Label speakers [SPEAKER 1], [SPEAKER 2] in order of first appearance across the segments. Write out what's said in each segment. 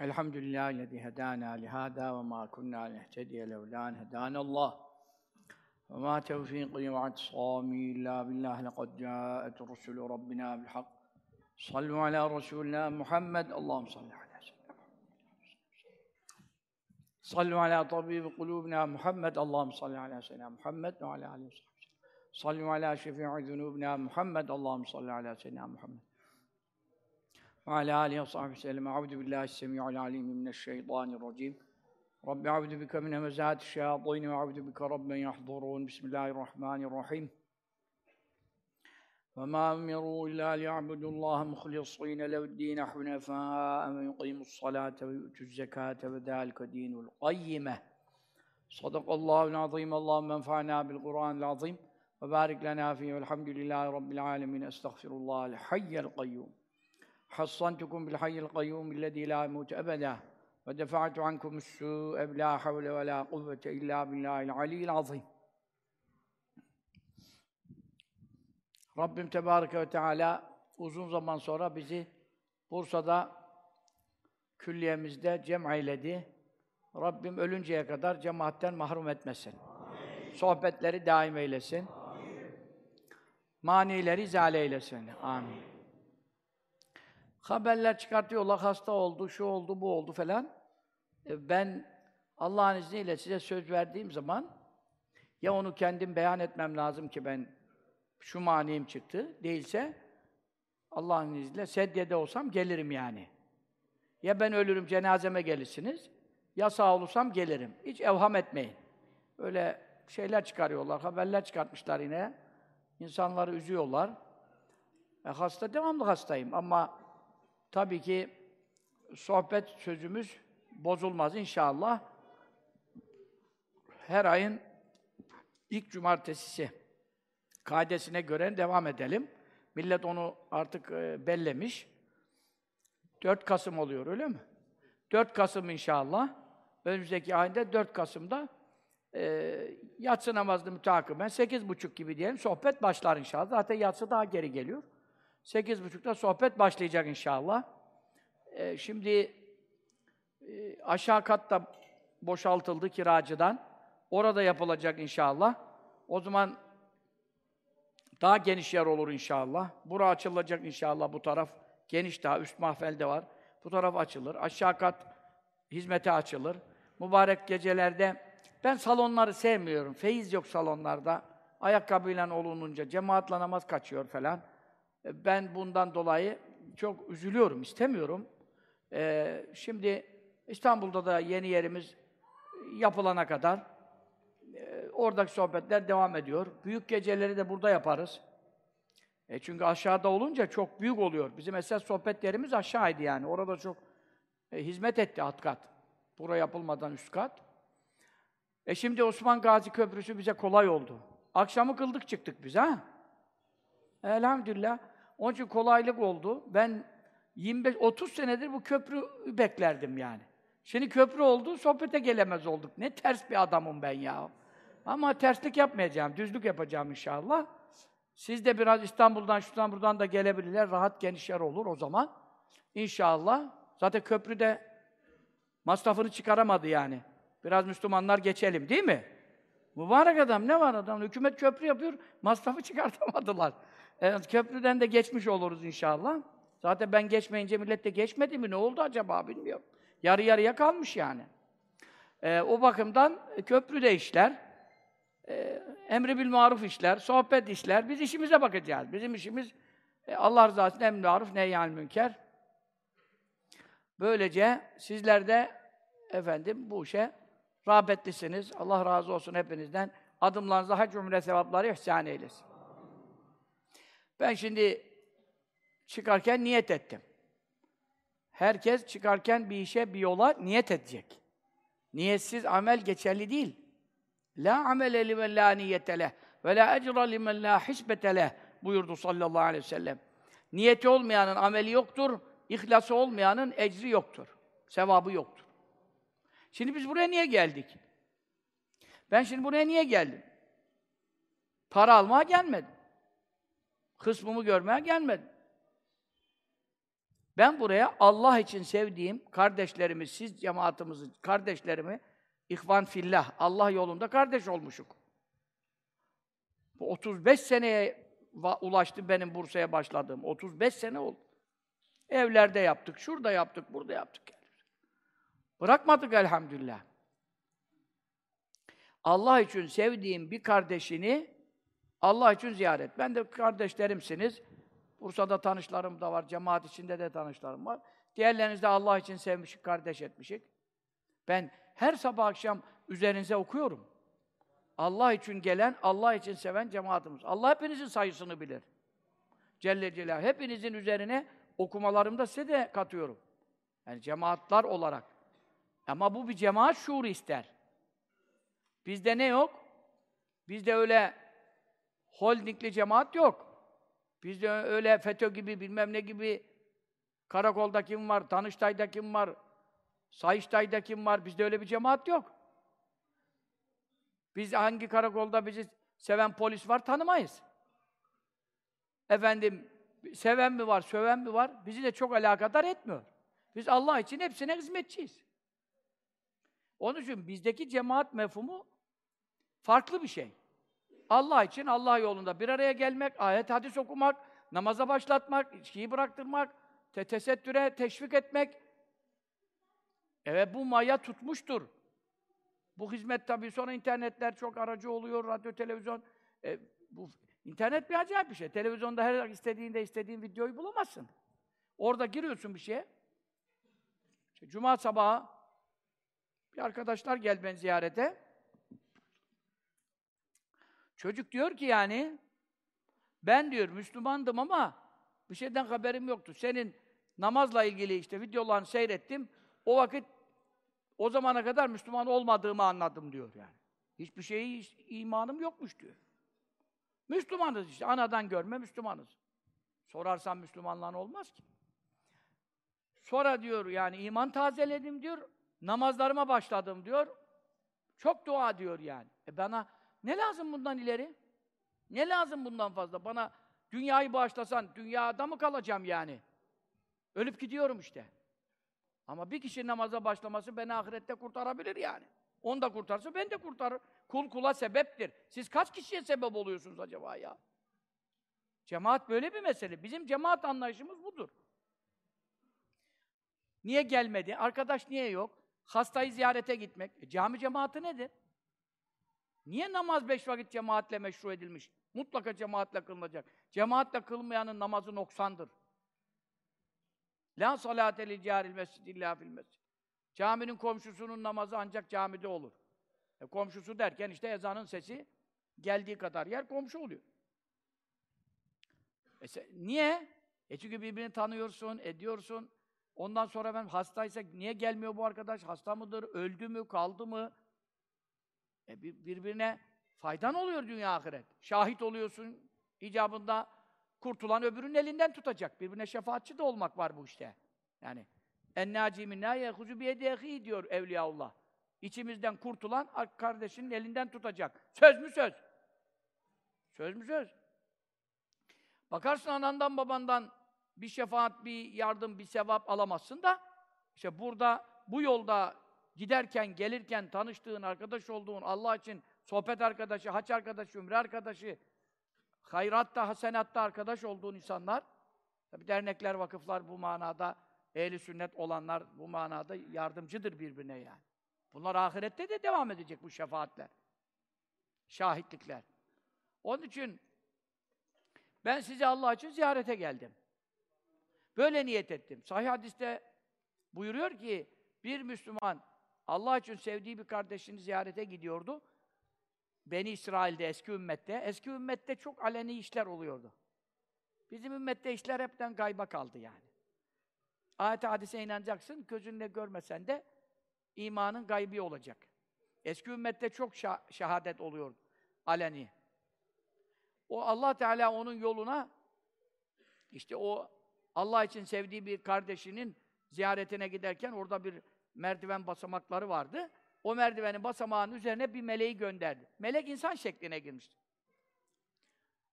[SPEAKER 1] الحمد لله الذي هدانا لهذا وما كنا لنهتدي لولا أن هدانا الله. وما توفيقي واعتصامي إلا بالله لقد جاءت رسل ربنا بالحق. صلوا على رسولنا محمد. اللهم صل على سيدنا محمد. صلوا على طبيب قلوبنا محمد. اللهم صل على سيدنا محمد وعلى آله وصحبه وسلم. صلوا على شفيع ذنوبنا محمد اللهم صل على سيدنا محمد وعلى آله وصحبه وسلم أعوذ بالله السميع العليم من الشيطان الرجيم رب أعوذ بك من همزات الشياطين وأعوذ بك رب أن يحضرون بسم الله الرحمن الرحيم وما أمروا إلا ليعبدوا الله مخلصين له الدين حنفاء ويقيموا الصلاة ويؤتوا الزكاة وذلك دين القيمة صدق الله العظيم اللهم انفعنا بالقرآن العظيم وبارك لنا فيه والحمد لله رب العالمين أستغفر الله الحي القيوم حصنتكم بالحي القيوم الذي لا يموت أبدا ودفعت عنكم السوء بلا حول ولا قوة إلا بالله العلي العظيم Rabbim Tebareke ve Teala uzun zaman sonra bizi Bursa'da külliyemizde cem eyledi. Rabbim ölünceye kadar cemaatten mahrum etmesin. Sohbetleri daim eylesin. Manileri izale eylesin. Amin. Haberler çıkartıyorlar, hasta oldu, şu oldu, bu oldu falan. E, Ben Allah'ın izniyle size söz verdiğim zaman ya onu kendim beyan etmem lazım ki ben şu maniyim çıktı, değilse Allah'ın izniyle sedyede olsam gelirim yani. Ya ben ölürüm, cenazeme gelirsiniz, ya sağ olursam gelirim. Hiç evham etmeyin. Öyle şeyler çıkarıyorlar, haberler çıkartmışlar yine. İnsanları üzüyorlar. E, hasta, devamlı hastayım ama tabii ki sohbet sözümüz bozulmaz inşallah. Her ayın ilk cumartesisi kaidesine göre devam edelim. Millet onu artık e, bellemiş. 4 Kasım oluyor öyle mi? 4 Kasım inşallah. Önümüzdeki ayında 4 Kasım'da e, yatsı namazını mütakiben 8.30 gibi diyelim sohbet başlar inşallah. Zaten yatsı daha geri geliyor. 8.30'da sohbet başlayacak inşallah. E, şimdi e, aşağı katta boşaltıldı kiracıdan. Orada yapılacak inşallah. O zaman daha geniş yer olur inşallah. Bura açılacak inşallah bu taraf. Geniş daha, üst mahfelde var. Bu taraf açılır. Aşağı kat hizmete açılır. Mübarek gecelerde ben salonları sevmiyorum. Feyiz yok salonlarda. Ayakkabıyla olununca cemaatle namaz kaçıyor falan. E, Ben bundan dolayı çok üzülüyorum, istemiyorum. Ee, şimdi İstanbul'da da yeni yerimiz yapılana kadar e, oradaki sohbetler devam ediyor. Büyük geceleri de burada yaparız. E çünkü aşağıda olunca çok büyük oluyor. Bizim esas sohbet yerimiz aşağıydı yani. Orada çok e, hizmet etti alt kat. Bura yapılmadan üst kat. E şimdi Osman Gazi Köprüsü bize kolay oldu. Akşamı kıldık çıktık biz ha. Elhamdülillah. Onun için kolaylık oldu. Ben 25-30 senedir bu köprü beklerdim yani. Şimdi köprü oldu, sohbete gelemez olduk. Ne ters bir adamım ben ya. Ama terslik yapmayacağım, düzlük yapacağım inşallah. Siz de biraz İstanbul'dan, şuradan buradan da gelebilirler. Rahat geniş yer olur o zaman. İnşallah. Zaten köprüde masrafını çıkaramadı yani. Biraz Müslümanlar geçelim değil mi? Mübarek adam ne var adam? Hükümet köprü yapıyor, masrafı çıkartamadılar. Evet, köprüden de geçmiş oluruz inşallah. Zaten ben geçmeyince millet de geçmedi mi? Ne oldu acaba bilmiyorum. Yarı yarıya kalmış yani. Ee, o bakımdan köprü de işler, e, emri bil maruf işler, sohbet işler. Biz işimize bakacağız. Bizim işimiz e, Allah rızası emri maruf nehyan münker. Böylece sizler de efendim bu işe rağbetlisiniz. Allah razı olsun hepinizden. Adımlarınıza hac umre sevapları ihsan eylesin. Ben şimdi çıkarken niyet ettim. Herkes çıkarken bir işe, bir yola niyet edecek. Niyetsiz amel geçerli değil. La amele limen la niyete leh ve la ecra limen la hisbete leh buyurdu sallallahu aleyhi ve sellem. Niyeti olmayanın ameli yoktur, ihlası olmayanın ecri yoktur. Sevabı yoktur. Şimdi biz buraya niye geldik? Ben şimdi buraya niye geldim? Para almaya gelmedim. Kısmımı görmeye gelmedim. Ben buraya Allah için sevdiğim kardeşlerimi, siz cemaatimizi, kardeşlerimi ihvan fillah, Allah yolunda kardeş olmuşuk. Bu 35 seneye ulaştı benim Bursa'ya başladığım. 35 sene oldu. Evlerde yaptık, şurada yaptık, burada yaptık. Bırakmadık elhamdülillah. Allah için sevdiğim bir kardeşini Allah için ziyaret. Ben de kardeşlerimsiniz. Bursa'da tanışlarım da var, cemaat içinde de tanışlarım var. Diğerleriniz de Allah için sevmişik, kardeş etmişik. Ben her sabah akşam üzerinize okuyorum. Allah için gelen, Allah için seven cemaatimiz. Allah hepinizin sayısını bilir. Celle Celaluhu. Hepinizin üzerine okumalarımda size de katıyorum. Yani cemaatlar olarak. Ama bu bir cemaat şuuru ister. Bizde ne yok? Bizde öyle holdingli cemaat yok. Bizde öyle FETÖ gibi, bilmem ne gibi karakolda kim var, Danıştay'da kim var, Sayıştay'da kim var? Bizde öyle bir cemaat yok. Biz hangi karakolda bizi seven polis var tanımayız. Efendim, seven mi var, söven mi var? Bizi de çok alakadar etmiyor. Biz Allah için hepsine hizmetçiyiz. Onun için bizdeki cemaat mefhumu farklı bir şey. Allah için Allah yolunda bir araya gelmek, ayet hadis okumak, namaza başlatmak, içkiyi bıraktırmak, te tesettüre teşvik etmek. Evet bu maya tutmuştur. Bu hizmet tabii sonra internetler çok aracı oluyor, radyo, televizyon. E, bu internet bir acayip bir şey. Televizyonda her istediğinde istediğin videoyu bulamazsın. Orada giriyorsun bir şeye. Cuma sabahı bir arkadaşlar gel ben ziyarete. Çocuk diyor ki yani, ben diyor Müslümandım ama bir şeyden haberim yoktu. Senin namazla ilgili işte videolarını seyrettim. O vakit o zamana kadar Müslüman olmadığımı anladım diyor yani. Hiçbir şeyi hiç, imanım yokmuş diyor. Müslümanız işte. Anadan görme Müslümanız. Sorarsan Müslümanlığın olmaz ki. Sonra diyor yani iman tazeledim diyor. Namazlarıma başladım diyor. Çok dua diyor yani. E bana ne lazım bundan ileri? Ne lazım bundan fazla? Bana dünyayı bağışlasan, dünyada mı kalacağım yani? Ölüp gidiyorum işte. Ama bir kişi namaza başlaması beni ahirette kurtarabilir yani. Onu da kurtarsa ben de kurtarır. Kul kula sebeptir. Siz kaç kişiye sebep oluyorsunuz acaba ya? Cemaat böyle bir mesele. Bizim cemaat anlayışımız budur. Niye gelmedi? Arkadaş niye yok? Hastayı ziyarete gitmek. E, cami cemaati nedir? Niye namaz beş vakit cemaatle meşru edilmiş? Mutlaka cemaatle kılınacak. Cemaatle kılmayanın namazı noksandır. La salate li caril mescid illa fil mescid. Caminin komşusunun namazı ancak camide olur. E, komşusu derken işte ezanın sesi geldiği kadar yer komşu oluyor. E, niye? E çünkü birbirini tanıyorsun, ediyorsun. Ondan sonra ben hastaysa niye gelmiyor bu arkadaş? Hasta mıdır? Öldü mü? Kaldı mı? E, birbirine faydan oluyor dünya ahiret. Şahit oluyorsun icabında kurtulan öbürünün elinden tutacak. Birbirine şefaatçi de olmak var bu işte. Yani en-nâci minnâ yehuzu biyedî diyor Evliyaullah. İçimizden kurtulan kardeşinin elinden tutacak. Söz mü söz? Söz mü söz? Bakarsın anandan babandan bir şefaat, bir yardım, bir sevap alamazsın da işte burada bu yolda giderken, gelirken tanıştığın, arkadaş olduğun, Allah için sohbet arkadaşı, haç arkadaşı, ümre arkadaşı, hayratta, hasenatta arkadaş olduğun insanlar, tabi dernekler, vakıflar bu manada, ehli sünnet olanlar bu manada yardımcıdır birbirine yani. Bunlar ahirette de devam edecek bu şefaatler. Şahitlikler. Onun için ben sizi Allah için ziyarete geldim. Böyle niyet ettim. Sahih hadiste buyuruyor ki bir Müslüman Allah için sevdiği bir kardeşini ziyarete gidiyordu. Beni İsrail'de, eski ümmette. Eski ümmette çok aleni işler oluyordu. Bizim ümmette işler hepten gayba kaldı yani. Ayet-i hadise inanacaksın, gözünle görmesen de imanın gaybi olacak. Eski ümmette çok şa- şehadet oluyor aleni. O Allah Teala onun yoluna işte o Allah için sevdiği bir kardeşinin ziyaretine giderken orada bir merdiven basamakları vardı. O merdivenin basamağının üzerine bir meleği gönderdi. Melek insan şekline girmişti.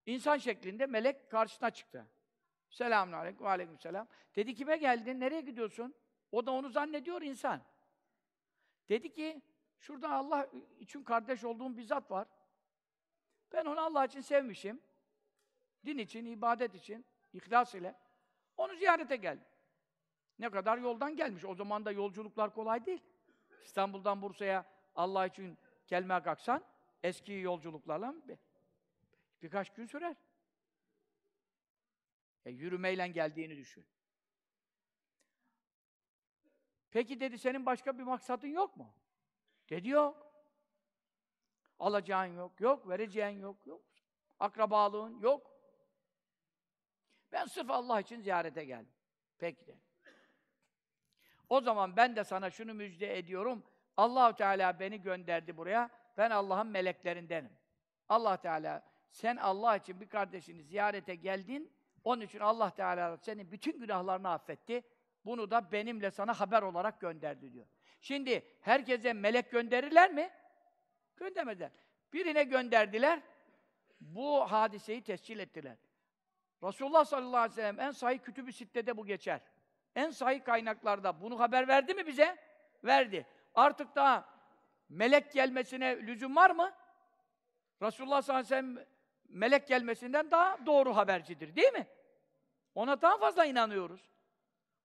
[SPEAKER 1] İnsan şeklinde melek karşısına çıktı. Selamun aleyküm, aleyküm selam. Dedi kime geldin, nereye gidiyorsun? O da onu zannediyor insan. Dedi ki, şurada Allah için kardeş olduğum bir zat var. Ben onu Allah için sevmişim. Din için, ibadet için, ihlas ile. Onu ziyarete geldim. Ne kadar yoldan gelmiş. O zaman da yolculuklar kolay değil. İstanbul'dan Bursa'ya Allah için gelmeye kalksan, eski yolculuklarla bir, birkaç gün sürer. E, yürümeyle geldiğini düşün. Peki dedi, senin başka bir maksadın yok mu? Dedi yok. Alacağın yok, yok. Vereceğin yok, yok. Akrabalığın yok. Ben sırf Allah için ziyarete geldim. Peki de. O zaman ben de sana şunu müjde ediyorum. Allahu Teala beni gönderdi buraya. Ben Allah'ın meleklerindenim. Allah Teala sen Allah için bir kardeşini ziyarete geldin. Onun için Allah Teala senin bütün günahlarını affetti. Bunu da benimle sana haber olarak gönderdi diyor. Şimdi herkese melek gönderirler mi? Göndermediler. Birine gönderdiler. Bu hadiseyi tescil ettiler. Resulullah sallallahu aleyhi ve sellem en sahih kütüb-i sittede bu geçer. En sahih kaynaklarda bunu haber verdi mi bize? Verdi. Artık daha melek gelmesine lüzum var mı? Resulullah sallallahu aleyhi ve sellem melek gelmesinden daha doğru habercidir, değil mi? Ona daha fazla inanıyoruz.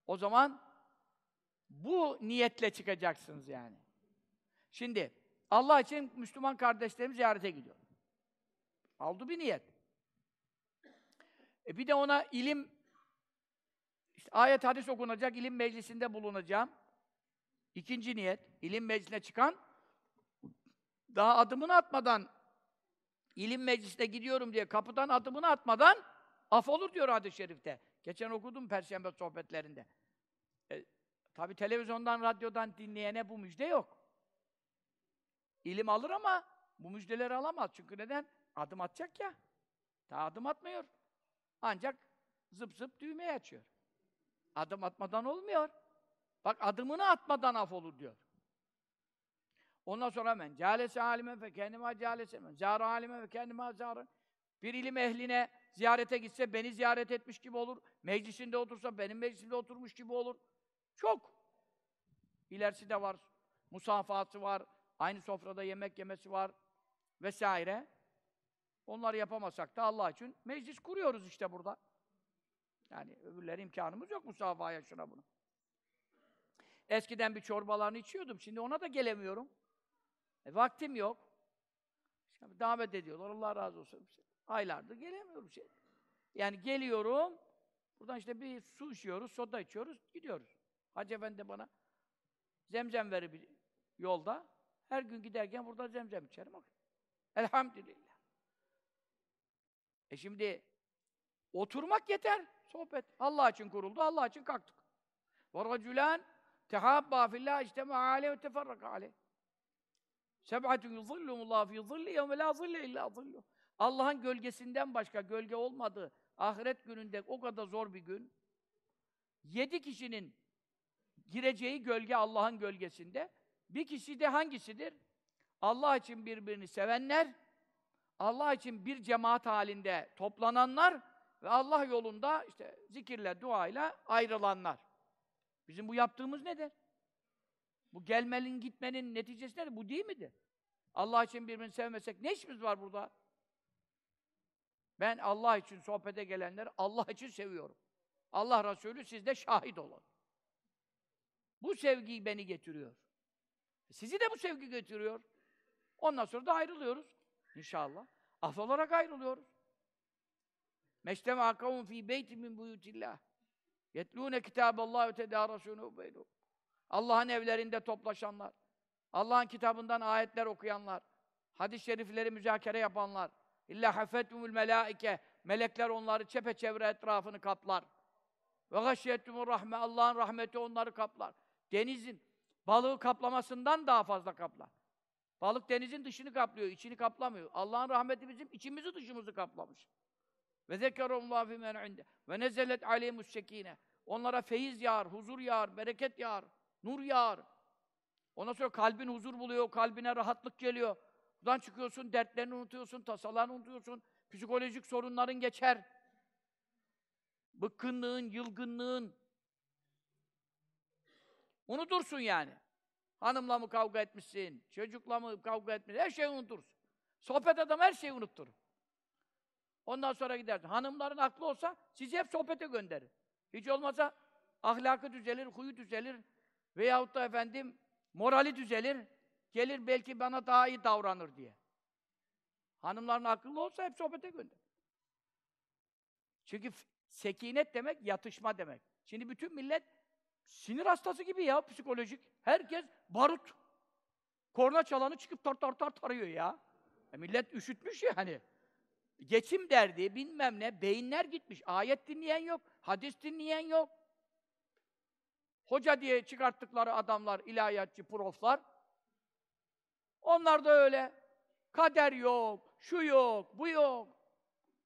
[SPEAKER 1] O zaman bu niyetle çıkacaksınız yani. Şimdi Allah için Müslüman kardeşlerim ziyarete gidiyor. Aldı bir niyet. E bir de ona ilim işte ayet hadis okunacak, ilim meclisinde bulunacağım. İkinci niyet, ilim meclisine çıkan daha adımını atmadan ilim meclisine gidiyorum diye kapıdan adımını atmadan af olur diyor hadis-i şerifte. Geçen okudum perşembe sohbetlerinde. E, Tabi televizyondan, radyodan dinleyene bu müjde yok. İlim alır ama bu müjdeleri alamaz. Çünkü neden? Adım atacak ya. Daha adım atmıyor. Ancak zıp zıp düğmeyi açıyor. Adım atmadan olmuyor. Bak adımını atmadan af olur diyor. Ondan sonra men câlese alime fe kendime câlese men zâra alime fe kendime zâra bir ilim ehline ziyarete gitse beni ziyaret etmiş gibi olur. Meclisinde otursa benim meclisimde oturmuş gibi olur. Çok. İlerisi de var. Musafası var. Aynı sofrada yemek yemesi var. Vesaire. Onları yapamasak da Allah için meclis kuruyoruz işte burada. Yani öbürleri imkanımız yok musafaya şuna buna. Eskiden bir çorbalarını içiyordum. Şimdi ona da gelemiyorum. E, vaktim yok. İşte davet ediyorlar. Allah razı olsun. Aylardır gelemiyorum. Şey. Yani geliyorum. Buradan işte bir su içiyoruz, soda içiyoruz, gidiyoruz. Hacı Efendi bana zemzem verir bir yolda. Her gün giderken burada zemzem içerim. Elhamdülillah. E şimdi oturmak yeter. Sohbet. Allah için kuruldu, Allah için kalktık. Ve racülen tehabba fillah içtema aleyh ve teferraka aleyh. Seb'atun yuzillumullah fi zilli yevme la zille illa zilluh. Allah'ın gölgesinden başka gölge olmadığı ahiret gününde o kadar zor bir gün. Yedi kişinin gireceği gölge Allah'ın gölgesinde. Bir kişi de hangisidir? Allah için birbirini sevenler, Allah için bir cemaat halinde toplananlar ve Allah yolunda işte zikirle, duayla ayrılanlar. Bizim bu yaptığımız nedir? Bu gelmenin, gitmenin neticesi nedir? Bu değil midir? Allah için birbirini sevmesek ne işimiz var burada? Ben Allah için sohbete gelenleri Allah için seviyorum. Allah Resulü sizde şahit olun. Bu sevgi beni getiriyor. Sizi de bu sevgi getiriyor. Ondan sonra da ayrılıyoruz. İnşallah. Af olarak ayrılıyoruz. Meşteme kavmun fi beyti min buyutillah. Yetlûne kitâballâhu ve tedârasûnû beynû. Allah'ın evlerinde toplaşanlar, Allah'ın kitabından ayetler okuyanlar, hadis-i şerifleri müzakere yapanlar, İlla hafetumul melaike. melekler onları çepeçevre etrafını kaplar. Ve gâşiyetumur rahme Allah'ın rahmeti onları kaplar. Denizin balığı kaplamasından daha fazla kaplar. Balık denizin dışını kaplıyor, içini kaplamıyor. Allah'ın rahmeti bizim içimizi dışımızı kaplamış. Ve zekerullah fi men inde. Ve nezelet aleyhimus sekine. Onlara feyiz yağar, huzur yağar, bereket yağar, nur yağar. Ondan sonra kalbin huzur buluyor, kalbine rahatlık geliyor. Buradan çıkıyorsun, dertlerini unutuyorsun, tasalarını unutuyorsun. Psikolojik sorunların geçer. Bıkkınlığın, yılgınlığın. Unutursun yani. Hanımla mı kavga etmişsin, çocukla mı kavga etmişsin, her şeyi unutursun. Sohbet adam her şeyi unutturur. Ondan sonra gidersin. Hanımların aklı olsa sizi hep sohbete gönderir. Hiç olmazsa ahlakı düzelir, huyu düzelir veyahut da efendim morali düzelir. Gelir belki bana daha iyi davranır diye. Hanımların akıllı olsa hep sohbete gönder. Çünkü sekinet demek yatışma demek. Şimdi bütün millet sinir hastası gibi ya psikolojik. Herkes barut. Korna çalanı çıkıp tar tar tar tarıyor ya. E millet üşütmüş yani. Geçim derdi, bilmem ne, beyinler gitmiş. Ayet dinleyen yok, hadis dinleyen yok. Hoca diye çıkarttıkları adamlar, ilahiyatçı, proflar. Onlar da öyle. Kader yok, şu yok, bu yok.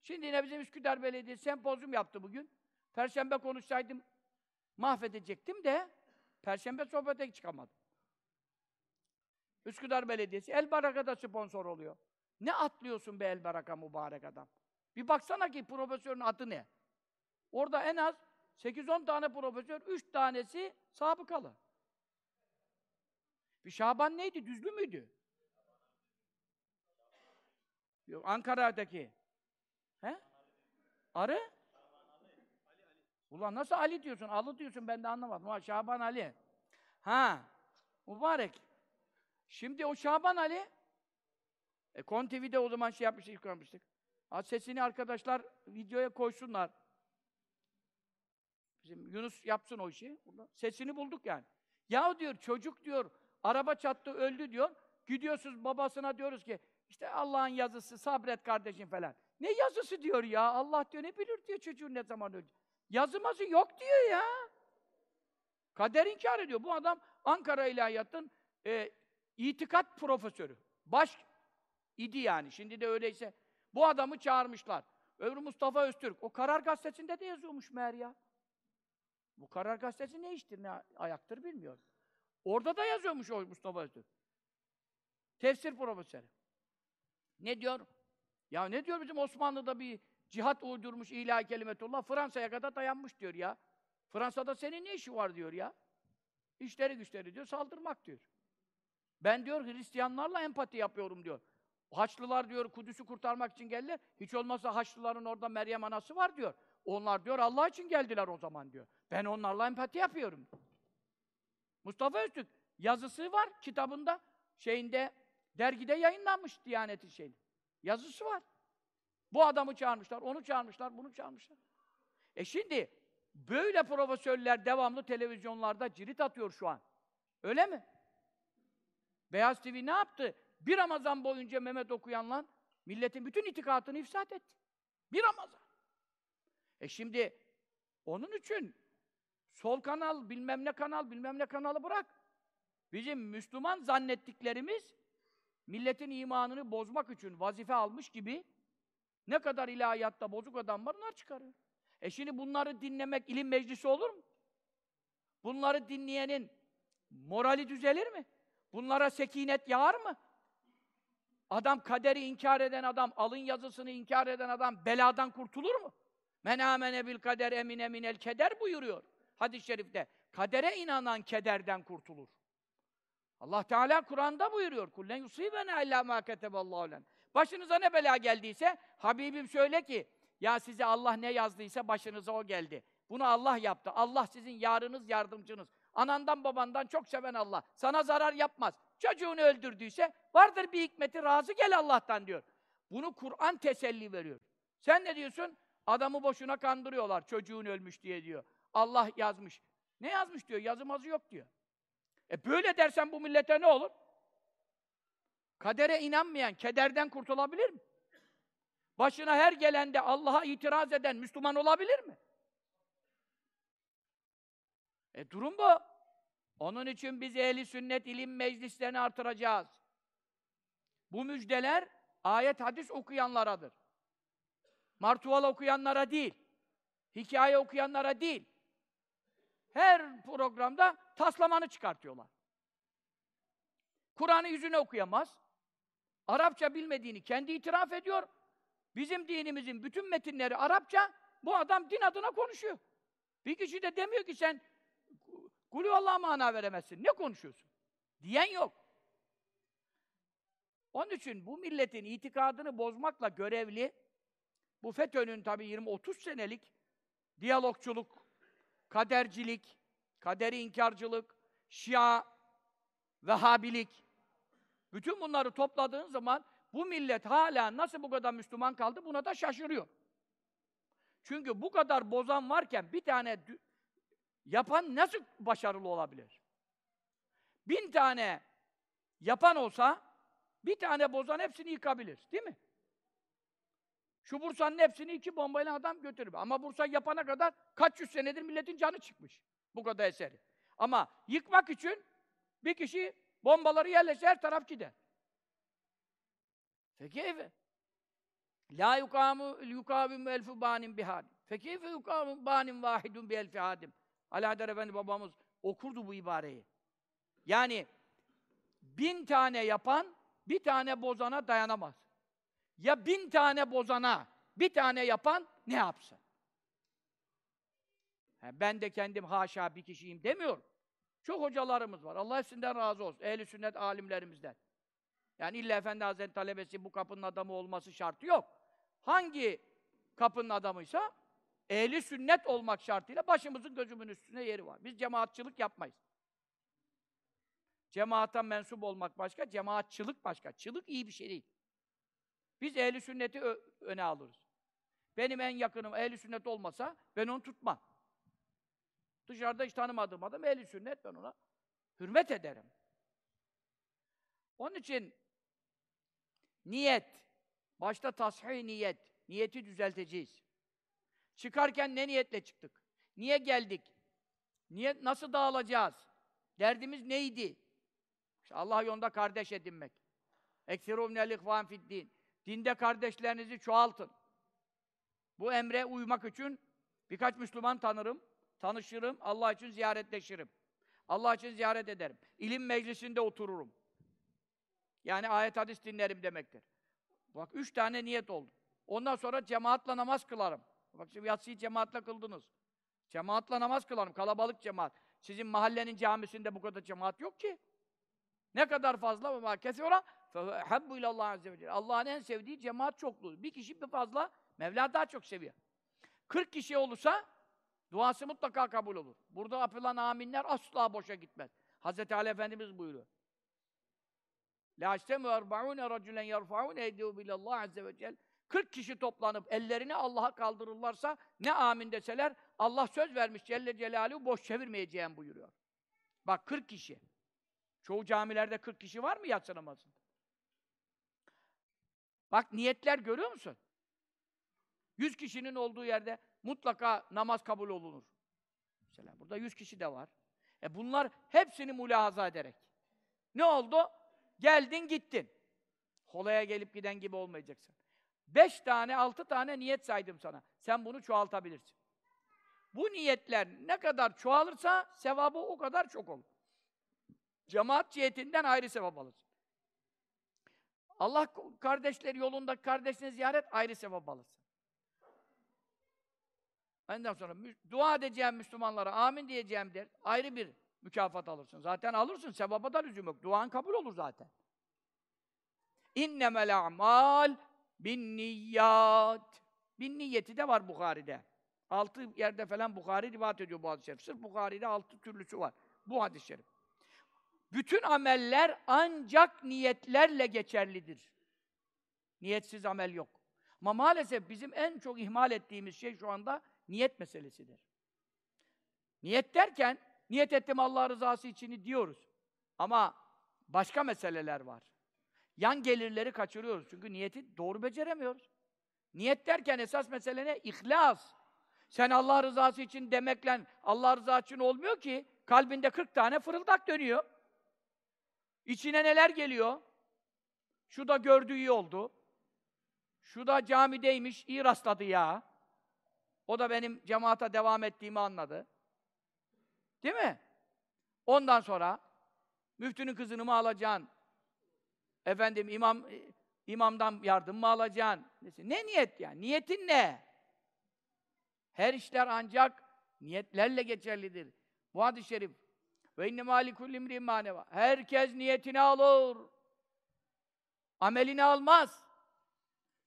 [SPEAKER 1] Şimdi yine bizim Üsküdar Belediyesi sempozyum yaptı bugün. Perşembe konuşsaydım mahvedecektim de Perşembe sohbete çıkamadım. Üsküdar Belediyesi El Baraka'da sponsor oluyor. Ne atlıyorsun be El Baraka mübarek adam? Bir baksana ki profesörün adı ne? Orada en az 8-10 tane profesör, 3 tanesi sabıkalı. Bir Şaban neydi? Düzlü müydü? Yok, Ankara'daki. He? Arı? Ulan nasıl Ali diyorsun? Ali diyorsun ben de anlamadım. Ha, Şaban Ali. Ha. Mübarek. Şimdi o Şaban Ali e, Kon TV'de o zaman şey yapmıştık, ilk yapmıştık. Ha, sesini arkadaşlar videoya koysunlar. Bizim Yunus yapsın o işi. Sesini bulduk yani. Ya diyor çocuk diyor araba çattı öldü diyor. Gidiyorsunuz babasına diyoruz ki işte Allah'ın yazısı sabret kardeşim falan. Ne yazısı diyor ya? Allah diyor ne bilir diyor çocuğun ne zaman öldü. Yazıması yok diyor ya. Kader inkar ediyor. Bu adam Ankara İlahiyat'ın e, itikat profesörü. Baş idi yani. Şimdi de öyleyse. Bu adamı çağırmışlar. Öbür Mustafa Öztürk. O Karar Gazetesi'nde de yazıyormuş meğer ya. Bu Karar Gazetesi ne iştir, ne ayaktır bilmiyorum. Orada da yazıyormuş o Mustafa Öztürk. Tefsir profesörü. Ne diyor? Ya ne diyor bizim Osmanlı'da bir cihat uydurmuş ilahi kelimetullah Fransa'ya kadar dayanmış diyor ya. Fransa'da senin ne işi var diyor ya. İşleri güçleri diyor saldırmak diyor. Ben diyor Hristiyanlarla empati yapıyorum diyor. Haçlılar diyor Kudüs'ü kurtarmak için geldiler. Hiç olmazsa Haçlıların orada Meryem anası var diyor. Onlar diyor Allah için geldiler o zaman diyor. Ben onlarla empati yapıyorum. Mustafa Öztürk yazısı var kitabında şeyinde dergide yayınlanmış Diyanet'in şeyi. Yazısı var. Bu adamı çağırmışlar, onu çağırmışlar, bunu çağırmışlar. E şimdi böyle profesörler devamlı televizyonlarda cirit atıyor şu an. Öyle mi? Beyaz TV ne yaptı? Bir Ramazan boyunca Mehmet okuyanla milletin bütün itikatını ifsat etti. Bir Ramazan. E şimdi onun için sol kanal, bilmem ne kanal, bilmem ne kanalı bırak. Bizim Müslüman zannettiklerimiz milletin imanını bozmak için vazife almış gibi ne kadar ilahiyatta bozuk adam var onlar çıkarıyor. E şimdi bunları dinlemek ilim meclisi olur mu? Bunları dinleyenin morali düzelir mi? Bunlara sekinet yağar mı? Adam kaderi inkar eden adam, alın yazısını inkar eden adam beladan kurtulur mu? Men bil kader emine minel keder buyuruyor hadis-i şerifte. Kadere inanan kederden kurtulur. Allah Teala Kur'an'da buyuruyor. Kullen yusibena illa ma keteballahu len. Başınıza ne bela geldiyse Habibim söyle ki ya size Allah ne yazdıysa başınıza o geldi. Bunu Allah yaptı. Allah sizin yarınız, yardımcınız. Anandan babandan çok seven Allah. Sana zarar yapmaz. Çocuğunu öldürdüyse vardır bir hikmeti razı gel Allah'tan diyor. Bunu Kur'an teselli veriyor. Sen ne diyorsun? Adamı boşuna kandırıyorlar çocuğun ölmüş diye diyor. Allah yazmış. Ne yazmış diyor? Yazımazı yok diyor. E böyle dersen bu millete ne olur? Kadere inanmayan kederden kurtulabilir mi? başına her gelende Allah'a itiraz eden Müslüman olabilir mi? E durum bu. Onun için biz ehli sünnet ilim meclislerini artıracağız. Bu müjdeler ayet hadis okuyanlaradır. Martuval okuyanlara değil. Hikaye okuyanlara değil. Her programda taslamanı çıkartıyorlar. Kur'an'ı yüzüne okuyamaz. Arapça bilmediğini kendi itiraf ediyor. Bizim dinimizin bütün metinleri Arapça. Bu adam din adına konuşuyor. Bir kişi de demiyor ki sen Kulü Allah mana veremezsin. Ne konuşuyorsun? Diyen yok. Onun için bu milletin itikadını bozmakla görevli bu FETÖ'nün tabii 20-30 senelik diyalogçuluk, kadercilik, kaderi inkarcılık, Şia, Vehhabilik bütün bunları topladığın zaman bu millet hala nasıl bu kadar Müslüman kaldı buna da şaşırıyor. Çünkü bu kadar bozan varken bir tane yapan nasıl başarılı olabilir? Bin tane yapan olsa bir tane bozan hepsini yıkabilir. Değil mi? Şu Bursa'nın hepsini iki bombayla adam götürür. Ama Bursa yapana kadar kaç yüz senedir milletin canı çıkmış. Bu kadar eseri. Ama yıkmak için bir kişi bombaları yerleşse her taraf gider. Fekeyfe. La yukamu yukavimu elfu banin bihad. Fekeyfe yukamu banin vahidun bi elfi hadim. Alaeddin Efendi babamız okurdu bu ibareyi. Yani bin tane yapan bir tane bozana dayanamaz. Ya bin tane bozana bir tane yapan ne yapsın? ben de kendim haşa bir kişiyim demiyorum. Çok hocalarımız var. Allah hepsinden razı olsun. Ehli sünnet alimlerimizden. Yani illa Efendi Hazretleri talebesi bu kapının adamı olması şartı yok. Hangi kapının adamıysa ehli sünnet olmak şartıyla başımızın gözümün üstüne yeri var. Biz cemaatçılık yapmayız. Cemaata mensup olmak başka, cemaatçılık başka. Çılık iyi bir şey değil. Biz ehli sünneti öne alırız. Benim en yakınım ehli sünnet olmasa ben onu tutmam. Dışarıda hiç tanımadığım adam ehli sünnet ben ona hürmet ederim. Onun için niyet, başta tasih niyet, niyeti düzelteceğiz. Çıkarken ne niyetle çıktık? Niye geldik? Niye, nasıl dağılacağız? Derdimiz neydi? İşte Allah yolunda kardeş edinmek. Eksirum minel ihvan din. Dinde kardeşlerinizi çoğaltın. Bu emre uymak için birkaç Müslüman tanırım, tanışırım, Allah için ziyaretleşirim. Allah için ziyaret ederim. İlim meclisinde otururum. Yani ayet hadis dinlerim demektir. Bak üç tane niyet oldu. Ondan sonra cemaatle namaz kılarım. Bak şimdi yatsıyı cemaatle kıldınız. Cemaatle namaz kılarım, kalabalık cemaat. Sizin mahallenin camisinde bu kadar cemaat yok ki. Ne kadar fazla ve kesira habbu ilallah azze ve. Allah'ın en sevdiği cemaat çokluğu. Bir kişi bir fazla Mevla daha çok seviyor. 40 kişi olursa duası mutlaka kabul olur. Burada yapılan aminler asla boşa gitmez. Hazreti Ali Efendimiz buyuruyor. La istemu erba'une racülen yerfa'un eydihu bilallah azze ve celle. 40 kişi toplanıp ellerini Allah'a kaldırırlarsa ne amin deseler Allah söz vermiş Celle Celaluhu boş çevirmeyeceğim buyuruyor. Bak 40 kişi. Çoğu camilerde 40 kişi var mı yatsı namazında? Bak niyetler görüyor musun? 100 kişinin olduğu yerde mutlaka namaz kabul olunur. Mesela burada 100 kişi de var. E bunlar hepsini mülahaza ederek. Ne oldu? Geldin gittin. Kolaya gelip giden gibi olmayacaksın. Beş tane, altı tane niyet saydım sana. Sen bunu çoğaltabilirsin. Bu niyetler ne kadar çoğalırsa sevabı o kadar çok olur. Cemaat cihetinden ayrı sevap alırsın. Allah kardeşleri yolunda kardeşini ziyaret ayrı sevap alırsın. Ondan sonra dua edeceğim Müslümanlara amin diyeceğim der. Ayrı bir mükafat alırsın. Zaten alırsın. Sevaba da lüzum yok. Duan kabul olur zaten. İnnemel a'mal bin niyyat. Bin niyeti de var Bukhari'de. Altı yerde falan Bukhari rivayet ediyor bu hadis-i şerif. Sırf Bukhari'de altı türlüsü var. Bu hadis-i şerif. Bütün ameller ancak niyetlerle geçerlidir. Niyetsiz amel yok. Ama maalesef bizim en çok ihmal ettiğimiz şey şu anda niyet meselesidir. Niyet derken, niyet ettim Allah rızası için diyoruz. Ama başka meseleler var. Yan gelirleri kaçırıyoruz. Çünkü niyeti doğru beceremiyoruz. Niyet derken esas mesele ne? İhlas. Sen Allah rızası için demekle Allah rızası için olmuyor ki. Kalbinde 40 tane fırıldak dönüyor. İçine neler geliyor? Şu da gördüğü iyi oldu. Şu da camideymiş, iyi rastladı ya. O da benim cemaata devam ettiğimi anladı. Değil mi? Ondan sonra müftünün kızını mı alacaksın? Efendim imam imamdan yardım mı alacaksın? Ne niyet yani? Niyetin ne? Her işler ancak niyetlerle geçerlidir. Bu hadis-i şerif. Ve inne malikulli imrin maneva. Herkes niyetini alır. Amelini almaz.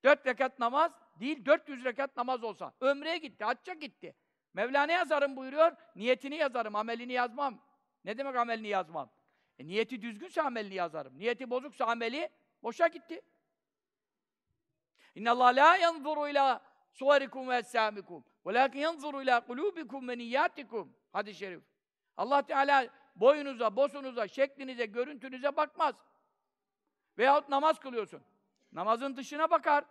[SPEAKER 1] Dört rekat namaz değil, 400 rekat namaz olsa. Ömreye gitti, hacca gitti. Mevlana yazarım buyuruyor, niyetini yazarım, amelini yazmam. Ne demek amelini yazmam? E, niyeti düzgünse amelini yazarım. Niyeti bozuksa ameli boşa gitti. İnna Allah la yanzuru ila suverikum ve etsamikum. Velakin yanzuru ila kulubikum ve niyyatikum. Hadis-i şerif. Allah Teala boyunuza, bosunuza, şeklinize, görüntünüze bakmaz. Veyahut namaz kılıyorsun. Namazın dışına bakar.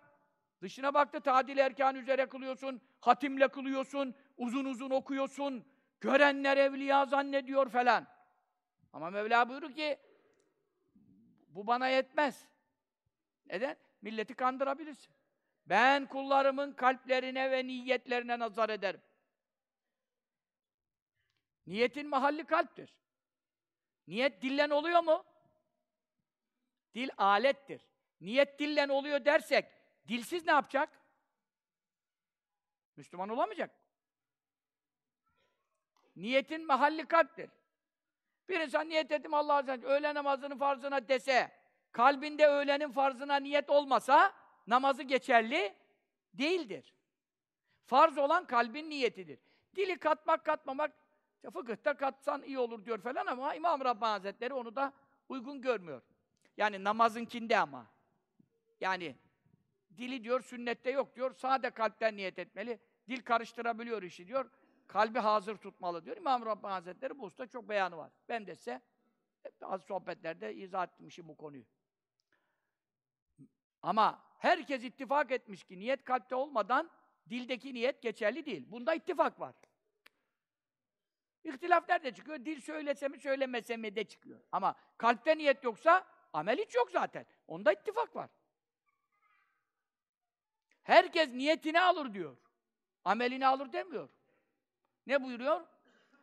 [SPEAKER 1] Dışına baktı, tadil erkan üzere kılıyorsun, hatimle kılıyorsun, uzun uzun okuyorsun, görenler evliya zannediyor falan. Ama Mevla buyurur ki, bu bana yetmez. Neden? Milleti kandırabilirsin. Ben kullarımın kalplerine ve niyetlerine nazar ederim. Niyetin mahalli kalptir. Niyet dillen oluyor mu? Dil alettir. Niyet dillen oluyor dersek, dilsiz ne yapacak? Müslüman olamayacak. Niyetin mahalli kalptir. Bir insan niyet ettim Allah Azze öğle namazının farzına dese, kalbinde öğlenin farzına niyet olmasa, namazı geçerli değildir. Farz olan kalbin niyetidir. Dili katmak, katmamak, işte fıkıhta katsan iyi olur diyor falan ama İmam Rabbani Hazretleri onu da uygun görmüyor. Yani namazınkinde ama. Yani dili diyor sünnette yok diyor. Sade kalpten niyet etmeli. Dil karıştırabiliyor işi diyor. Kalbi hazır tutmalı diyor. İmam Rabbani Hazretleri bu usta çok beyanı var. Ben de size az sohbetlerde izah etmişim bu konuyu. Ama herkes ittifak etmiş ki niyet kalpte olmadan dildeki niyet geçerli değil. Bunda ittifak var. İhtilaf nerede çıkıyor? Dil söylese mi söylemese mi de çıkıyor. Ama kalpte niyet yoksa amel hiç yok zaten. Onda ittifak var. Herkes niyetini alır diyor. Amelini alır demiyor. Ne buyuruyor?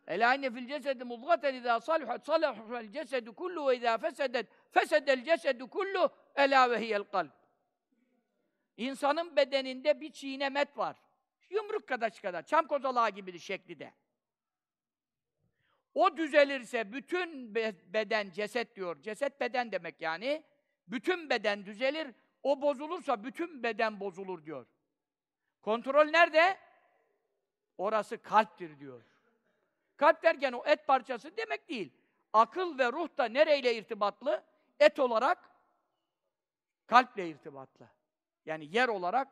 [SPEAKER 1] Ela inne fil cesedi mudgaten izâ salihat salahul cesedu kullu ve izâ fesedet fesedel cesedu kullu ela ve hiyel kalb. İnsanın bedeninde bir çiğnem et var. Yumruk kadar kadar, çam kozalağı gibidir şekli de. O düzelirse bütün beden, ceset diyor. Ceset beden demek yani. Bütün beden düzelir. O bozulursa bütün beden bozulur diyor. Kontrol nerede? Orası kalptir diyor. Kalp derken o et parçası demek değil. Akıl ve ruh da nereyle irtibatlı? Et olarak kalple irtibatlı. Yani yer olarak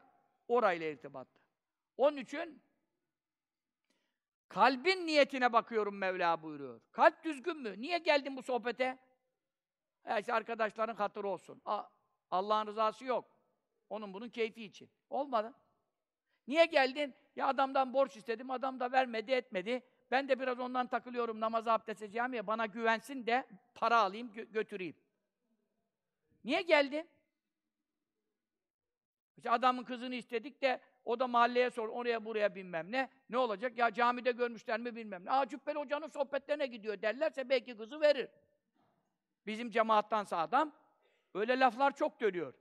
[SPEAKER 1] orayla irtibatlı. Onun için kalbin niyetine bakıyorum Mevla buyuruyor. Kalp düzgün mü? Niye geldin bu sohbete? Ya işte arkadaşların hatırı olsun. Allah'ın rızası yok. Onun bunun keyfi için. Olmadı. Niye geldin? Ya adamdan borç istedim, adam da vermedi, etmedi. Ben de biraz ondan takılıyorum, namaza abdest edeceğim ya, bana güvensin de para alayım, gö götüreyim. Niye geldin? İşte adamın kızını istedik de o da mahalleye sor, oraya buraya bilmem ne. Ne olacak? Ya camide görmüşler mi bilmem ne. Aa Cübbeli Hoca'nın sohbetlerine gidiyor derlerse belki kızı verir. Bizim cemaattansa adam, öyle laflar çok dönüyor.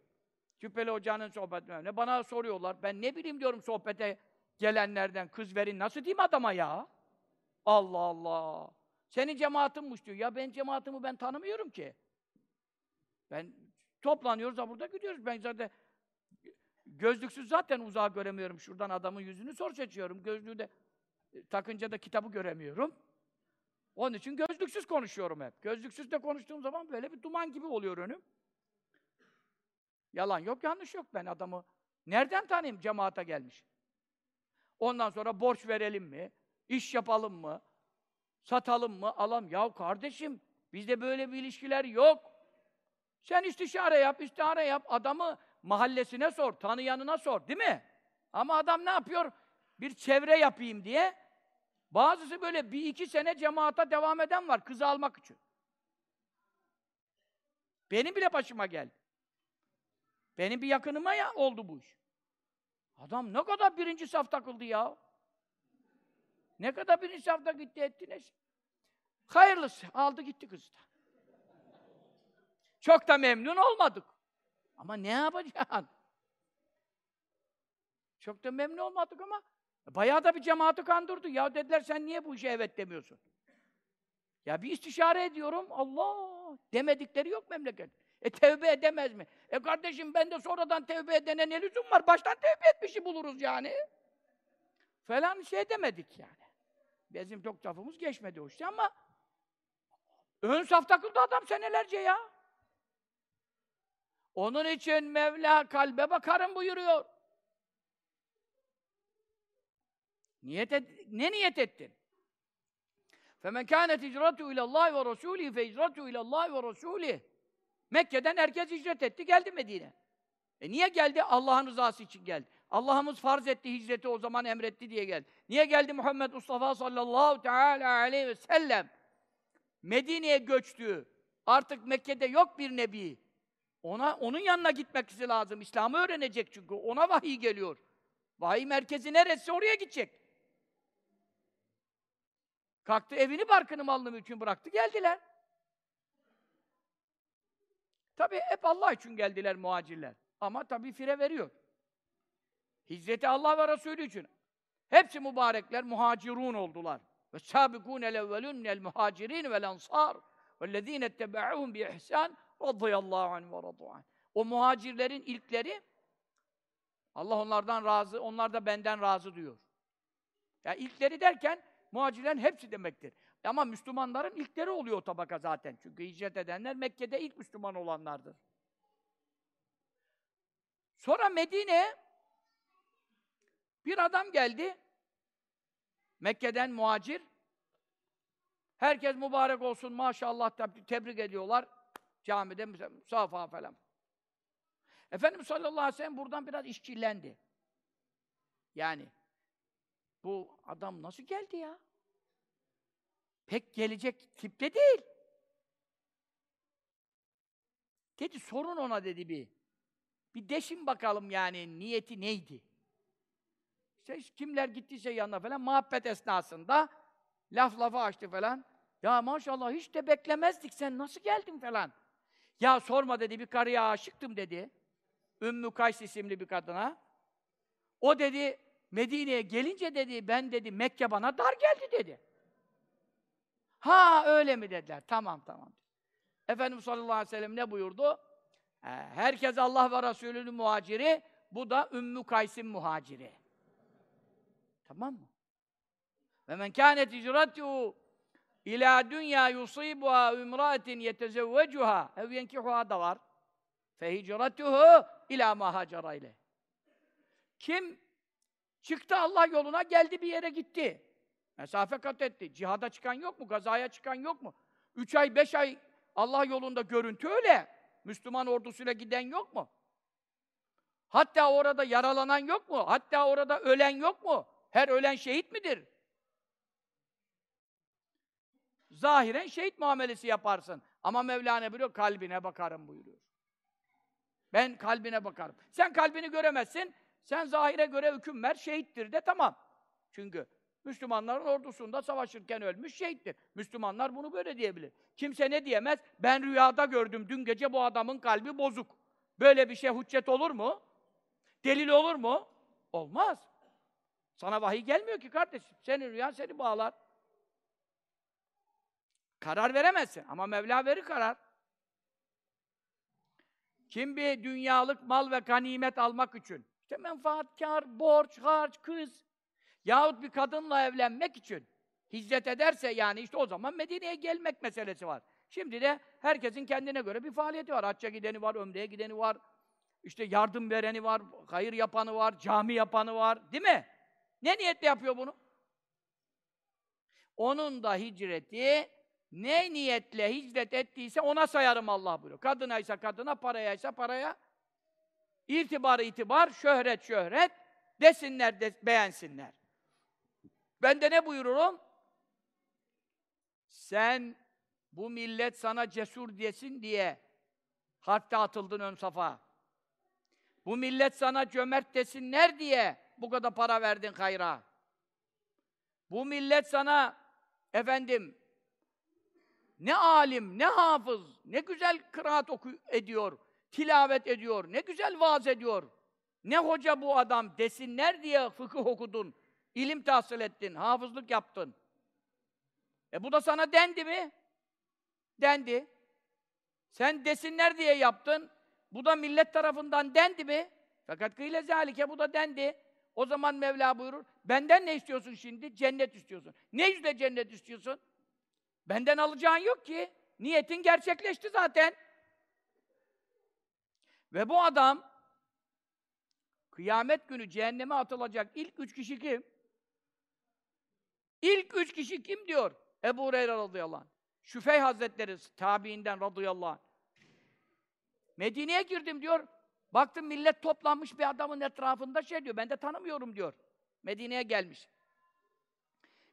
[SPEAKER 1] Cübbeli Hoca'nın sohbeti ne? Bana soruyorlar. Ben ne bileyim diyorum sohbete gelenlerden kız verin. Nasıl diyeyim adama ya? Allah Allah. Senin cemaatinmiş diyor. Ya ben cemaatimi ben tanımıyorum ki. Ben toplanıyoruz da burada gidiyoruz. Ben zaten gözlüksüz zaten uzağa göremiyorum. Şuradan adamın yüzünü sor seçiyorum. Gözlüğü de e, takınca da kitabı göremiyorum. Onun için gözlüksüz konuşuyorum hep. Gözlüksüz de konuştuğum zaman böyle bir duman gibi oluyor önüm. Yalan yok, yanlış yok. Ben adamı nereden tanıyayım cemaate gelmiş? Ondan sonra borç verelim mi? İş yapalım mı? Satalım mı? Alam. Ya kardeşim, bizde böyle bir ilişkiler yok. Sen istişare yap, istihare yap. Adamı mahallesine sor, tanıyanına sor, değil mi? Ama adam ne yapıyor? Bir çevre yapayım diye. Bazısı böyle bir iki sene cemaata devam eden var kızı almak için. Benim bile başıma geldi. Benim bir yakınıma ya oldu bu iş. Adam ne kadar birinci saf takıldı ya. Ne kadar birinci safta gitti etti neyse. Hayırlısı. Aldı gitti kız da. Çok da memnun olmadık. Ama ne yapacaksın? Çok da memnun olmadık ama bayağı da bir cemaati kandırdı. Ya dediler sen niye bu işe evet demiyorsun? Ya bir istişare ediyorum. Allah! Demedikleri yok memleket. E tevbe edemez mi? E kardeşim ben de sonradan tevbe edene ne lüzum var? Baştan tevbe etmişi buluruz yani. Falan şey demedik yani. Bizim çok lafımız geçmedi o işte ama ön saf takıldı adam senelerce ya. Onun için Mevla kalbe bakarım buyuruyor. Niyet et, ne niyet ettin? فَمَنْ كَانَتْ هِجْرَتُهُ اِلَى اللّٰهِ وَرَسُولِهِ فَهِجْرَتُهُ اِلَى اللّٰهِ وَرَسُولِهِ Mekke'den herkes hicret etti, geldi Medine. E niye geldi? Allah'ın rızası için geldi. Allah'ımız farz etti hicreti o zaman emretti diye geldi. Niye geldi Muhammed Mustafa sallallahu teala aleyhi ve sellem? Medine'ye göçtü. Artık Mekke'de yok bir nebi. Ona onun yanına gitmek lazım. İslam'ı öğrenecek çünkü. Ona vahiy geliyor. Vahiy merkezi neresi oraya gidecek. Kalktı evini, barkını, malını, mülkünü bıraktı, geldiler. Tabi hep Allah için geldiler muhacirler. Ama tabi fire veriyor. Hicreti Allah ve Resulü için. Hepsi mübarekler, muhacirun oldular. Ve evvelûn el muhacirin vel ansar vellezîne ettebe'ûhum bi ihsân radıyallahu anh ve radu'an. O muhacirlerin ilkleri Allah onlardan razı, onlar da benden razı diyor. Ya ilkleri derken muhacirlerin hepsi demektir. Ama Müslümanların ilkleri oluyor o tabaka zaten. Çünkü hicret edenler Mekke'de ilk Müslüman olanlardır. Sonra Medine'ye bir adam geldi. Mekke'den muhacir. Herkes mübarek olsun maşallah tebrik ediyorlar. Camide musafa falan. Efendimiz sallallahu aleyhi ve sellem buradan biraz işkillendi. Yani bu adam nasıl geldi ya? Pek gelecek tipte değil. Dedi sorun ona dedi bir. Bir deşin bakalım yani niyeti neydi? İşte kimler gittiyse yanına falan muhabbet esnasında laf lafa açtı falan. Ya maşallah hiç de beklemezdik sen nasıl geldin falan. Ya sorma dedi bir karıya aşıktım dedi. Ümmü Kays isimli bir kadına. O dedi Medine'ye gelince dedi ben dedi Mekke bana dar geldi dedi. Ha öyle mi dediler. Tamam tamam. Efendimiz sallallahu aleyhi ve sellem ne buyurdu? Ee, herkes Allah ve Resulü'nün muhaciri, bu da Ümmü Kays'in muhaciri. Tamam mı? Ve men kânet hicratuhu ila dünya yusibuha imra'atin yetezevvecuha ev yenkihuha da var. Fe hicratuhu ila ma ile. Kim çıktı Allah yoluna geldi bir yere gitti. Mesafe kat etti. Cihada çıkan yok mu? Gazaya çıkan yok mu? Üç ay, beş ay Allah yolunda görüntü öyle. Müslüman ordusuyla giden yok mu? Hatta orada yaralanan yok mu? Hatta orada ölen yok mu? Her ölen şehit midir? Zahiren şehit muamelesi yaparsın. Ama Mevlana biliyor, kalbine bakarım buyuruyor. Ben kalbine bakarım. Sen kalbini göremezsin, sen zahire göre hüküm ver, şehittir de tamam. Çünkü Müslümanların ordusunda savaşırken ölmüş şehittir. Müslümanlar bunu böyle diyebilir. Kimse ne diyemez? Ben rüyada gördüm, dün gece bu adamın kalbi bozuk. Böyle bir şey hüccet olur mu? Delil olur mu? Olmaz. Sana vahiy gelmiyor ki kardeşim. Senin rüyan seni bağlar. Karar veremezsin ama Mevla verir karar. Kim bir dünyalık mal ve ganimet almak için, işte menfaatkar, borç, harç, kız, Yahut bir kadınla evlenmek için hicret ederse yani işte o zaman Medine'ye gelmek meselesi var. Şimdi de herkesin kendine göre bir faaliyeti var. Hacca gideni var, ömreye gideni var. İşte yardım vereni var, hayır yapanı var, cami yapanı var. Değil mi? Ne niyetle yapıyor bunu? Onun da hicreti ne niyetle hicret ettiyse ona sayarım Allah buyuruyor. Kadına ise kadına, paraya ise paraya. İtibar itibar, şöhret şöhret, Desinler, de, beğensinler. Ben de ne buyururum? Sen bu millet sana cesur diyesin diye harpte atıldın ön safa. Bu millet sana cömert desinler diye bu kadar para verdin hayra. Bu millet sana efendim ne alim, ne hafız, ne güzel kıraat oku ediyor, tilavet ediyor, ne güzel vaaz ediyor. Ne hoca bu adam desinler diye fıkıh okudun, ilim tahsil ettin, hafızlık yaptın. E bu da sana dendi mi? Dendi. Sen desinler diye yaptın. Bu da millet tarafından dendi mi? Fakat kıyle zalike bu da dendi. O zaman Mevla buyurur. Benden ne istiyorsun şimdi? Cennet istiyorsun. Ne yüzle cennet istiyorsun? Benden alacağın yok ki. Niyetin gerçekleşti zaten. Ve bu adam kıyamet günü cehenneme atılacak ilk üç kişi kim? İlk üç kişi kim diyor? Ebu Hureyre radıyallahu anh. Şüfey Hazretleri tabiinden radıyallahu anh. Medine'ye girdim diyor. Baktım millet toplanmış bir adamın etrafında şey diyor. Ben de tanımıyorum diyor. Medine'ye gelmiş.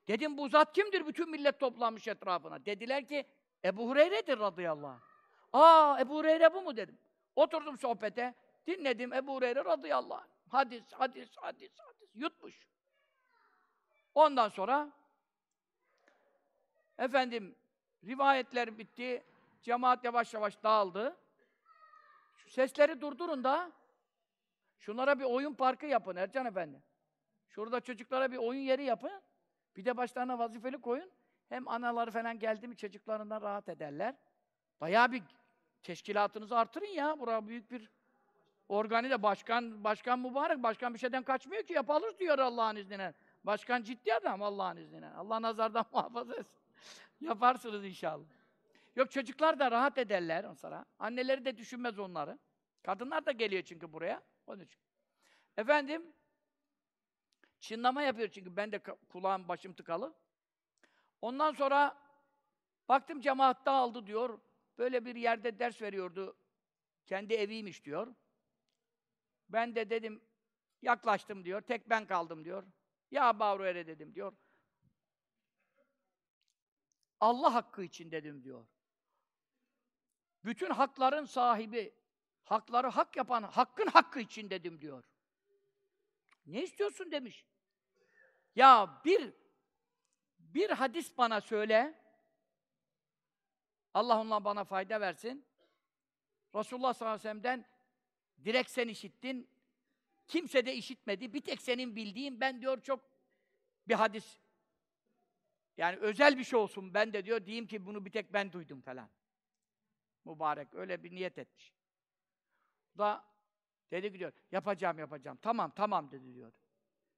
[SPEAKER 1] Dedim bu zat kimdir? Bütün millet toplanmış etrafına. Dediler ki Ebu Hureyre'dir radıyallahu anh. Aa Ebu Hureyre bu mu dedim. Oturdum sohbete. Dinledim Ebu Hureyre radıyallahu anh. Hadis, hadis, hadis, hadis. Yutmuş. Ondan sonra efendim rivayetler bitti. Cemaat yavaş yavaş dağıldı. Şu sesleri durdurun da şunlara bir oyun parkı yapın Ercan Efendi. Şurada çocuklara bir oyun yeri yapın. Bir de başlarına vazifeli koyun. Hem anaları falan geldi mi çocuklarından rahat ederler. Bayağı bir teşkilatınızı artırın ya. Bura büyük bir organize başkan başkan mübarek başkan bir şeyden kaçmıyor ki yapalım diyor Allah'ın izniyle. Başkan ciddi adam Allah'ın izniyle. Allah nazardan muhafaza etsin. Yaparsınız inşallah. Yok çocuklar da rahat ederler sonra. Anneleri de düşünmez onları. Kadınlar da geliyor çünkü buraya. Onun için. Efendim çınlama yapıyor çünkü ben de kulağım başım tıkalı. Ondan sonra baktım cemaatta aldı diyor. Böyle bir yerde ders veriyordu. Kendi eviymiş diyor. Ben de dedim yaklaştım diyor. Tek ben kaldım diyor. Ya Bavrere dedim diyor. Allah hakkı için dedim diyor. Bütün hakların sahibi, hakları hak yapan, hakkın hakkı için dedim diyor. Ne istiyorsun demiş. Ya bir bir hadis bana söyle. Allah ondan bana fayda versin. Resulullah sallallahu aleyhi ve sellem'den direkt sen işittin. Kimse de işitmedi. Bir tek senin bildiğin ben diyor çok bir hadis yani özel bir şey olsun ben de diyor diyeyim ki bunu bir tek ben duydum falan. Mübarek öyle bir niyet etmiş. Da dedi ki diyor yapacağım yapacağım. Tamam tamam dedi diyor.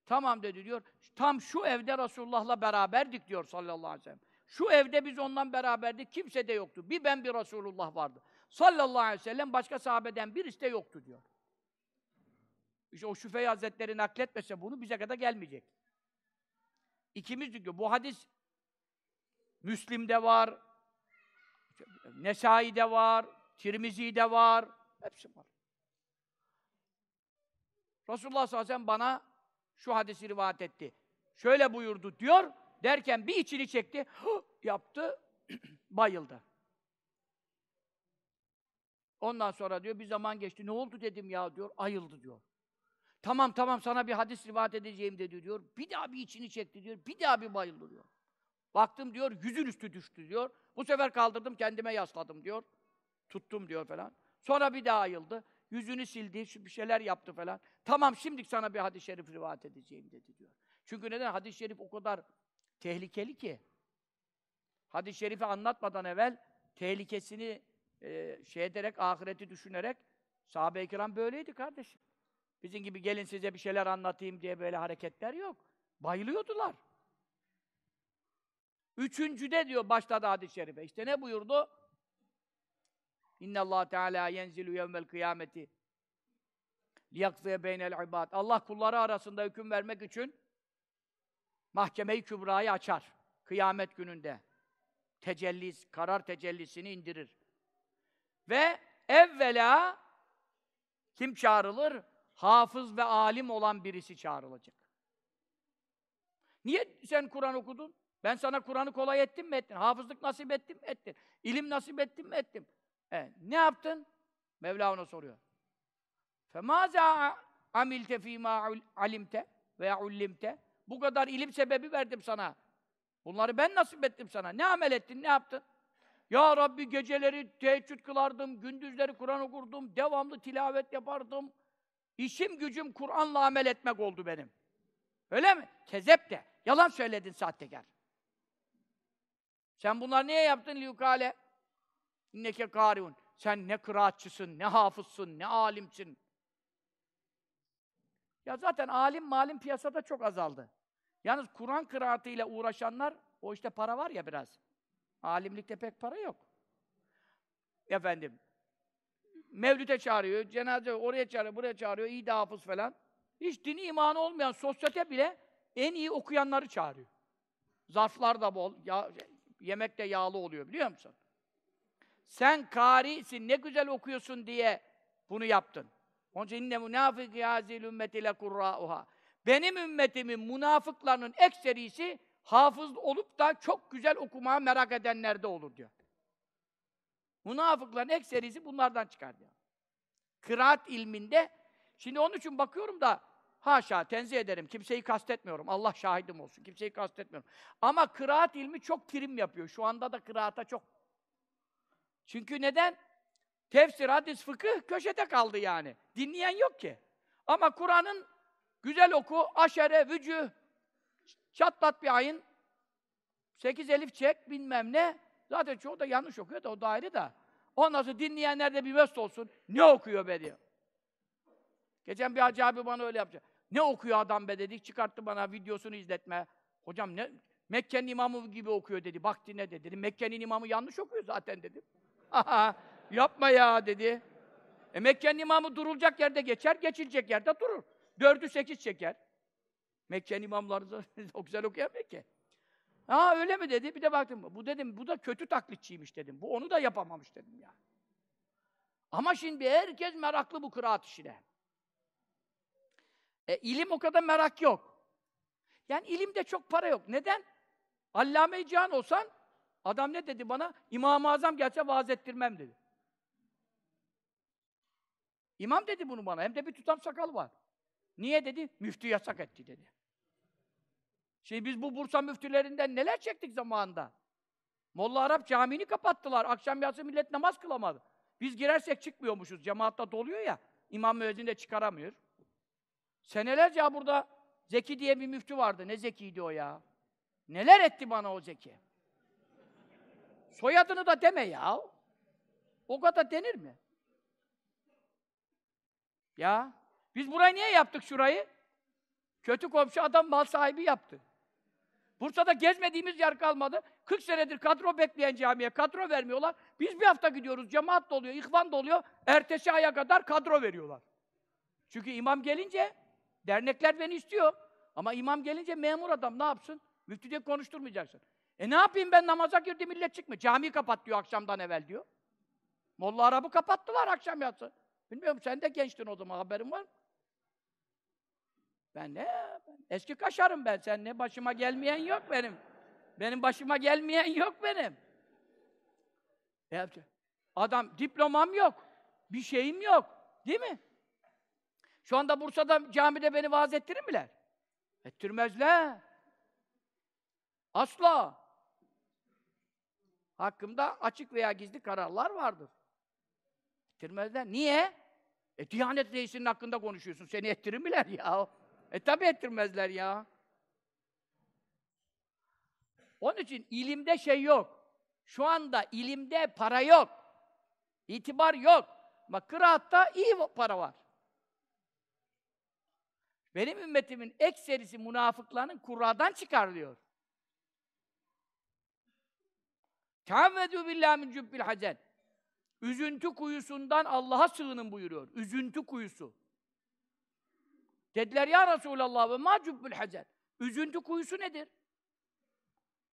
[SPEAKER 1] Tamam dedi diyor. Tam şu evde Resulullah'la beraberdik diyor sallallahu aleyhi ve sellem. Şu evde biz ondan beraberdik. Kimse de yoktu. Bir ben bir Resulullah vardı. Sallallahu aleyhi ve sellem başka sahabeden birisi de yoktu diyor. İşte o Şüfey Hazretleri nakletmese bunu bize kadar gelmeyecek. İkimiz diyor. Bu hadis Müslim'de var, Nesai'de var, Tirmizi'de var, hepsi var. Resulullah sallallahu aleyhi ve sellem bana şu hadisi rivayet etti. Şöyle buyurdu diyor, derken bir içini çekti, yaptı, bayıldı. Ondan sonra diyor, bir zaman geçti, ne oldu dedim ya diyor, ayıldı diyor. Tamam tamam sana bir hadis rivayet edeceğim dedi diyor. Bir daha bir içini çekti diyor, bir daha bir bayıldı diyor. Baktım diyor, yüzün üstü düştü diyor. Bu sefer kaldırdım, kendime yasladım diyor. Tuttum diyor falan. Sonra bir daha ayıldı. Yüzünü sildi, bir şeyler yaptı falan. Tamam, şimdi sana bir hadis-i şerif rivayet edeceğim dedi diyor. Çünkü neden? Hadis-i şerif o kadar tehlikeli ki. Hadis-i şerifi anlatmadan evvel tehlikesini e, şey ederek, ahireti düşünerek sahabe-i kiram böyleydi kardeşim. Bizim gibi gelin size bir şeyler anlatayım diye böyle hareketler yok. Bayılıyordular. Üçüncüde diyor başladı hadis-i şerife. İşte ne buyurdu? İnna Allah Teala yenzilu yevmel kıyameti liyakziye beynel ibad. Allah kulları arasında hüküm vermek için mahkeme-i kübrayı açar kıyamet gününde. Tecellis, karar tecellisini indirir. Ve evvela kim çağrılır? hafız ve alim olan birisi çağrılacak. Niye sen Kur'an okudun? Ben sana Kur'an'ı kolay ettim mi ettin? Hafızlık nasip ettim mi ettin? İlim nasip ettim mi ettim? E, ne yaptın? Mevla ona soruyor. فَمَاذَا عَمِلْتَ ف۪ي مَا alimte veya ullimte? Bu kadar ilim sebebi verdim sana. Bunları ben nasip ettim sana. Ne amel ettin, ne yaptın? Ya Rabbi geceleri teheccüd kılardım, gündüzleri Kur'an okurdum, devamlı tilavet yapardım. İşim gücüm Kur'an'la amel etmek oldu benim. Öyle mi? Kezep de. Yalan söyledin sahtekar. Sen bunlar niye yaptın liyukale? İnneke kâriun. Sen ne kıraatçısın, ne hafızsın, ne alimsin. Ya zaten alim malim piyasada çok azaldı. Yalnız Kur'an kıraatıyla uğraşanlar, o işte para var ya biraz. Alimlikte pek para yok. Efendim, mevlüte çağırıyor, cenaze oraya çağırıyor, buraya çağırıyor, iyi de hafız falan. Hiç dini imanı olmayan sosyete bile en iyi okuyanları çağırıyor. Zarflar da bol, ya, yemek de yağlı oluyor biliyor musun? Sen karisin, ne güzel okuyorsun diye bunu yaptın. Onun için inne münafık hazil ümmeti kurra'uha. Benim ümmetimin münafıklarının ekserisi hafız olup da çok güzel okumaya merak edenlerde olur diyor. Münafıkların ekserisi bunlardan çıkar diyor. Kıraat ilminde, şimdi onun için bakıyorum da, haşa tenzih ederim, kimseyi kastetmiyorum, Allah şahidim olsun, kimseyi kastetmiyorum. Ama kıraat ilmi çok prim yapıyor, şu anda da kıraata çok. Çünkü neden? Tefsir, hadis, fıkıh köşede kaldı yani. Dinleyen yok ki. Ama Kur'an'ın güzel oku, aşere, vücüh, çatlat bir ayın, sekiz elif çek, bilmem ne. Zaten çoğu da yanlış okuyor da o da ayrı da. Ondan sonra dinleyenler de bir mest olsun. Ne okuyor be diyor. Geçen bir hacı abi bana öyle yapacak. Ne okuyor adam be dedik, çıkarttı bana videosunu izletme. Hocam ne, Mekke'nin imamı gibi okuyor dedi. Bak dinle dedi. Mekke'nin imamı yanlış okuyor zaten dedim. Yapma ya dedi. E Mekke'nin imamı durulacak yerde geçer, geçilecek yerde durur. Dördü sekiz çeker. Mekke'nin imamları o güzel okuyamıyor ki. Ha öyle mi dedi? Bir de baktım. Bu dedim, bu da kötü taklitçiymiş dedim. Bu onu da yapamamış dedim ya. Ama şimdi herkes meraklı bu kıraat işine. E, ilim o kadar merak yok. Yani ilimde çok para yok. Neden? Allame-i Cihan olsan, adam ne dedi bana? İmam-ı Azam gelse vaaz ettirmem dedi. İmam dedi bunu bana, hem de bir tutam sakal var. Niye dedi? Müftü yasak etti dedi. Şimdi biz bu Bursa müftülerinden neler çektik zamanında? Molla Arap camini kapattılar. Akşam yatsı millet namaz kılamadı. Biz girersek çıkmıyormuşuz. Cemaatta doluyor ya. İmam müezzin de çıkaramıyor. Senelerce burada Zeki diye bir müftü vardı. Ne Zeki'ydi o ya? Neler etti bana o Zeki? Soyadını da deme ya. O kadar denir mi? Ya. Biz burayı niye yaptık şurayı? Kötü komşu adam mal sahibi yaptı. Bursa'da gezmediğimiz yer kalmadı. 40 senedir kadro bekleyen camiye kadro vermiyorlar. Biz bir hafta gidiyoruz, cemaat doluyor, ihvan doluyor. Ertesi aya kadar kadro veriyorlar. Çünkü imam gelince, dernekler beni istiyor. Ama imam gelince memur adam ne yapsın? Müftü diye konuşturmayacaksın. E ne yapayım ben namaza girdi millet çıkmıyor. Camiyi kapat diyor akşamdan evvel diyor. Molla Arap'ı kapattılar akşam yatsı. Bilmiyorum sen de gençtin o zaman haberin var mı? Ben ne? Eski kaşarım ben. Sen ne başıma gelmeyen yok benim. Benim başıma gelmeyen yok benim. E, adam diplomam yok. Bir şeyim yok. Değil mi? Şu anda Bursa'da camide beni vaaz ettirir miler? Ettirmezler. Asla. Hakkımda açık veya gizli kararlar vardır. Ettirmezler. Niye? E Diyanet Reisi'nin hakkında konuşuyorsun. Seni ettirir miler ya? E tabi ettirmezler ya. Onun için ilimde şey yok. Şu anda ilimde para yok. İtibar yok. Ama kıraatta iyi para var. Benim ümmetimin ekserisi münafıkların kurradan çıkarılıyor. Teavvedü billahi min cübbil hazen. Üzüntü kuyusundan Allah'a sığının buyuruyor. Üzüntü kuyusu. Dediler ya Resulallah ve ma cübbül hazen. Üzüntü kuyusu nedir?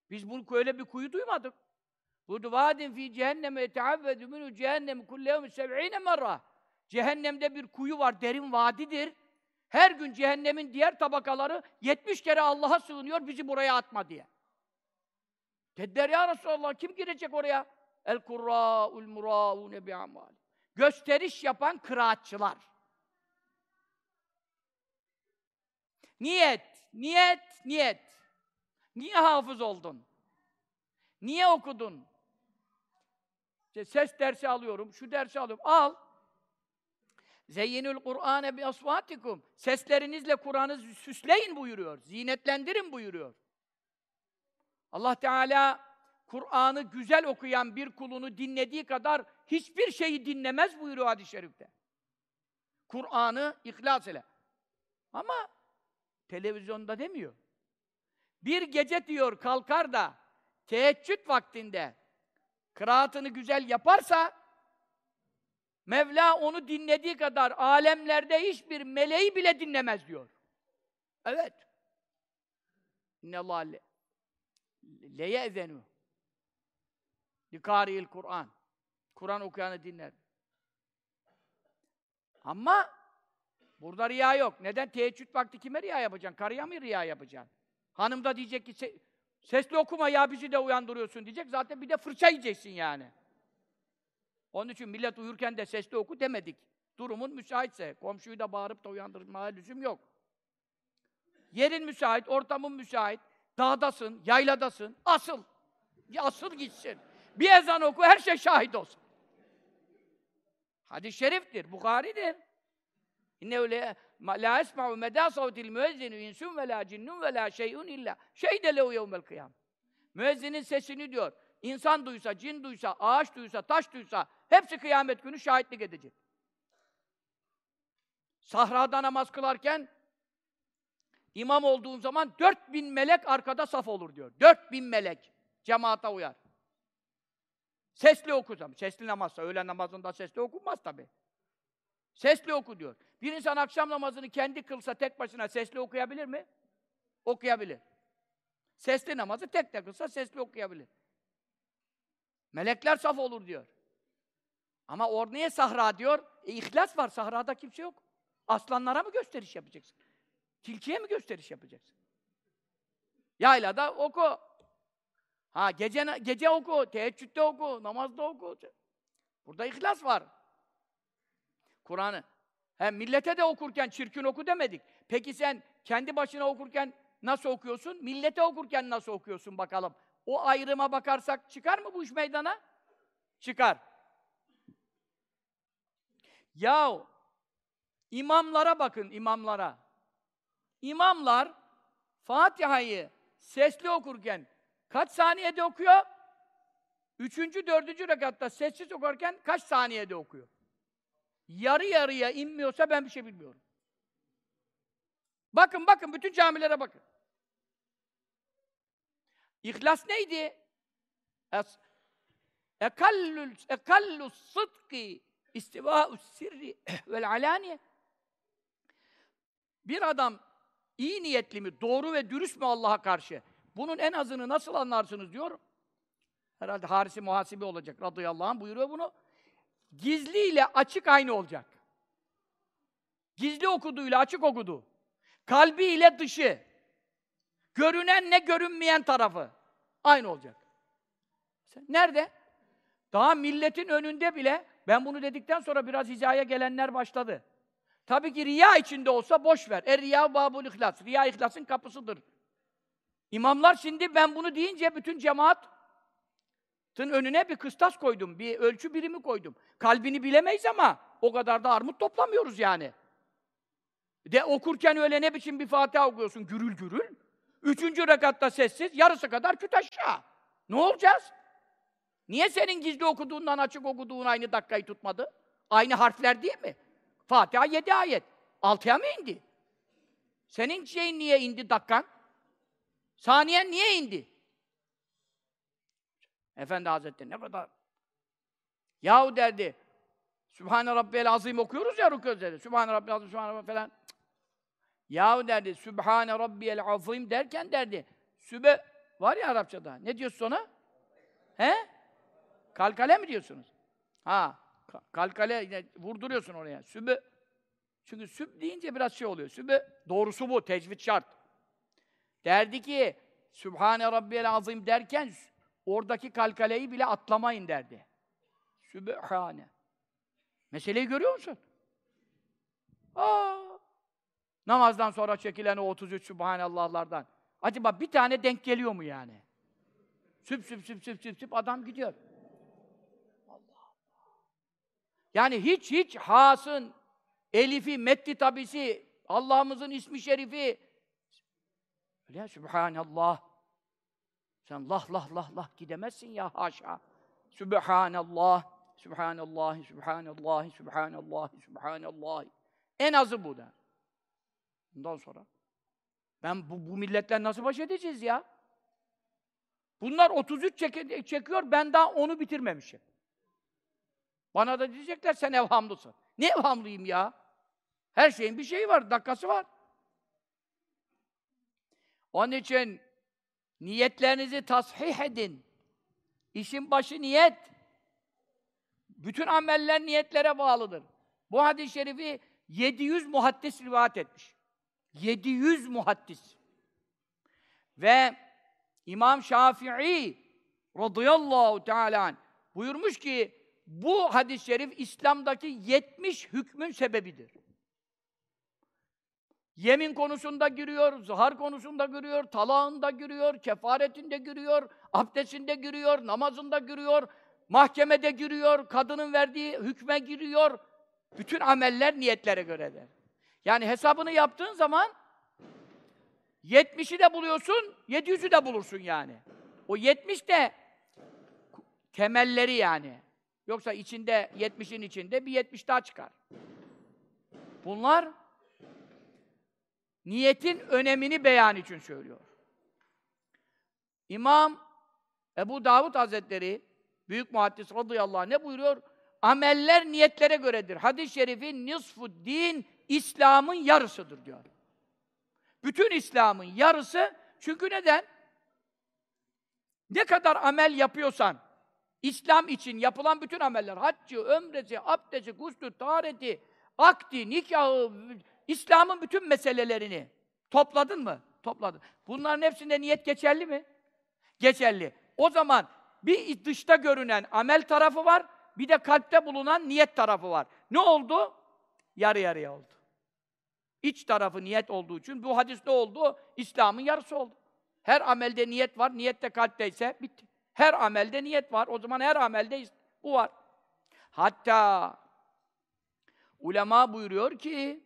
[SPEAKER 1] Biz bunu öyle bir kuyu duymadık. Bu vadin fi cehenneme yeteavvedu minhu cehennemi kulle yevmi sev'ine merra. Cehennemde bir kuyu var, derin vadidir. Her gün cehennemin diğer tabakaları 70 kere Allah'a sığınıyor, bizi buraya atma diye. Dediler ya Resulallah, kim girecek oraya? El kurra'ul mura'une bi amal. Gösteriş yapan kıraatçılar. Niyet, niyet, niyet. Niye hafız oldun? Niye okudun? İşte ses dersi alıyorum, şu dersi alıyorum. Al. Zeyyinül Kur'ane bi asvatikum. Seslerinizle Kur'an'ı süsleyin buyuruyor. Zinetlendirin buyuruyor. Allah Teala Kur'an'ı güzel okuyan bir kulunu dinlediği kadar hiçbir şeyi dinlemez buyuruyor hadis-i şerifte. Kur'an'ı ihlas ile. Ama televizyonda demiyor. Bir gece diyor kalkar da teheccüd vaktinde kıraatını güzel yaparsa Mevla onu dinlediği kadar alemlerde hiçbir meleği bile dinlemez diyor. Evet. İnne Allah le ye'zenu likari'il Kur'an. Kur'an okuyanı dinler. Ama burada riya yok. Neden? Teheccüd vakti kime riya yapacaksın? Karıya mı riya yapacaksın? Hanım da diyecek ki se sesli okuma ya bizi de uyandırıyorsun diyecek. Zaten bir de fırça yiyeceksin yani. Onun için millet uyurken de sesli oku demedik. Durumun müsaitse, komşuyu da bağırıp da uyandırmaya lüzum yok. Yerin müsait, ortamın müsait, dağdasın, yayladasın, asıl. Asıl gitsin. Bir ezan oku, her şey şahit olsun. Hadis-i şeriftir, Bukhari'dir. İnne öyle la esma'u meda savtil müezzinu insun ve la cinnun ve la şey'un illa şeyde lehu yevmel kıyam. Müezzinin sesini diyor. İnsan duysa, cin duysa, ağaç duysa, taş duysa hepsi kıyamet günü şahitlik edecek. Sahrada namaz kılarken imam olduğun zaman dört bin melek arkada saf olur diyor. Dört bin melek cemaata uyar. Sesli okuzam. Sesli namazsa, öğlen namazında sesli okunmaz tabi. Sesli oku diyor. Bir insan akşam namazını kendi kılsa tek başına sesli okuyabilir mi? Okuyabilir. Sesli namazı tek tek kılsa sesli okuyabilir. Melekler saf olur diyor. Ama or niye sahra diyor? E, ihlas var, sahrada kimse yok. Aslanlara mı gösteriş yapacaksın? Tilkiye mi gösteriş yapacaksın? Yaylada oku. Ha gece gece oku, teheccüde oku, namazda oku. Burada ihlas var. Kur'an'ı. Hem millete de okurken çirkin oku demedik. Peki sen kendi başına okurken nasıl okuyorsun? Millete okurken nasıl okuyorsun bakalım? O ayrıma bakarsak çıkar mı bu iş meydana? Çıkar. Yahu imamlara bakın imamlara. İmamlar Fatiha'yı sesli okurken kaç saniyede okuyor? Üçüncü, dördüncü rekatta sessiz okurken kaç saniyede okuyor? Yarı yarıya inmiyorsa ben bir şey bilmiyorum. Bakın bakın bütün camilere bakın. İhlas neydi? Ekallus sıdkı istiva'us sirri vel alaniye. Bir adam iyi niyetli mi, doğru ve dürüst mü Allah'a karşı? Bunun en azını nasıl anlarsınız diyor. Herhalde Harisi muhasibi olacak radıyallahu anh buyuruyor bunu. Gizli ile açık aynı olacak. Gizli okuduğuyla açık okudu. Kalbi ile dışı. Görünenle görünmeyen tarafı. Aynı olacak. Nerede? Daha milletin önünde bile ben bunu dedikten sonra biraz hizaya gelenler başladı. Tabii ki riya içinde olsa boş ver. Er riya babul ihlas. Riya ihlasın kapısıdır. İmamlar şimdi ben bunu deyince bütün cemaatın önüne bir kıstas koydum, bir ölçü birimi koydum. Kalbini bilemeyiz ama o kadar da armut toplamıyoruz yani. De okurken öyle ne biçim bir Fatiha okuyorsun gürül gürül. Üçüncü rekatta sessiz, yarısı kadar küt aşağı. Ne olacağız? Niye senin gizli okuduğundan açık okuduğun aynı dakikayı tutmadı? Aynı harfler değil mi? Fatiha yedi ayet. Altıya mı indi? Senin şeyin niye indi dakikan? Saniyen niye indi? Efendi Hazretleri ne kadar Yahu derdi Sübhane Rabbiyel Azim okuyoruz ya rükû üzerinde. Sübhane Rabbiyel Azim, Sübhane Rabbiyel falan. Yahu derdi Sübhane Rabbiyel Azim derken derdi Sübe var ya Arapçada. Ne diyorsun ona? He? Kalkale mi diyorsunuz? Ha. Ka- Kalkale yine vurduruyorsun oraya. Sübü. Çünkü süb deyince biraz şey oluyor. Sübü doğrusu bu. Tecvid şart. Derdi ki Sübhane Rabbiyel Azim derken oradaki kalkaleyi bile atlamayın derdi. Sübhane. Meseleyi görüyor musun? Aa! Namazdan sonra çekilen o 33 Sübhanallahlardan. Acaba bir tane denk geliyor mu yani? Süp süp süp süp süp süp adam gidiyor. Yani hiç hiç hasın, elifi, meddi tabisi, Allah'ımızın ismi şerifi. Ya, Sübhanallah. Sen lah lah lah lah gidemezsin ya haşa. Sübhanallah, Sübhanallah, Sübhanallah, Sübhanallah, Sübhanallah. En azı bu da. Bundan sonra. Ben bu, bu milletler nasıl baş edeceğiz ya? Bunlar 33 çeke- çekiyor, ben daha onu bitirmemişim. Bana da diyecekler sen evhamlısın. Ne evhamlıyım ya? Her şeyin bir şeyi var, dakikası var. Onun için niyetlerinizi tasih edin. İşin başı niyet. Bütün ameller niyetlere bağlıdır. Bu hadis-i şerifi 700 muhaddis rivayet etmiş. 700 muhaddis. Ve İmam Şafii radıyallahu teala buyurmuş ki bu hadis-i şerif İslam'daki 70 hükmün sebebidir. Yemin konusunda giriyor, zahar konusunda giriyor, talağında giriyor, kefaretinde giriyor, abdestinde giriyor, namazında giriyor, mahkemede giriyor, kadının verdiği hükme giriyor. Bütün ameller niyetlere göredir. Yani hesabını yaptığın zaman 70'i de buluyorsun, 700'ü de bulursun yani. O 70 de temelleri yani. Yoksa içinde, 70'in içinde bir 70 daha çıkar. Bunlar niyetin önemini beyan için söylüyor. İmam Ebu Davud Hazretleri, Büyük Muhaddis radıyallahu anh ne buyuruyor? Ameller niyetlere göredir. Hadis-i şerifi nisfu din, İslam'ın yarısıdır diyor. Bütün İslam'ın yarısı, çünkü neden? Ne kadar amel yapıyorsan, İslam için yapılan bütün ameller, haccı, ömresi, abdesti, guslü, tahareti, akdi, nikahı, İslam'ın bütün meselelerini topladın mı? Topladın. Bunların hepsinde niyet geçerli mi? Geçerli. O zaman bir dışta görünen amel tarafı var, bir de kalpte bulunan niyet tarafı var. Ne oldu? Yarı yarıya oldu. İç tarafı niyet olduğu için bu hadis ne oldu? İslam'ın yarısı oldu. Her amelde niyet var, niyet de kalpteyse bitti. Her amelde niyet var, o zaman her amelde bu var. Hatta ulema buyuruyor ki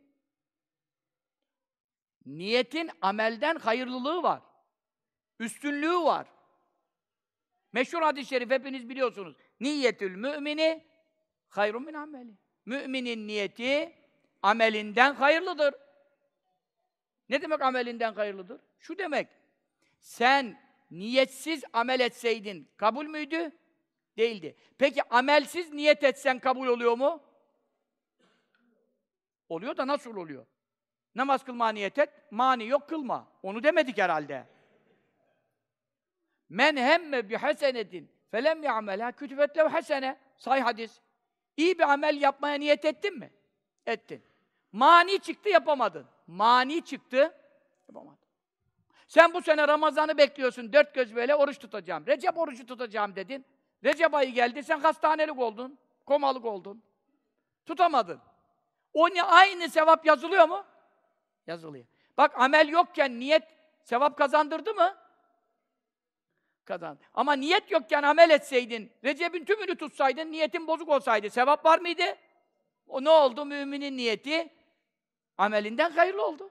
[SPEAKER 1] niyetin amelden hayırlılığı var. Üstünlüğü var. Meşhur hadis-i şerif hepiniz biliyorsunuz. Niyetül mümini hayrun min ameli. Müminin niyeti amelinden hayırlıdır. Ne demek amelinden hayırlıdır? Şu demek. Sen niyetsiz amel etseydin kabul müydü? Değildi. Peki amelsiz niyet etsen kabul oluyor mu? Oluyor da nasıl oluyor? Namaz kılma niyet et, mani yok kılma. Onu demedik herhalde. Men hemme bi hasenetin felem ya'melha kütübet lev hasene. Say hadis. İyi bir amel yapmaya niyet ettin mi? Ettin. Mani çıktı yapamadın. Mani çıktı yapamadın. Sen bu sene Ramazan'ı bekliyorsun, dört göz böyle oruç tutacağım. Recep orucu tutacağım dedin. Recep ayı geldi, sen hastanelik oldun, komalık oldun. Tutamadın. O ne aynı sevap yazılıyor mu? Yazılıyor. Bak amel yokken niyet sevap kazandırdı mı? Kazandı. Ama niyet yokken amel etseydin, Recep'in tümünü tutsaydın, niyetin bozuk olsaydı sevap var mıydı? O ne oldu? Müminin niyeti amelinden hayırlı oldu.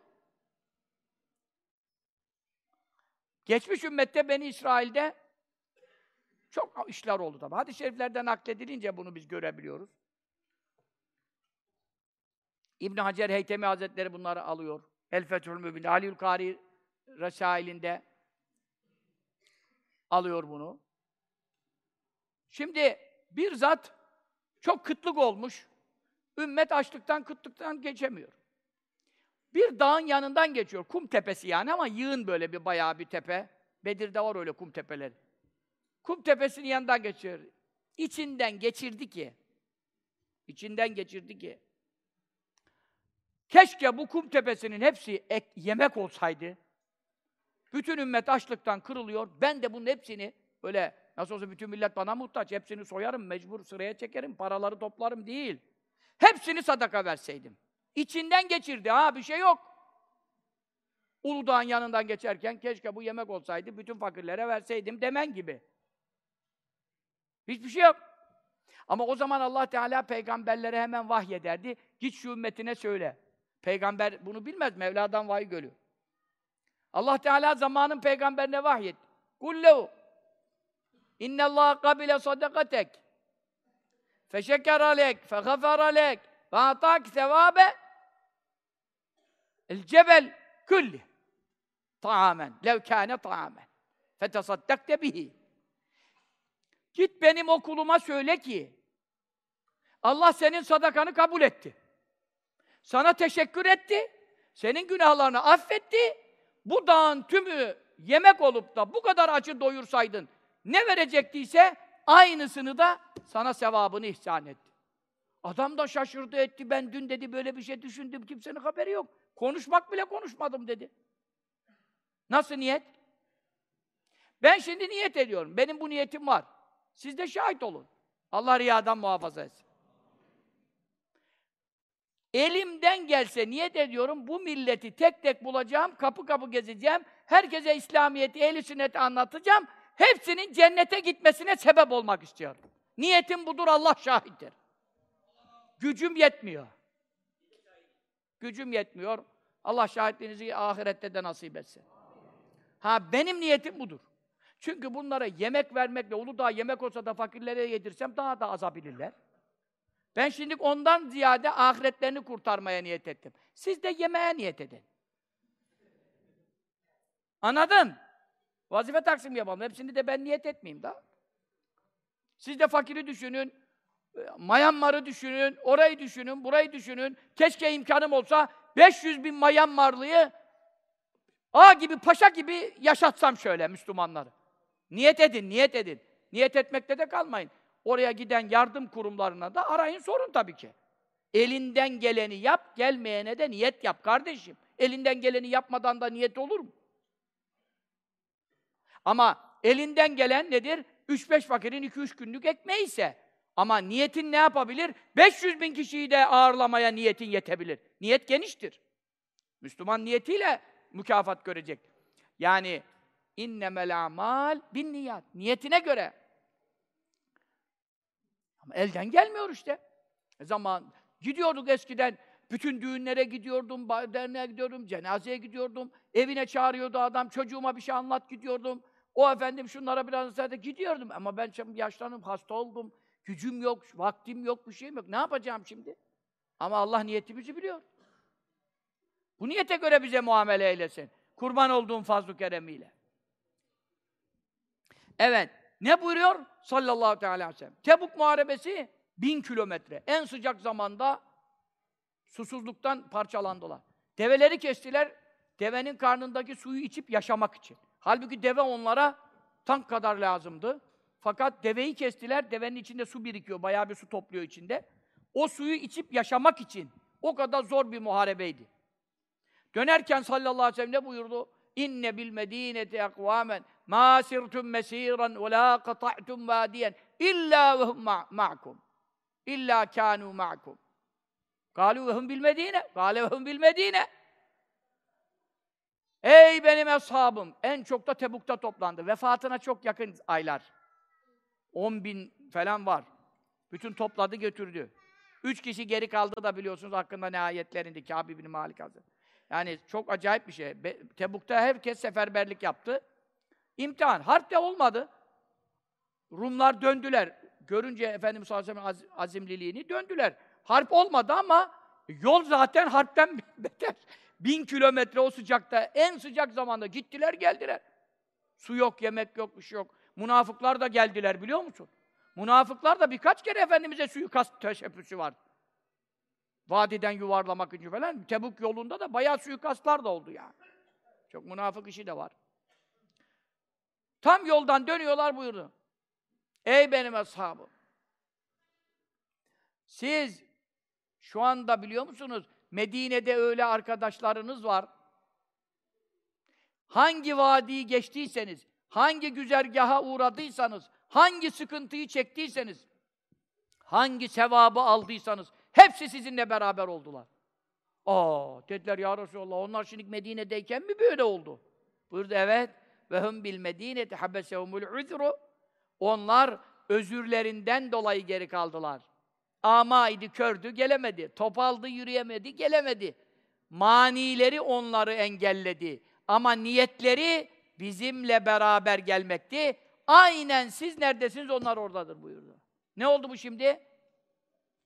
[SPEAKER 1] Geçmiş ümmette Beni İsrail'de çok işler oldu tabi. Hadis-i şeriflerden nakledilince bunu biz görebiliyoruz. İbn Hacer Heytemi Hazretleri bunları alıyor. El Fethül Mübin, Aliül Kari Resailinde alıyor bunu. Şimdi bir zat çok kıtlık olmuş. Ümmet açlıktan, kıtlıktan geçemiyor. Bir dağın yanından geçiyor. Kum tepesi yani ama yığın böyle bir bayağı bir tepe. Bedir'de var öyle kum tepeleri. Kum tepesinin yanından geçiyor. İçinden geçirdi ki İçinden geçirdi ki keşke bu kum tepesinin hepsi ek, yemek olsaydı. Bütün ümmet açlıktan kırılıyor. Ben de bunun hepsini böyle nasıl olsa bütün millet bana muhtaç. Hepsini soyarım, mecbur sıraya çekerim, paraları toplarım değil. Hepsini sadaka verseydim. İçinden geçirdi ha bir şey yok. Uludağ'ın yanından geçerken keşke bu yemek olsaydı bütün fakirlere verseydim demen gibi. Hiçbir şey yok. Ama o zaman Allah Teala peygamberlere hemen vahyederdi. Git şu ümmetine söyle. Peygamber bunu bilmez. Mevla'dan vahiy görüyor. Allah Teala zamanın peygamberine vahyetti. Kullehu İnne Allah kabile sadakatek. Feşeker alek, fegafer alek, ve atak sevabe el cebel külli taamen, lev kâne taamen. Fetesaddakte bihi. Git benim okuluma söyle ki Allah senin sadakanı kabul etti. Sana teşekkür etti. Senin günahlarını affetti. Bu dağın tümü yemek olup da bu kadar acı doyursaydın ne verecektiyse aynısını da sana sevabını ihsan etti. Adam da şaşırdı etti. Ben dün dedi böyle bir şey düşündüm. Kimsenin haberi yok. Konuşmak bile konuşmadım dedi. Nasıl niyet? Ben şimdi niyet ediyorum. Benim bu niyetim var. Siz de şahit olun. Allah riyadan muhafaza etsin. Elimden gelse niyet ediyorum bu milleti tek tek bulacağım, kapı kapı gezeceğim, herkese İslamiyet'i, ehl sünneti anlatacağım, hepsinin cennete gitmesine sebep olmak istiyorum. Niyetim budur, Allah şahittir. Gücüm yetmiyor. Gücüm yetmiyor. Allah şahitliğinizi ahirette de nasip etsin. Ha benim niyetim budur. Çünkü bunlara yemek vermekle, Uludağ yemek olsa da fakirlere yedirsem daha da azabilirler. Ben şimdi ondan ziyade ahiretlerini kurtarmaya niyet ettim. Siz de yemeğe niyet edin. Anladın? Vazife taksim yapalım. Hepsini de ben niyet etmeyeyim da. Siz de fakiri düşünün, Myanmar'ı düşünün, orayı düşünün, burayı düşünün. Keşke imkanım olsa 500 bin Myanmarlıyı A gibi, paşa gibi yaşatsam şöyle Müslümanları. Niyet edin, niyet edin. Niyet etmekte de kalmayın. Oraya giden yardım kurumlarına da arayın sorun tabii ki. Elinden geleni yap, gelmeyene de niyet yap kardeşim. Elinden geleni yapmadan da niyet olur mu? Ama elinden gelen nedir? 3-5 fakirin 2-3 günlük ekmeği ise. Ama niyetin ne yapabilir? 500 bin kişiyi de ağırlamaya niyetin yetebilir. Niyet geniştir. Müslüman niyetiyle mükafat görecek. Yani innemel amal bin niyat. Niyetine göre. Ama elden gelmiyor işte. E zaman gidiyorduk eskiden bütün düğünlere gidiyordum, derneğe gidiyordum, cenazeye gidiyordum, evine çağırıyordu adam, çocuğuma bir şey anlat gidiyordum. O efendim şunlara biraz da gidiyordum ama ben yaşlandım, hasta oldum, gücüm yok, vaktim yok, bir şeyim yok. Ne yapacağım şimdi? Ama Allah niyetimizi biliyor. Bu niyete göre bize muamele eylesin. Kurban olduğum fazl-ı keremiyle. Evet. Ne buyuruyor? Sallallahu teala aleyhi ve sellem. Tebuk muharebesi bin kilometre. En sıcak zamanda susuzluktan parçalandılar. Develeri kestiler, devenin karnındaki suyu içip yaşamak için. Halbuki deve onlara tank kadar lazımdı. Fakat deveyi kestiler, devenin içinde su birikiyor, bayağı bir su topluyor içinde. O suyu içip yaşamak için o kadar zor bir muharebeydi. Dönerken sallallahu aleyhi ve sellem ne buyurdu? İnne bil medineti akvamen ma sirtum mesiran ve la qata'tum vadiyen illa ve hum ma'kum. İlla kanu ma'kum. Kalu ve hum bil medine. Kale ve hum bil medine. Ey benim ashabım! En çok da Tebuk'ta toplandı. Vefatına çok yakın aylar. 10 bin falan var. Bütün topladı götürdü. Üç kişi geri kaldı da biliyorsunuz hakkında ne ayetlerindi Kâb ibn Malik Hazretleri. Yani çok acayip bir şey. Tebuk'ta herkes seferberlik yaptı. İmtihan. Harp de olmadı. Rumlar döndüler. Görünce Efendimiz sallallahu aleyhi ve sellem azimliliğini döndüler. Harp olmadı ama yol zaten harpten beter. Bin kilometre o sıcakta, en sıcak zamanda gittiler geldiler. Su yok, yemek yok, bir şey yok. Münafıklar da geldiler biliyor musun? Münafıklar da birkaç kere Efendimiz'e suikast teşebbüsü var. Vadiden yuvarlamak için falan. Tebuk yolunda da bayağı suikastlar da oldu yani. Çok münafık işi de var. Tam yoldan dönüyorlar buyurdu. Ey benim ashabım! Siz şu anda biliyor musunuz? Medine'de öyle arkadaşlarınız var. Hangi vadiyi geçtiyseniz, hangi güzergaha uğradıysanız, hangi sıkıntıyı çektiyseniz, hangi sevabı aldıysanız, hepsi sizinle beraber oldular. Aa, dediler ya Resulallah, onlar şimdi Medine'deyken mi böyle oldu? Buyurdu evet. Ve hum bil medineti habesehumul uzru. Onlar özürlerinden dolayı geri kaldılar. Ama idi, kördü, gelemedi. Topaldı, yürüyemedi, gelemedi. Manileri onları engelledi. Ama niyetleri bizimle beraber gelmekti. Aynen siz neredesiniz, onlar oradadır buyurdu. Ne oldu bu şimdi?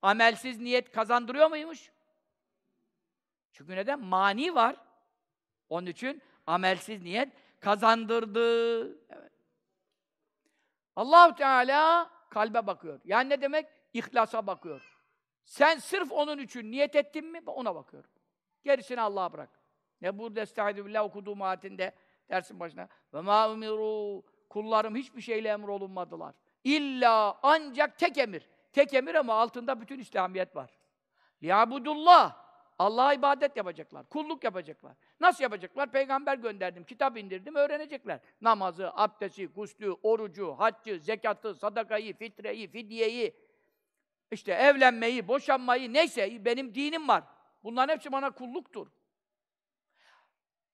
[SPEAKER 1] Amelsiz niyet kazandırıyor muymuş? Çünkü neden? Mani var. Onun için amelsiz niyet kazandırdı. Evet. Allahu Teala kalbe bakıyor. Yani ne demek? İhlasa bakıyor. Sen sırf onun için niyet ettin mi? Ona bakıyor. Gerisini Allah'a bırak. Ne burada estaizu billah okuduğum ayetinde dersin başına. Ve ma umiru kullarım hiçbir şeyle emrolunmadılar. İlla ancak tek emir. Tek emir ama altında bütün İslamiyet var. Liyabudullah. Allah'a ibadet yapacaklar, kulluk yapacaklar. Nasıl yapacaklar? Peygamber gönderdim, kitap indirdim, öğrenecekler. Namazı, abdesti, guslü, orucu, haccı, zekatı, sadakayı, fitreyi, fidyeyi, işte evlenmeyi, boşanmayı, neyse benim dinim var. Bunların hepsi bana kulluktur.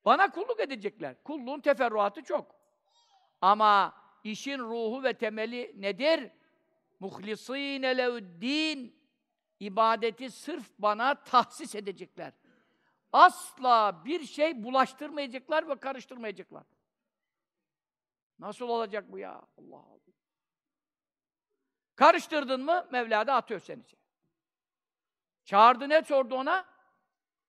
[SPEAKER 1] Bana kulluk edecekler. Kulluğun teferruatı çok. Ama işin ruhu ve temeli nedir? Muhlisîne levd-din ibadeti sırf bana tahsis edecekler. Asla bir şey bulaştırmayacaklar ve karıştırmayacaklar. Nasıl olacak bu ya? Allah Allah. Karıştırdın mı Mevla da atıyor seni. Çağırdı ne sordu ona?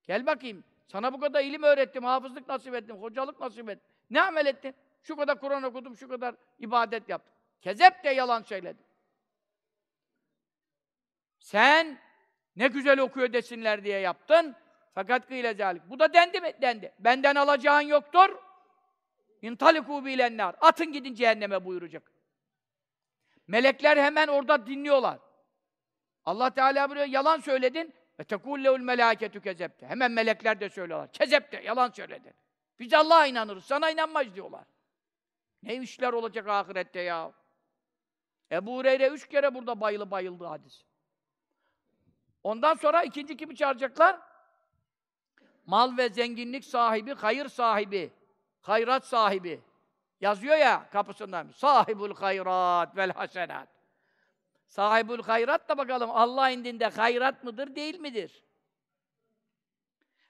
[SPEAKER 1] Gel bakayım. Sana bu kadar ilim öğrettim, hafızlık nasip ettim, hocalık nasip ettim. Ne amel ettin? Şu kadar Kur'an okudum, şu kadar ibadet yaptım. Kezep de yalan söyledi. Sen ne güzel okuyor desinler diye yaptın. Fakat kıyle zalik. Bu da dendi mi? Dendi. Benden alacağın yoktur. İntaliku bilenler. Atın gidin cehenneme buyuracak. Melekler hemen orada dinliyorlar. Allah Teala buraya yalan söyledin. Ve tekulleul melâketü kezepte. Hemen melekler de söylüyorlar. Kezepte, yalan söyledin. Biz Allah'a inanırız, sana inanmayız diyorlar. Ne işler olacak ahirette ya? Ebu Hureyre üç kere burada bayılı bayıldı hadis. Ondan sonra ikinci kimi çağıracaklar? Mal ve zenginlik sahibi, hayır sahibi, hayrat sahibi. Yazıyor ya kapısından. Sahibul hayrat vel hasenat. Sahibul hayrat da bakalım Allah indinde hayrat mıdır, değil midir?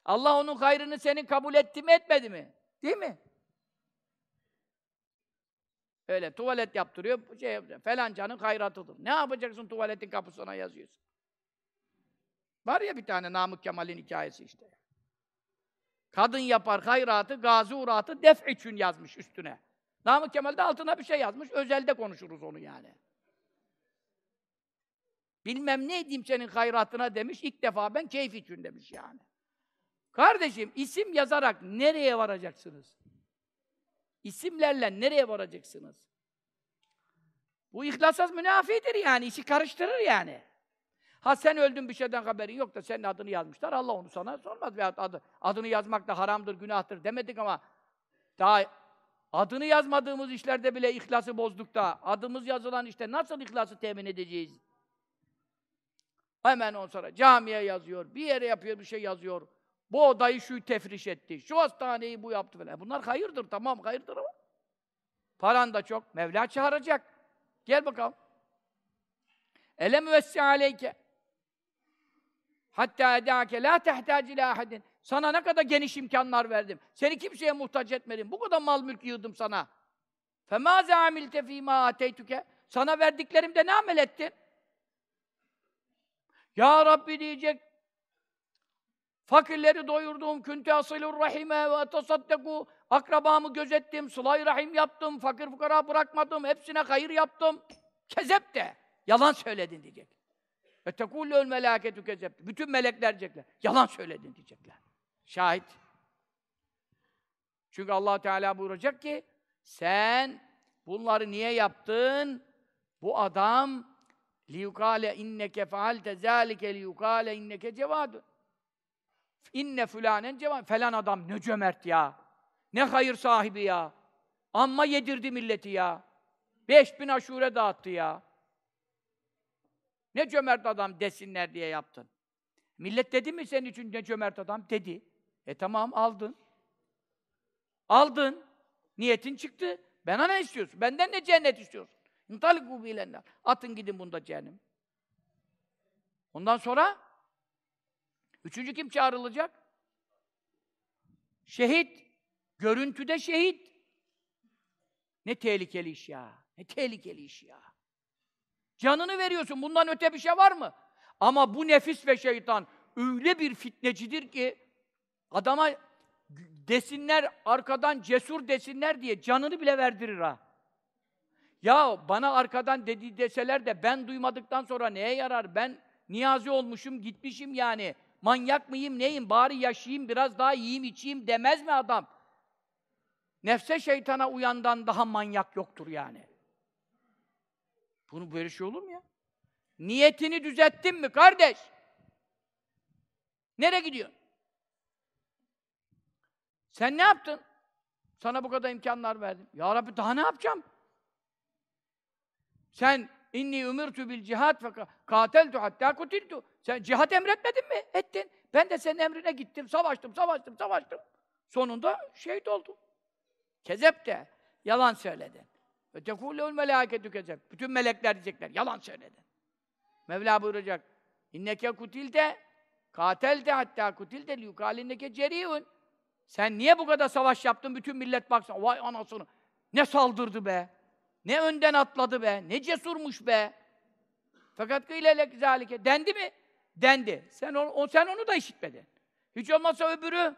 [SPEAKER 1] Allah onun hayrını senin kabul etti mi, etmedi mi? Değil mi? Öyle tuvalet yaptırıyor, şey yapıyor. Felancanın hayratıdır. Ne yapacaksın tuvaletin kapısına yazıyorsun? Var ya bir tane Namık Kemal'in hikayesi işte. Kadın yapar hayratı, gazi uğratı def için yazmış üstüne. Namık Kemal de altına bir şey yazmış, özelde konuşuruz onu yani. Bilmem ne edeyim senin hayratına demiş, ilk defa ben keyif için demiş yani. Kardeşim, isim yazarak nereye varacaksınız? İsimlerle nereye varacaksınız? Bu ihlasaz münafidir yani, işi karıştırır yani. Ha sen öldün bir şeyden haberin yok da senin adını yazmışlar. Allah onu sana sormaz. Veyahut adı, adını yazmak da haramdır, günahtır demedik ama daha adını yazmadığımız işlerde bile ihlası bozduk da adımız yazılan işte nasıl ihlası temin edeceğiz? Hemen on sonra camiye yazıyor, bir yere yapıyor, bir şey yazıyor. Bu odayı şu tefriş etti, şu hastaneyi bu yaptı falan. Bunlar hayırdır, tamam hayırdır ama. Paran da çok, Mevla çağıracak. Gel bakalım. Ele müvessi aleyke. Hatta edâke la tehtac ila ahadin. Sana ne kadar geniş imkanlar verdim. Seni kimseye muhtaç etmedim. Bu kadar mal mülk yığdım sana. Femâze amilte fîmâ ateytüke. Sana verdiklerimde ne amel ettin? Ya Rabbi diyecek. Fakirleri doyurdum, künte asilur rahime ve tasaddeku. Akrabamı gözettim, sılay rahim yaptım, fakir fukara bırakmadım, hepsine hayır yaptım. Kezep de, yalan söyledin diyecek. Ve tekullül melâketü kezep. Bütün melekler diyecekler. Yalan söyledin diyecekler. Şahit. Çünkü allah Teala buyuracak ki sen bunları niye yaptın? Bu adam liyukale inneke faalte zâlike liyukale inneke cevadun. İnne fulanen cevad. Falan adam ne cömert ya. Ne hayır sahibi ya. Amma yedirdi milleti ya. Beş bin aşure dağıttı ya. Ne cömert adam desinler diye yaptın. Millet dedi mi senin için ne cömert adam? Dedi. E tamam aldın. Aldın. Niyetin çıktı. Bana ne istiyorsun? Benden ne cennet istiyorsun? İntaliku bilenler. Atın gidin bunda cehennem. Ondan sonra üçüncü kim çağrılacak? Şehit. Görüntüde şehit. Ne tehlikeli iş ya. Ne tehlikeli iş ya. Canını veriyorsun. Bundan öte bir şey var mı? Ama bu nefis ve şeytan öyle bir fitnecidir ki adama desinler arkadan cesur desinler diye canını bile verdirir ha. Ya bana arkadan dedi deseler de ben duymadıktan sonra neye yarar? Ben niyazi olmuşum, gitmişim yani. Manyak mıyım, neyim? Bari yaşayayım, biraz daha yiyeyim, içeyim demez mi adam? Nefse şeytana uyandan daha manyak yoktur yani. Bunu böyle şey olur mu ya? Niyetini düzelttin mi kardeş? Nereye gidiyorsun? Sen ne yaptın? Sana bu kadar imkanlar verdim. Ya Rabbi daha ne yapacağım? Sen inni umirtu bil cihat ve kateltu hatta kutiltu. Sen cihat emretmedin mi? Ettin. Ben de senin emrine gittim, savaştım, savaştım, savaştım. Sonunda şehit oldum. Kezep de yalan söyledin. Ve tekûleul melâketü kezep. Bütün melekler diyecekler, yalan söyledin. Mevla buyuracak. İnneke kutilde, katelte hatta kutilde liyukâlinneke ceriyun. Sen niye bu kadar savaş yaptın? Bütün millet baksın. Vay anasını. Ne saldırdı be. Ne önden atladı be. Ne cesurmuş be. Fakat kıylelek zalike. Dendi mi? Dendi. Sen onu, o, sen onu da işitmedin. Hiç olmazsa öbürü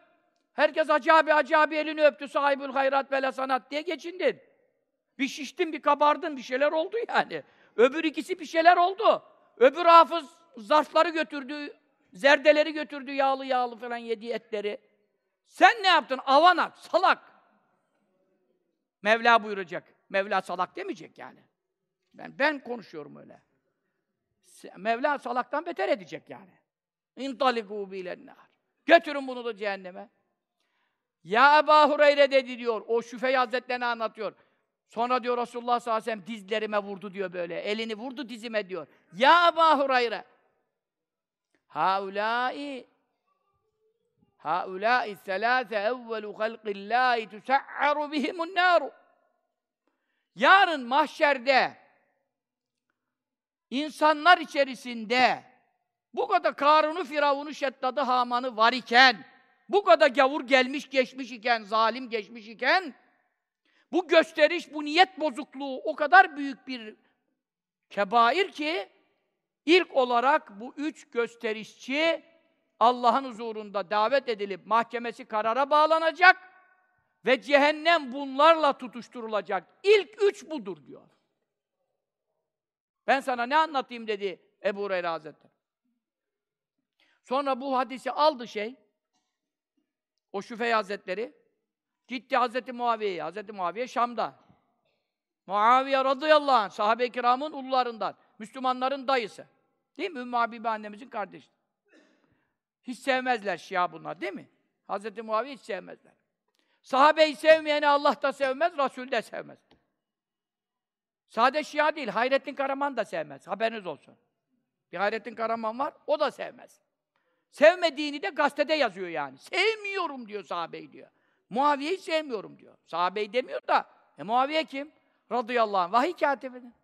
[SPEAKER 1] herkes acı abi acı abi elini öptü sahibül hayrat ve sanat diye geçindin. Bir şiştin, bir kabardın, bir şeyler oldu yani. Öbür ikisi bir şeyler oldu. Öbür hafız zarfları götürdü, zerdeleri götürdü, yağlı yağlı falan yedi etleri. Sen ne yaptın? Avanak, salak. Mevla buyuracak. Mevla salak demeyecek yani. Ben ben konuşuyorum öyle. Mevla salaktan beter edecek yani. İntaliku bilennar. Götürün bunu da cehenneme. Ya Ebu Hureyre dedi diyor. O Şüfey Hazretlerini anlatıyor. Sonra diyor Resulullah sallallahu aleyhi ve sellem dizlerime vurdu diyor böyle. Elini vurdu dizime diyor. Ya Ebu Hureyre. Haulâi Haulâi selâse evvelu halqillâhi tusa'aru bihimun nâru. Yarın mahşerde insanlar içerisinde bu kadar Karun'u, Firavun'u, Şeddadı, Haman'ı var iken, bu kadar gavur gelmiş geçmiş iken, zalim geçmiş iken, bu gösteriş, bu niyet bozukluğu o kadar büyük bir kebair ki, ilk olarak bu üç gösterişçi Allah'ın huzurunda davet edilip mahkemesi karara bağlanacak ve cehennem bunlarla tutuşturulacak. İlk üç budur diyor. Ben sana ne anlatayım dedi Ebu Hureyre Hazretleri. Sonra bu hadisi aldı şey, o Şüfey Hazretleri, gitti Hazreti Muaviye'ye. Hazreti Muaviye Şam'da. Muaviye radıyallahu anh, sahabe-i kiramın ullarından, Müslümanların dayısı. Değil mi? Ümmü Habibe annemizin kardeşi. Hiç sevmezler Şia bunlar, değil mi? Hazreti Muaviye hiç sevmezler. Sahabeyi sevmeyeni Allah da sevmez, Resul de sevmez. Sade Şia değil, Hayrettin Karaman da sevmez. Haberiniz olsun. Bir Hayrettin Karaman var, o da sevmez. Sevmediğini de gazetede yazıyor yani. Sevmiyorum diyor sahabeyi diyor. Muaviye'yi sevmiyorum diyor. Sahabeyi demiyor da, e Muaviye kim? Radıyallahu anh. Vahiy katibinin.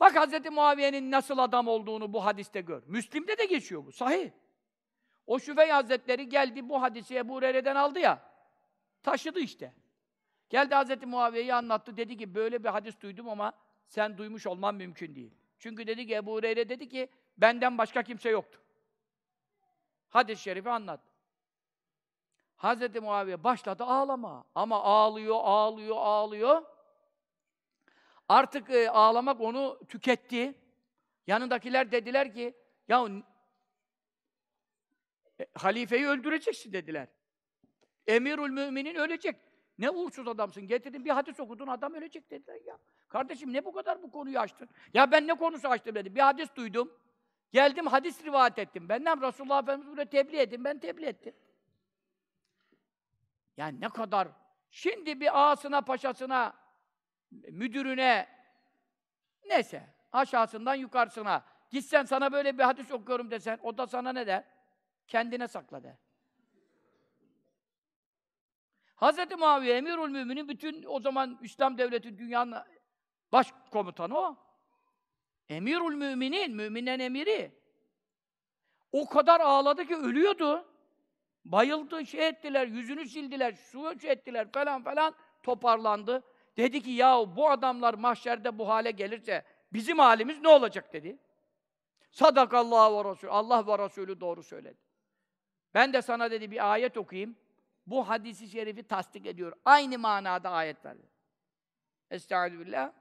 [SPEAKER 1] Bak Hz. Muaviye'nin nasıl adam olduğunu bu hadiste gör. Müslim'de de geçiyor bu, sahih. O Şüfey Hazretleri geldi bu hadisi Ebu Hureyre'den aldı ya, taşıdı işte. Geldi Hz. Muaviye'yi anlattı, dedi ki böyle bir hadis duydum ama sen duymuş olman mümkün değil. Çünkü dedi ki Ebu Hureyre dedi ki benden başka kimse yoktu. Hadis-i şerifi anlat. Hz. Muaviye başladı ağlama. Ama ağlıyor, ağlıyor, ağlıyor. Artık e, ağlamak onu tüketti. Yanındakiler dediler ki, ya e, halifeyi öldüreceksin dediler. Emirül müminin ölecek. Ne uğursuz adamsın. Getirdin bir hadis okudun adam ölecek dediler ya. Kardeşim ne bu kadar bu konuyu açtın? Ya ben ne konusu açtım dedi. Bir hadis duydum. Geldim hadis rivayet ettim. Benden Resulullah Efendimiz buraya tebliğ edin. Ben tebliğ ettim. Yani ne kadar şimdi bir ağasına, paşasına, müdürüne neyse aşağısından yukarısına gitsen sana böyle bir hadis okuyorum desen o da sana ne der? Kendine sakla der. Hz. Muaviye Emirül Müminin bütün o zaman İslam devleti dünyanın baş komutanı o. Emirül Müminin, müminlerin emiri. O kadar ağladı ki ölüyordu. Bayıldı, şey ettiler, yüzünü sildiler, su şey ettiler falan falan toparlandı. Dedi ki ya bu adamlar mahşerde bu hale gelirse bizim halimiz ne olacak dedi. Sadakallahu ve Resulü. Allah ve Resulü doğru söyledi. Ben de sana dedi bir ayet okuyayım. Bu hadisi şerifi tasdik ediyor. Aynı manada ayetler. Estaizu billah.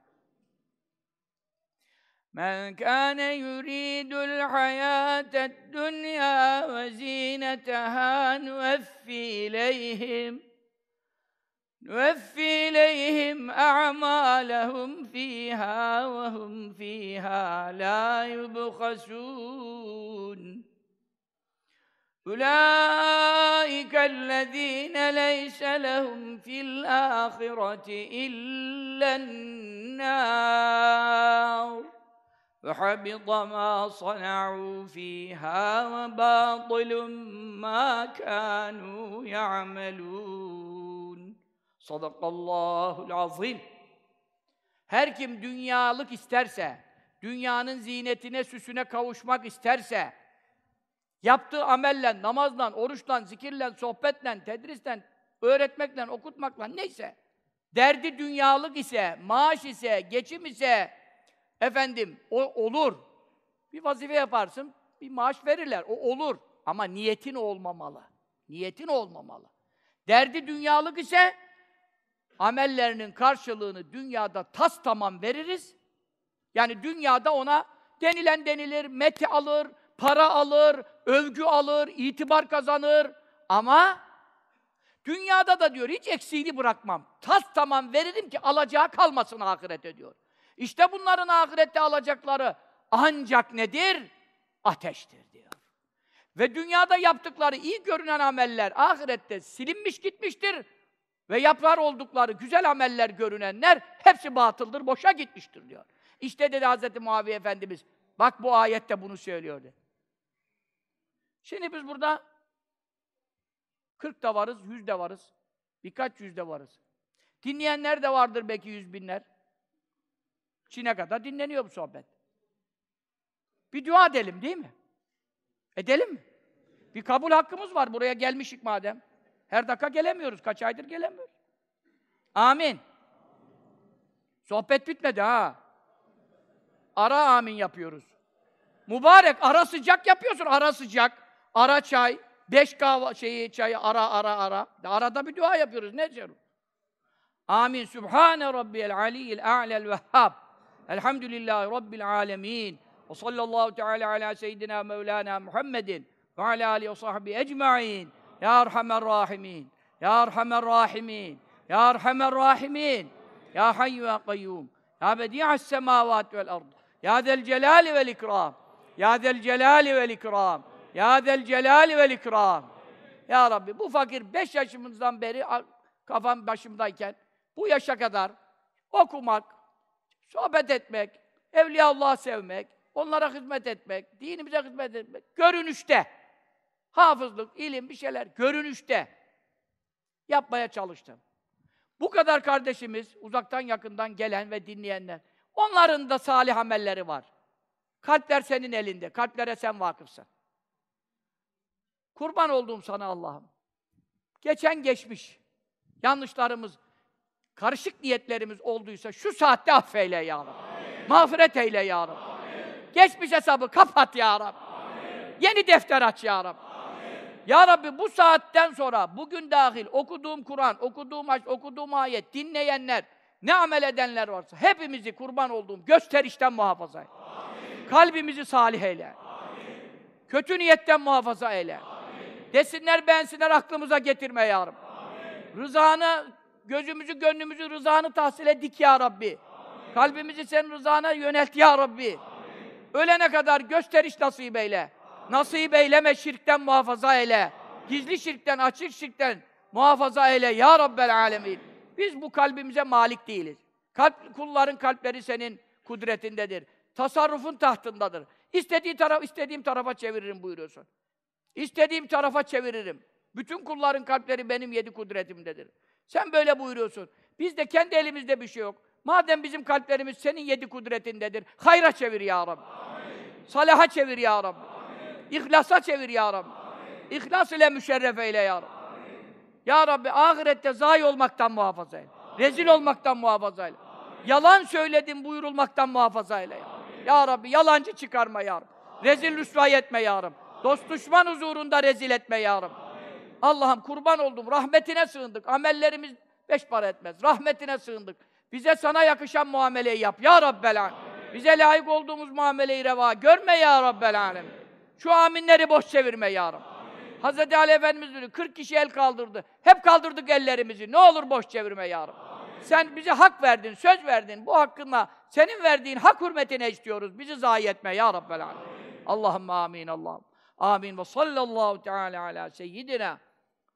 [SPEAKER 1] Men kâne yuridul hayâted dünyâ ve zînetehâ nüveffi ileyhim نوفي إليهم أعمالهم فيها وهم فيها لا يبخسون أولئك الذين ليس لهم في الآخرة إلا النار وحبط ما صنعوا فيها وباطل ما كانوا يعملون Sadakallahul azim. Her kim dünyalık isterse, dünyanın zinetine, süsüne kavuşmak isterse, yaptığı amelle, namazla, oruçla, zikirle, sohbetle, tedrisle, öğretmekle, okutmakla neyse, derdi dünyalık ise, maaş ise, geçim ise, efendim, o olur. Bir vazife yaparsın, bir maaş verirler, o olur. Ama niyetin olmamalı. Niyetin olmamalı. Derdi dünyalık ise, amellerinin karşılığını dünyada tas tamam veririz. Yani dünyada ona denilen denilir, meti alır, para alır, övgü alır, itibar kazanır. Ama dünyada da diyor hiç eksiğini bırakmam. Tas tamam veririm ki alacağı kalmasın ahirete diyor. İşte bunların ahirette alacakları ancak nedir? Ateştir diyor. Ve dünyada yaptıkları iyi görünen ameller ahirette silinmiş gitmiştir ve yapar oldukları güzel ameller görünenler hepsi batıldır, boşa gitmiştir diyor. İşte dedi Hz. Muaviye Efendimiz, bak bu ayette bunu söylüyordu. Şimdi biz burada 40 da varız, 100 de varız. Birkaç yüzde varız. Dinleyenler de vardır belki yüz binler. Çin'e kadar dinleniyor bu sohbet. Bir dua edelim değil mi? Edelim mi? Bir kabul hakkımız var. Buraya gelmişik madem. Her dakika gelemiyoruz. Kaç aydır gelemiyoruz. Amin. Sohbet bitmedi ha. Ara amin yapıyoruz. Mübarek ara sıcak yapıyorsun. Ara sıcak. Ara çay. Beş kahve şeyi çayı ara ara ara. Arada bir dua yapıyoruz. Ne diyorum? Amin. Sübhane rabbiyel aliyyil a'lel vehhab. Elhamdülillahi rabbil alemin. Ve sallallahu teala ala seyyidina mevlana Muhammedin ve ala alihi ve sahbihi ecma'in. Ya Erhamer Rahimin. Ya Erhamer Rahimin. Ya Erhamer Rahimin. Ya Hayyu ya Kayyum. Ya Bedi'as semavat vel ard. Ya Zel Celali vel İkram. Ya Zel Celali vel İkram. Ya Zel Celali vel İkram. Ya Rabbi bu fakir beş yaşımızdan beri kafam başımdayken bu yaşa kadar okumak, sohbet etmek, Evliyaullah sevmek, onlara hizmet etmek, dinimize hizmet etmek, görünüşte hafızlık, ilim, bir şeyler görünüşte yapmaya çalıştım. Bu kadar kardeşimiz, uzaktan yakından gelen ve dinleyenler, onların da salih amelleri var. Kalpler senin elinde, kalplere sen vakıfsın. Kurban olduğum sana Allah'ım. Geçen geçmiş, yanlışlarımız, karışık niyetlerimiz olduysa şu saatte affeyle ya Rabbi. Amin. Mağfiret eyle ya Rabbi. Amin. Geçmiş hesabı kapat ya Rabbi. Amin. Yeni defter aç ya Rabbi. Ya Rabbi bu saatten sonra bugün dahil okuduğum Kur'an, okuduğum aç, okuduğum ayet, dinleyenler, ne amel edenler varsa hepimizi kurban olduğum gösterişten muhafaza et. Kalbimizi salih eyle. Kötü niyetten muhafaza eyle. Amin. Desinler beğensinler aklımıza getirme ya Rabbi. Amin. Rızanı Gözümüzü, gönlümüzü rızanı tahsile dik ya Rabbi. Kalbimizi senin rızana yönelt ya Rabbi. Ölene kadar gösteriş nasip eyle. Nasip eyleme şirkten muhafaza eyle. Gizli şirkten, açık şirkten muhafaza eyle ya Rabbel alemin. Biz bu kalbimize malik değiliz. Kalp, kulların kalpleri senin kudretindedir. Tasarrufun tahtındadır. İstediği taraf, istediğim tarafa çeviririm buyuruyorsun. İstediğim tarafa çeviririm. Bütün kulların kalpleri benim yedi kudretimdedir. Sen böyle buyuruyorsun. Biz de kendi elimizde bir şey yok. Madem bizim kalplerimiz senin yedi kudretindedir, hayra çevir ya Rabbi. Salaha çevir ya Rabbi. İhlasa çevir ya Rabbi. İhlas ile müşerref eyle ya Rabbi. Ya Rabbi ahirette zayi olmaktan muhafaza eyle. Rezil olmaktan muhafaza eyle. Yalan söyledim buyurulmaktan muhafaza eyle ya. Ya Rabbi yalancı çıkarma ya Rabbi. Rezil rüsvay etme ya Rabbi. Dost düşman huzurunda rezil etme ya Rabbi. Allah'ım kurban oldum. Rahmetine sığındık. Amellerimiz beş para etmez. Rahmetine sığındık. Bize sana yakışan muameleyi yap ya Rabbel Alem. Bize layık olduğumuz muameleyi reva görme ya Rabbel Alem. Şu aminleri boş çevirme ya Rabbi. Hazreti Ali Efendimiz diyor, 40 kişi el kaldırdı. Hep kaldırdık ellerimizi. Ne olur boş çevirme ya Rabbi. Sen bize hak verdin, söz verdin. Bu hakkınla senin verdiğin hak hürmetine istiyoruz. Bizi zayi etme ya Rabbel Alem. Allahümme amin Allah'ım. Amin ve sallallahu teala ala seyyidina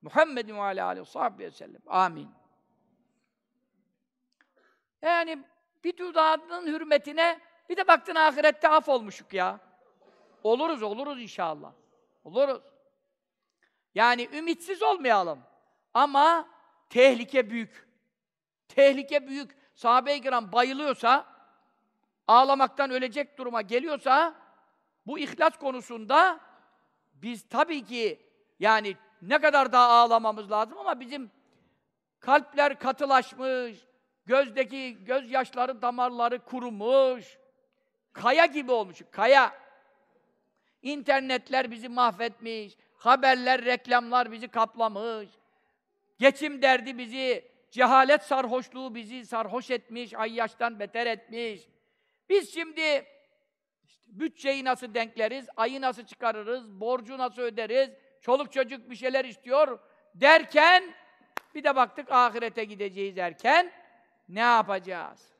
[SPEAKER 1] Muhammedin ve ala aleyhi ve sellem. Amin. Yani bir dudağının hürmetine bir de baktın ahirette af olmuşuk ya. Oluruz, oluruz inşallah. Oluruz. Yani ümitsiz olmayalım. Ama tehlike büyük. Tehlike büyük. Sahabe-i kiram bayılıyorsa, ağlamaktan ölecek duruma geliyorsa, bu ihlas konusunda biz tabii ki yani ne kadar daha ağlamamız lazım ama bizim kalpler katılaşmış, gözdeki gözyaşları damarları kurumuş, kaya gibi olmuş, kaya. İnternetler bizi mahvetmiş, haberler, reklamlar bizi kaplamış, geçim derdi bizi, cehalet sarhoşluğu bizi sarhoş etmiş, ayyaştan beter etmiş. Biz şimdi bütçeyi nasıl denkleriz, ayı nasıl çıkarırız, borcu nasıl öderiz, çoluk çocuk bir şeyler istiyor derken bir de baktık ahirete gideceğiz derken ne yapacağız?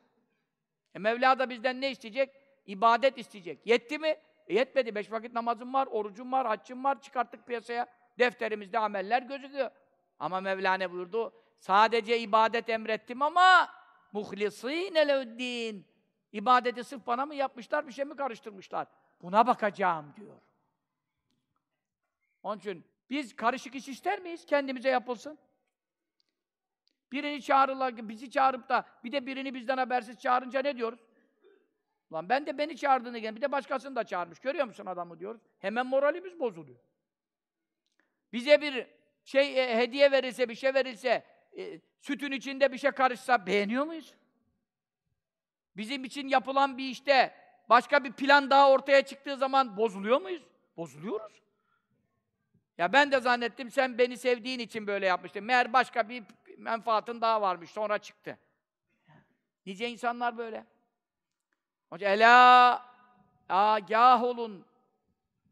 [SPEAKER 1] E Mevla da bizden ne isteyecek? İbadet isteyecek. Yetti mi? E yetmedi. Beş vakit namazım var, orucum var, haccım var. Çıkarttık piyasaya. Defterimizde ameller gözüküyor. Ama Mevla ne buyurdu? Sadece ibadet emrettim ama muhlisîne lehuddin. İbadeti sırf bana mı yapmışlar, bir şey mi karıştırmışlar? Buna bakacağım diyor. Onun için biz karışık iş ister miyiz? Kendimize yapılsın. Birini çağırırlar, bizi çağırıp da bir de birini bizden habersiz çağırınca ne diyoruz? Lan ben de beni çağırdığını gel, bir de başkasını da çağırmış. Görüyor musun adamı diyoruz. Hemen moralimiz bozuluyor. Bize bir şey e, hediye verilse, bir şey verilse, e, sütün içinde bir şey karışsa beğeniyor muyuz? Bizim için yapılan bir işte başka bir plan daha ortaya çıktığı zaman bozuluyor muyuz? Bozuluyoruz. Ya ben de zannettim sen beni sevdiğin için böyle yapmıştın. Meğer başka bir menfaatın daha varmış. Sonra çıktı. Nice insanlar böyle. Hoca ela agah olun.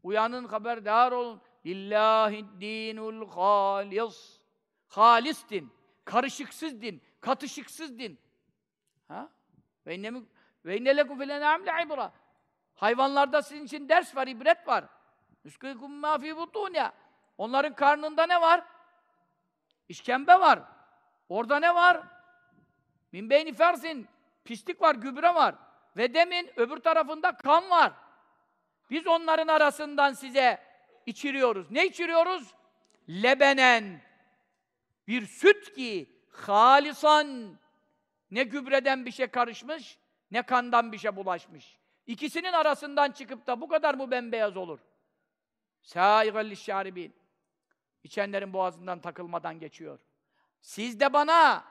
[SPEAKER 1] Uyanın, haberdar olun. Lillahi dinul halis. Halis din. Karışıksız din. Katışıksız din. Ha? Ve inne ve inne lekum fil en'am ibra. Hayvanlarda sizin için ders var, ibret var. Üskükum ma fi ya. Onların karnında ne var? İşkembe var. Orada ne var? Min beyni fersin. Pislik var, gübre var. Ve demin öbür tarafında kan var. Biz onların arasından size içiriyoruz. Ne içiriyoruz? Lebenen. Bir süt ki halisan ne gübreden bir şey karışmış, ne kandan bir şey bulaşmış. İkisinin arasından çıkıp da bu kadar mı bembeyaz olur? Sâigal şaribin. İçenlerin boğazından takılmadan geçiyor. Siz de bana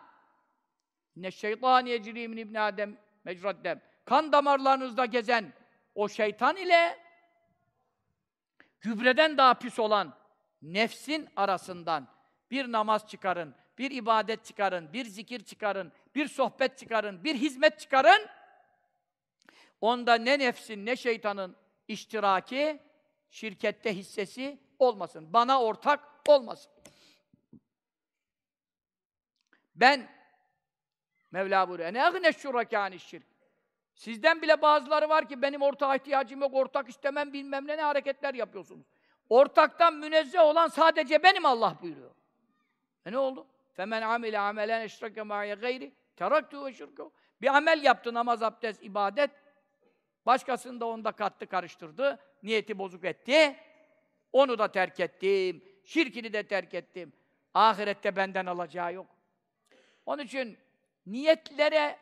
[SPEAKER 1] ne şeytan yecri min ibn Adem mecraddem. Kan damarlarınızda gezen o şeytan ile gübreden daha pis olan nefsin arasından bir namaz çıkarın, bir ibadet çıkarın, bir zikir çıkarın, bir sohbet çıkarın, bir hizmet çıkarın. Onda ne nefsin ne şeytanın iştiraki, şirkette hissesi olmasın. Bana ortak olmasın. Ben Mevla buyuruyor. Ne agneş şurakâni şirk. Sizden bile bazıları var ki benim ortağa ihtiyacım yok, ortak istemem bilmem ne ne hareketler yapıyorsunuz. Ortaktan münezzeh olan sadece benim Allah buyuruyor. E ne oldu? Femen amile amelen eşreke ma'ye gayri teraktu ve şirkehu. Bir amel yaptı namaz, abdest, ibadet. Başkasını da onda kattı, karıştırdı. Niyeti bozuk etti. Onu da terk ettim. Şirkini de terk ettim. Ahirette benden alacağı yok. Onun için niyetlere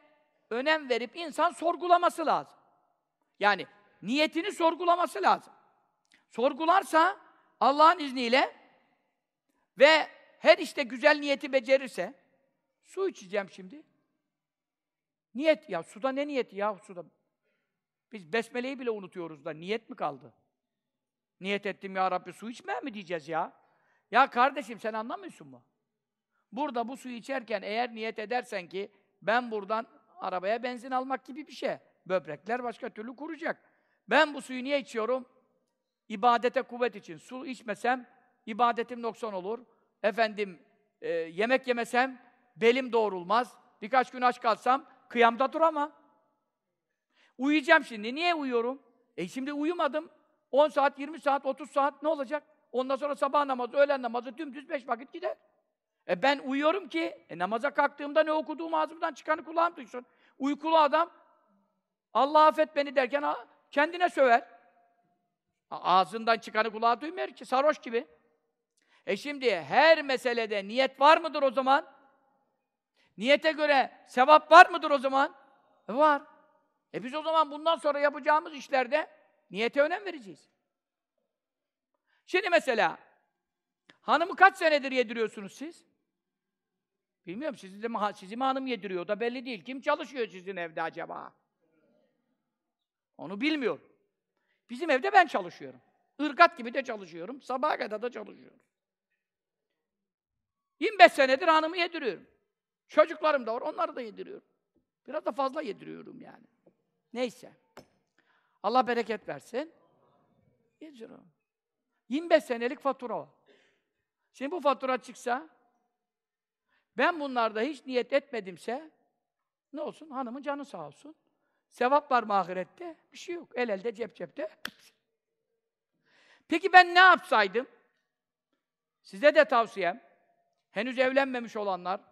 [SPEAKER 1] önem verip insan sorgulaması lazım. Yani niyetini sorgulaması lazım. Sorgularsa Allah'ın izniyle ve her işte güzel niyeti becerirse su içeceğim şimdi. Niyet ya suda ne niyeti ya suda? Biz besmeleyi bile unutuyoruz da niyet mi kaldı? Niyet ettim ya Rabbi su içmeye mi diyeceğiz ya? Ya kardeşim sen anlamıyorsun mu? Burada bu suyu içerken eğer niyet edersen ki ben buradan arabaya benzin almak gibi bir şey. Böbrekler başka türlü kuracak. Ben bu suyu niye içiyorum? İbadete kuvvet için. Su içmesem ibadetim noksan olur. Efendim e, yemek yemesem belim doğrulmaz. Birkaç gün aç kalsam kıyamda duramam. Uyuyacağım şimdi. Niye uyuyorum? E şimdi uyumadım. 10 saat, 20 saat, 30 saat ne olacak? Ondan sonra sabah namazı, öğlen namazı dümdüz beş vakit gider. E ben uyuyorum ki, e namaza kalktığımda ne okuduğum ağzımdan çıkanı kulağım duysun. Uykulu adam, Allah affet beni derken kendine söver. Ağzından çıkanı kulağı duymuyor ki, sarhoş gibi. E şimdi her meselede niyet var mıdır o zaman? Niyete göre sevap var mıdır o zaman? E var. E biz o zaman bundan sonra yapacağımız işlerde niyete önem vereceğiz. Şimdi mesela hanımı kaç senedir yediriyorsunuz siz? Bilmiyorum sizi de mi, sizi mi hanım yediriyor da belli değil. Kim çalışıyor sizin evde acaba? Onu bilmiyorum. Bizim evde ben çalışıyorum. Irgat gibi de çalışıyorum. Sabaha kadar da çalışıyorum. 25 senedir hanımı yediriyorum. Çocuklarım da var, onları da yediriyorum. Biraz da fazla yediriyorum yani. Neyse. Allah bereket versin. Yediriyorum. 25 senelik fatura var. Şimdi bu fatura çıksa, ben bunlarda hiç niyet etmedimse, ne olsun? Hanımın canı sağ olsun. Sevap var mı? Bir şey yok. El elde, cep cepte. Peki ben ne yapsaydım? Size de tavsiyem, henüz evlenmemiş olanlar,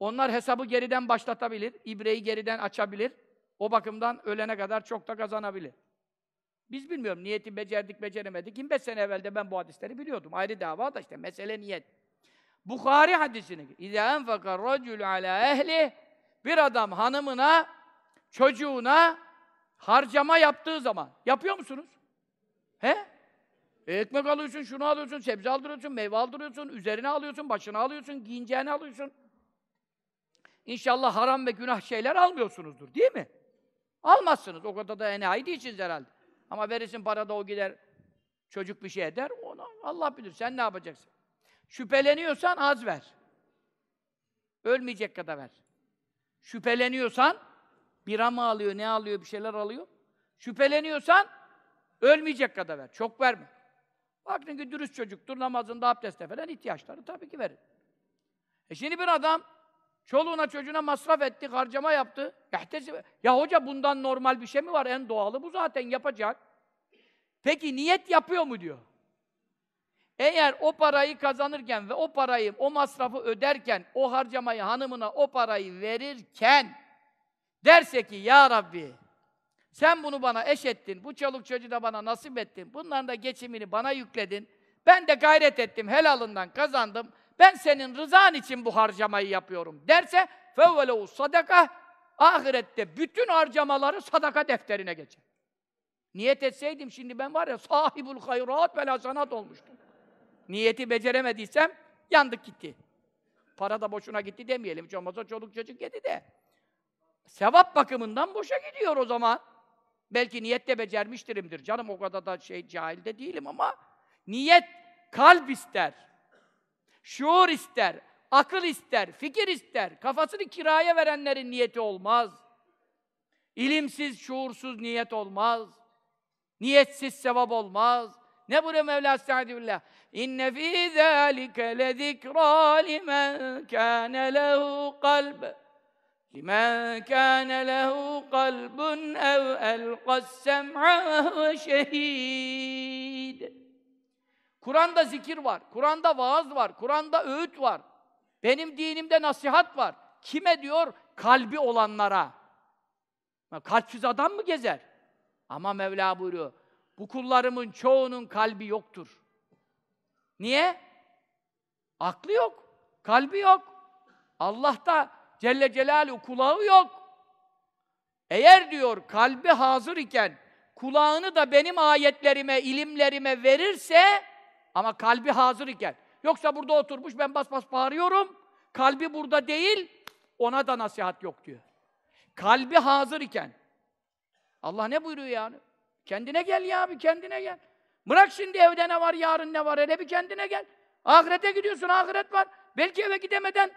[SPEAKER 1] onlar hesabı geriden başlatabilir, ibreyi geriden açabilir. O bakımdan ölene kadar çok da kazanabilir. Biz bilmiyorum niyeti becerdik beceremedik. 25 sene evvelde ben bu hadisleri biliyordum. Ayrı dava da işte mesele niyet. Bukhari hadisini İza enfaka racül ala ehli bir adam hanımına, çocuğuna harcama yaptığı zaman. Yapıyor musunuz? He? E, ekmek alıyorsun, şunu alıyorsun, sebze aldırıyorsun, meyve aldırıyorsun, üzerine alıyorsun, başına alıyorsun, giyineceğini alıyorsun. İnşallah haram ve günah şeyler almıyorsunuzdur, değil mi? Almazsınız, o kadar da enayi değilsiniz herhalde. Ama verirsin para da o gider, çocuk bir şey eder, onu Allah bilir, sen ne yapacaksın? Şüpheleniyorsan az ver. Ölmeyecek kadar ver. Şüpheleniyorsan, bira mı alıyor, ne alıyor, bir şeyler alıyor. Şüpheleniyorsan, ölmeyecek kadar ver, çok verme. Baktın ki dürüst çocuktur, namazında, abdestte falan ihtiyaçları tabii ki verir. E şimdi bir adam çoluğuna çocuğuna masraf etti, harcama yaptı. Ya hoca bundan normal bir şey mi var? En doğalı bu zaten yapacak. Peki niyet yapıyor mu diyor. Eğer o parayı kazanırken ve o parayı, o masrafı öderken, o harcamayı hanımına o parayı verirken derse ki Ya Rabbi sen bunu bana eş ettin, bu çoluk çocuğu da bana nasip ettin, bunların da geçimini bana yükledin, ben de gayret ettim, helalından kazandım, ben senin rızan için bu harcamayı yapıyorum derse fevvelehu sadaka ahirette bütün harcamaları sadaka defterine geçer. Niyet etseydim şimdi ben var ya sahibul hayrat bela sanat olmuştum. Niyeti beceremediysem yandık gitti. Para da boşuna gitti demeyelim. Hiç olmazsa çoluk çocuk yedi de. Sevap bakımından boşa gidiyor o zaman. Belki niyette becermiştirimdir. Canım o kadar da şey cahil de değilim ama niyet kalp ister. Şuur ister, akıl ister, fikir ister. Kafasını kiraya verenlerin niyeti olmaz. İlimsiz, şuursuz niyet olmaz. Niyetsiz sevap olmaz. Ne buyuruyor Mevla Estağfirullah? İnne fî zâlike lezikrâ limen kâne lehu kalb. Limen kâne lehu kalbun ev elqas sem'a ve şehîd. Kur'an'da zikir var, Kur'an'da vaaz var, Kur'an'da öğüt var. Benim dinimde nasihat var. Kime diyor? Kalbi olanlara. Kalpsiz adam mı gezer? Ama Mevla buyuruyor. Bu kullarımın çoğunun kalbi yoktur. Niye? Aklı yok, kalbi yok. Allah'ta Celle Celaluhu kulağı yok. Eğer diyor kalbi hazır iken kulağını da benim ayetlerime, ilimlerime verirse ama kalbi hazır iken yoksa burada oturmuş ben bas bas bağırıyorum. Kalbi burada değil. Ona da nasihat yok diyor. Kalbi hazır iken Allah ne buyuruyor yani? Kendine gel ya bir kendine gel. Bırak şimdi evde ne var, yarın ne var, hele bir kendine gel. Ahirete gidiyorsun, ahiret var. Belki eve gidemeden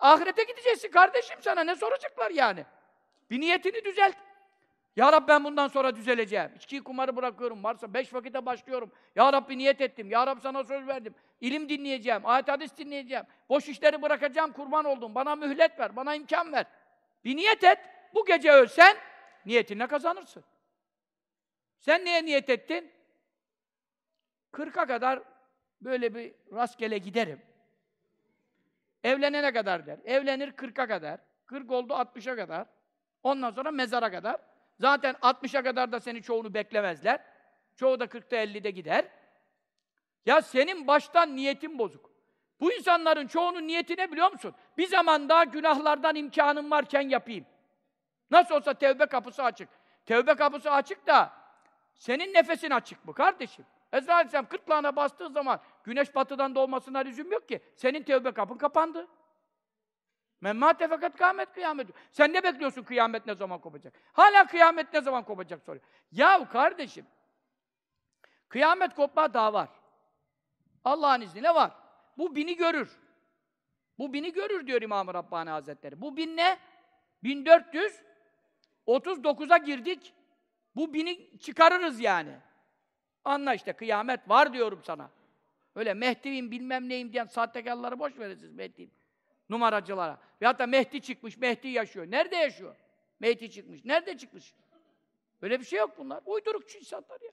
[SPEAKER 1] ahirete gideceksin kardeşim sana. Ne soracaklar yani? Bir niyetini düzelt. Ya Rabbi ben bundan sonra düzeleceğim. İçkiyi kumarı bırakıyorum. Varsa beş vakite başlıyorum. Ya Rabbi niyet ettim. Ya Rabbi sana söz verdim. İlim dinleyeceğim. Ayet hadis dinleyeceğim. Boş işleri bırakacağım. Kurban oldum. Bana mühlet ver. Bana imkan ver. Bir niyet et. Bu gece ölsen niyetinle kazanırsın. Sen niye niyet ettin? Kırka kadar böyle bir rastgele giderim. Evlenene kadar der. Evlenir kırka kadar. Kırk oldu 60'a kadar. Ondan sonra mezara kadar. Zaten 60'a kadar da seni çoğunu beklemezler. Çoğu da 40'ta 50'de gider. Ya senin baştan niyetin bozuk. Bu insanların çoğunun niyeti ne biliyor musun? Bir zaman daha günahlardan imkanım varken yapayım. Nasıl olsa tevbe kapısı açık. Tevbe kapısı açık da senin nefesin açık mı kardeşim? Ezra Aleyhisselam kırtlağına bastığı zaman güneş batıdan doğmasına lüzum yok ki. Senin tevbe kapın kapandı. Memmâte fakat kıyamet kıyamet. Sen ne bekliyorsun kıyamet ne zaman kopacak? Hala kıyamet ne zaman kopacak soruyor. Yahu kardeşim, kıyamet kopma daha var. Allah'ın izniyle var. Bu bini görür. Bu bini görür diyor İmam-ı Rabbani Hazretleri. Bu bin ne? 1439'a girdik. Bu bini çıkarırız yani. Anla işte kıyamet var diyorum sana. Öyle Mehdi'yim bilmem neyim diyen sahtekarları boş verirsiniz Mehdi'yim. Numaracılara. Veyahut da Mehdi çıkmış, Mehdi yaşıyor. Nerede yaşıyor? Mehdi çıkmış. Nerede çıkmış? Öyle bir şey yok bunlar. Uydurukçu insanlar ya.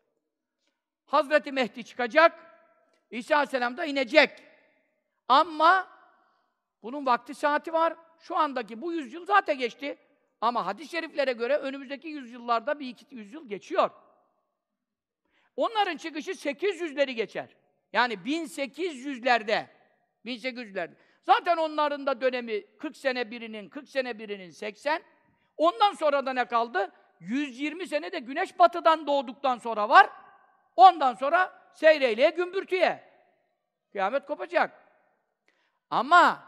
[SPEAKER 1] Hazreti Mehdi çıkacak, İsa Aleyhisselam da inecek. Ama bunun vakti saati var. Şu andaki bu yüzyıl zaten geçti. Ama hadis-i şeriflere göre önümüzdeki yüzyıllarda bir iki yüzyıl geçiyor. Onların çıkışı 800'leri geçer. Yani 1800'lerde. 1800'lerde. Zaten onların da dönemi 40 sene birinin, 40 sene birinin 80. Ondan sonra da ne kaldı? 120 sene de güneş batıdan doğduktan sonra var. Ondan sonra seyreyleye gümbürtüye. Kıyamet kopacak. Ama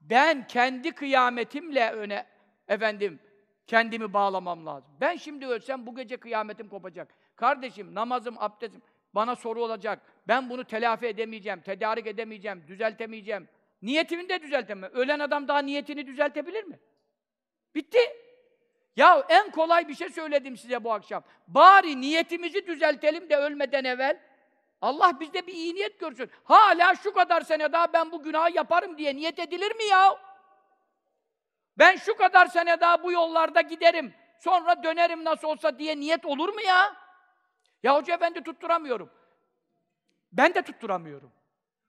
[SPEAKER 1] ben kendi kıyametimle öne efendim kendimi bağlamam lazım. Ben şimdi ölsem bu gece kıyametim kopacak. Kardeşim namazım, abdestim bana soru olacak. Ben bunu telafi edemeyeceğim, tedarik edemeyeceğim, düzeltemeyeceğim. Niyetimi de düzeltemem. Ölen adam daha niyetini düzeltebilir mi? Bitti. Ya en kolay bir şey söyledim size bu akşam. Bari niyetimizi düzeltelim de ölmeden evvel. Allah bizde bir iyi niyet görsün. Hala şu kadar sene daha ben bu günahı yaparım diye niyet edilir mi ya? Ben şu kadar sene daha bu yollarda giderim. Sonra dönerim nasıl olsa diye niyet olur mu ya? Ya Hoca Efendi tutturamıyorum. Ben de tutturamıyorum.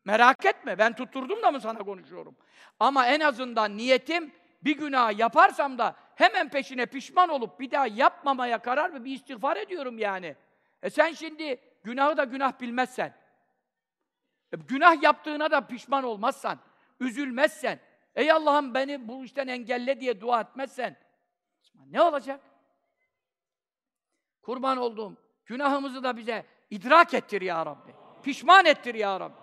[SPEAKER 1] Merak etme, ben tutturdum da mı sana konuşuyorum? Ama en azından niyetim, bir günah yaparsam da hemen peşine pişman olup bir daha yapmamaya karar ve bir istiğfar ediyorum yani. E sen şimdi günahı da günah bilmezsen, e günah yaptığına da pişman olmazsan, üzülmezsen, ey Allah'ım beni bu işten engelle diye dua etmezsen, ne olacak? Kurban olduğum günahımızı da bize idrak ettir ya Rabbi. Pişman ettir ya Rabbi.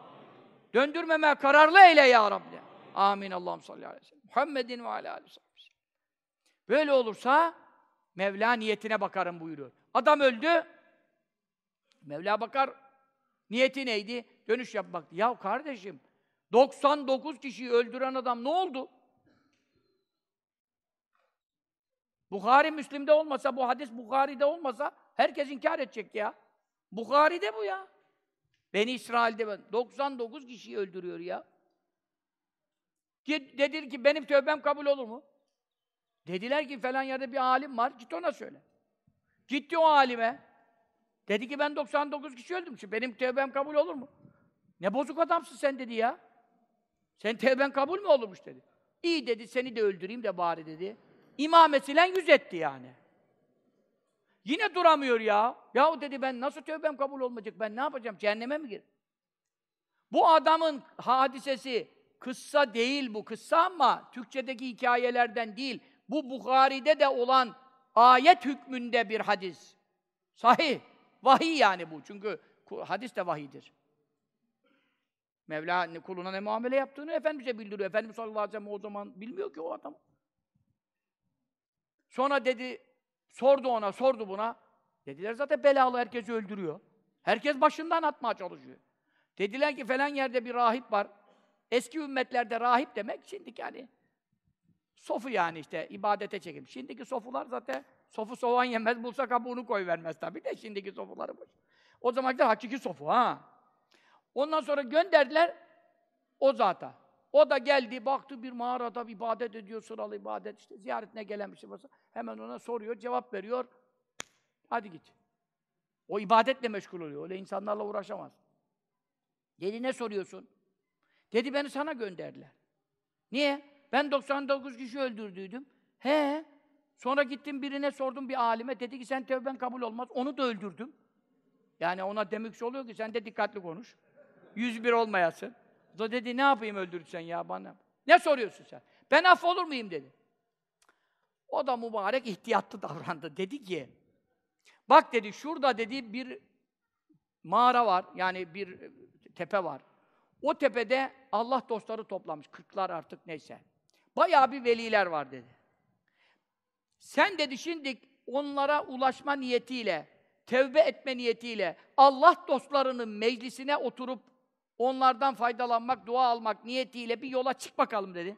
[SPEAKER 1] Döndürmeme kararlı eyle ya Rabbi. Amin. Allah'ım salli aleyhi ve sellem. Muhammedin ve alâ aleyhi Böyle olursa Mevla niyetine bakarım buyuruyor. Adam öldü. Mevla bakar. Niyeti neydi? Dönüş yapmak. Ya kardeşim 99 kişiyi öldüren adam ne oldu? Bukhari Müslim'de olmasa, bu hadis Bukhari'de olmasa herkes inkar edecek ya. Bukhari'de bu ya. Beni İsrail'de ben- 99 kişiyi öldürüyor ya. Dedi ki benim tövbem kabul olur mu? Dediler ki falan yerde bir alim var, git ona söyle. Gitti o alime. Dedi ki ben 99 kişi öldürmüşüm, benim tövbem kabul olur mu? Ne bozuk adamsın sen dedi ya. Sen tevben kabul mü olurmuş dedi. İyi dedi, seni de öldüreyim de bari dedi. İmamesiyle yüz etti yani. Yine duramıyor ya. Yahu dedi ben nasıl tövbem kabul olmayacak, ben ne yapacağım, cehenneme mi gir? Bu adamın hadisesi, kıssa değil bu, kıssa ama Türkçedeki hikayelerden değil. Bu Bukhari'de de olan ayet hükmünde bir hadis. Sahih. Vahiy yani bu. Çünkü hadis de vahidir. Mevla kuluna ne muamele yaptığını Efendimiz'e bildiriyor. Efendimiz sallallahu aleyhi ve sellem o zaman bilmiyor ki o adam. Sonra dedi, sordu ona, sordu buna. Dediler zaten belalı herkesi öldürüyor. Herkes başından atmaya çalışıyor. Dediler ki falan yerde bir rahip var. Eski ümmetlerde rahip demek şimdiki yani sofu yani işte ibadete çekim. Şimdiki sofular zaten sofu soğan yemez, bulsa kabuğunu koy vermez tabii de şimdiki sofuları boş. O zamanlar hakiki sofu ha. Ondan sonra gönderdiler o zata. O da geldi, baktı bir mağarada ibadet ediyor, sıralı ibadet işte ziyaretine gelen bir şey varsa hemen ona soruyor, cevap veriyor. Hadi git. O ibadetle meşgul oluyor. Öyle insanlarla uğraşamaz. Dedi ne soruyorsun? Dedi beni sana gönderdiler. Niye? Ben 99 kişi öldürdüydüm. He. Sonra gittim birine sordum bir alime. Dedi ki sen tevben kabul olmaz. Onu da öldürdüm. Yani ona demek oluyor ki sen de dikkatli konuş. 101 olmayasın. O dedi ne yapayım öldürürsen ya bana. Ne soruyorsun sen? Ben affolur muyum dedi. O da mübarek ihtiyatlı davrandı. Dedi ki bak dedi şurada dedi bir mağara var. Yani bir e, tepe var. O tepede Allah dostları toplamış. Kırklar artık neyse. Bayağı bir veliler var dedi. Sen dedi şimdi onlara ulaşma niyetiyle, tevbe etme niyetiyle Allah dostlarının meclisine oturup onlardan faydalanmak, dua almak niyetiyle bir yola çık bakalım dedi.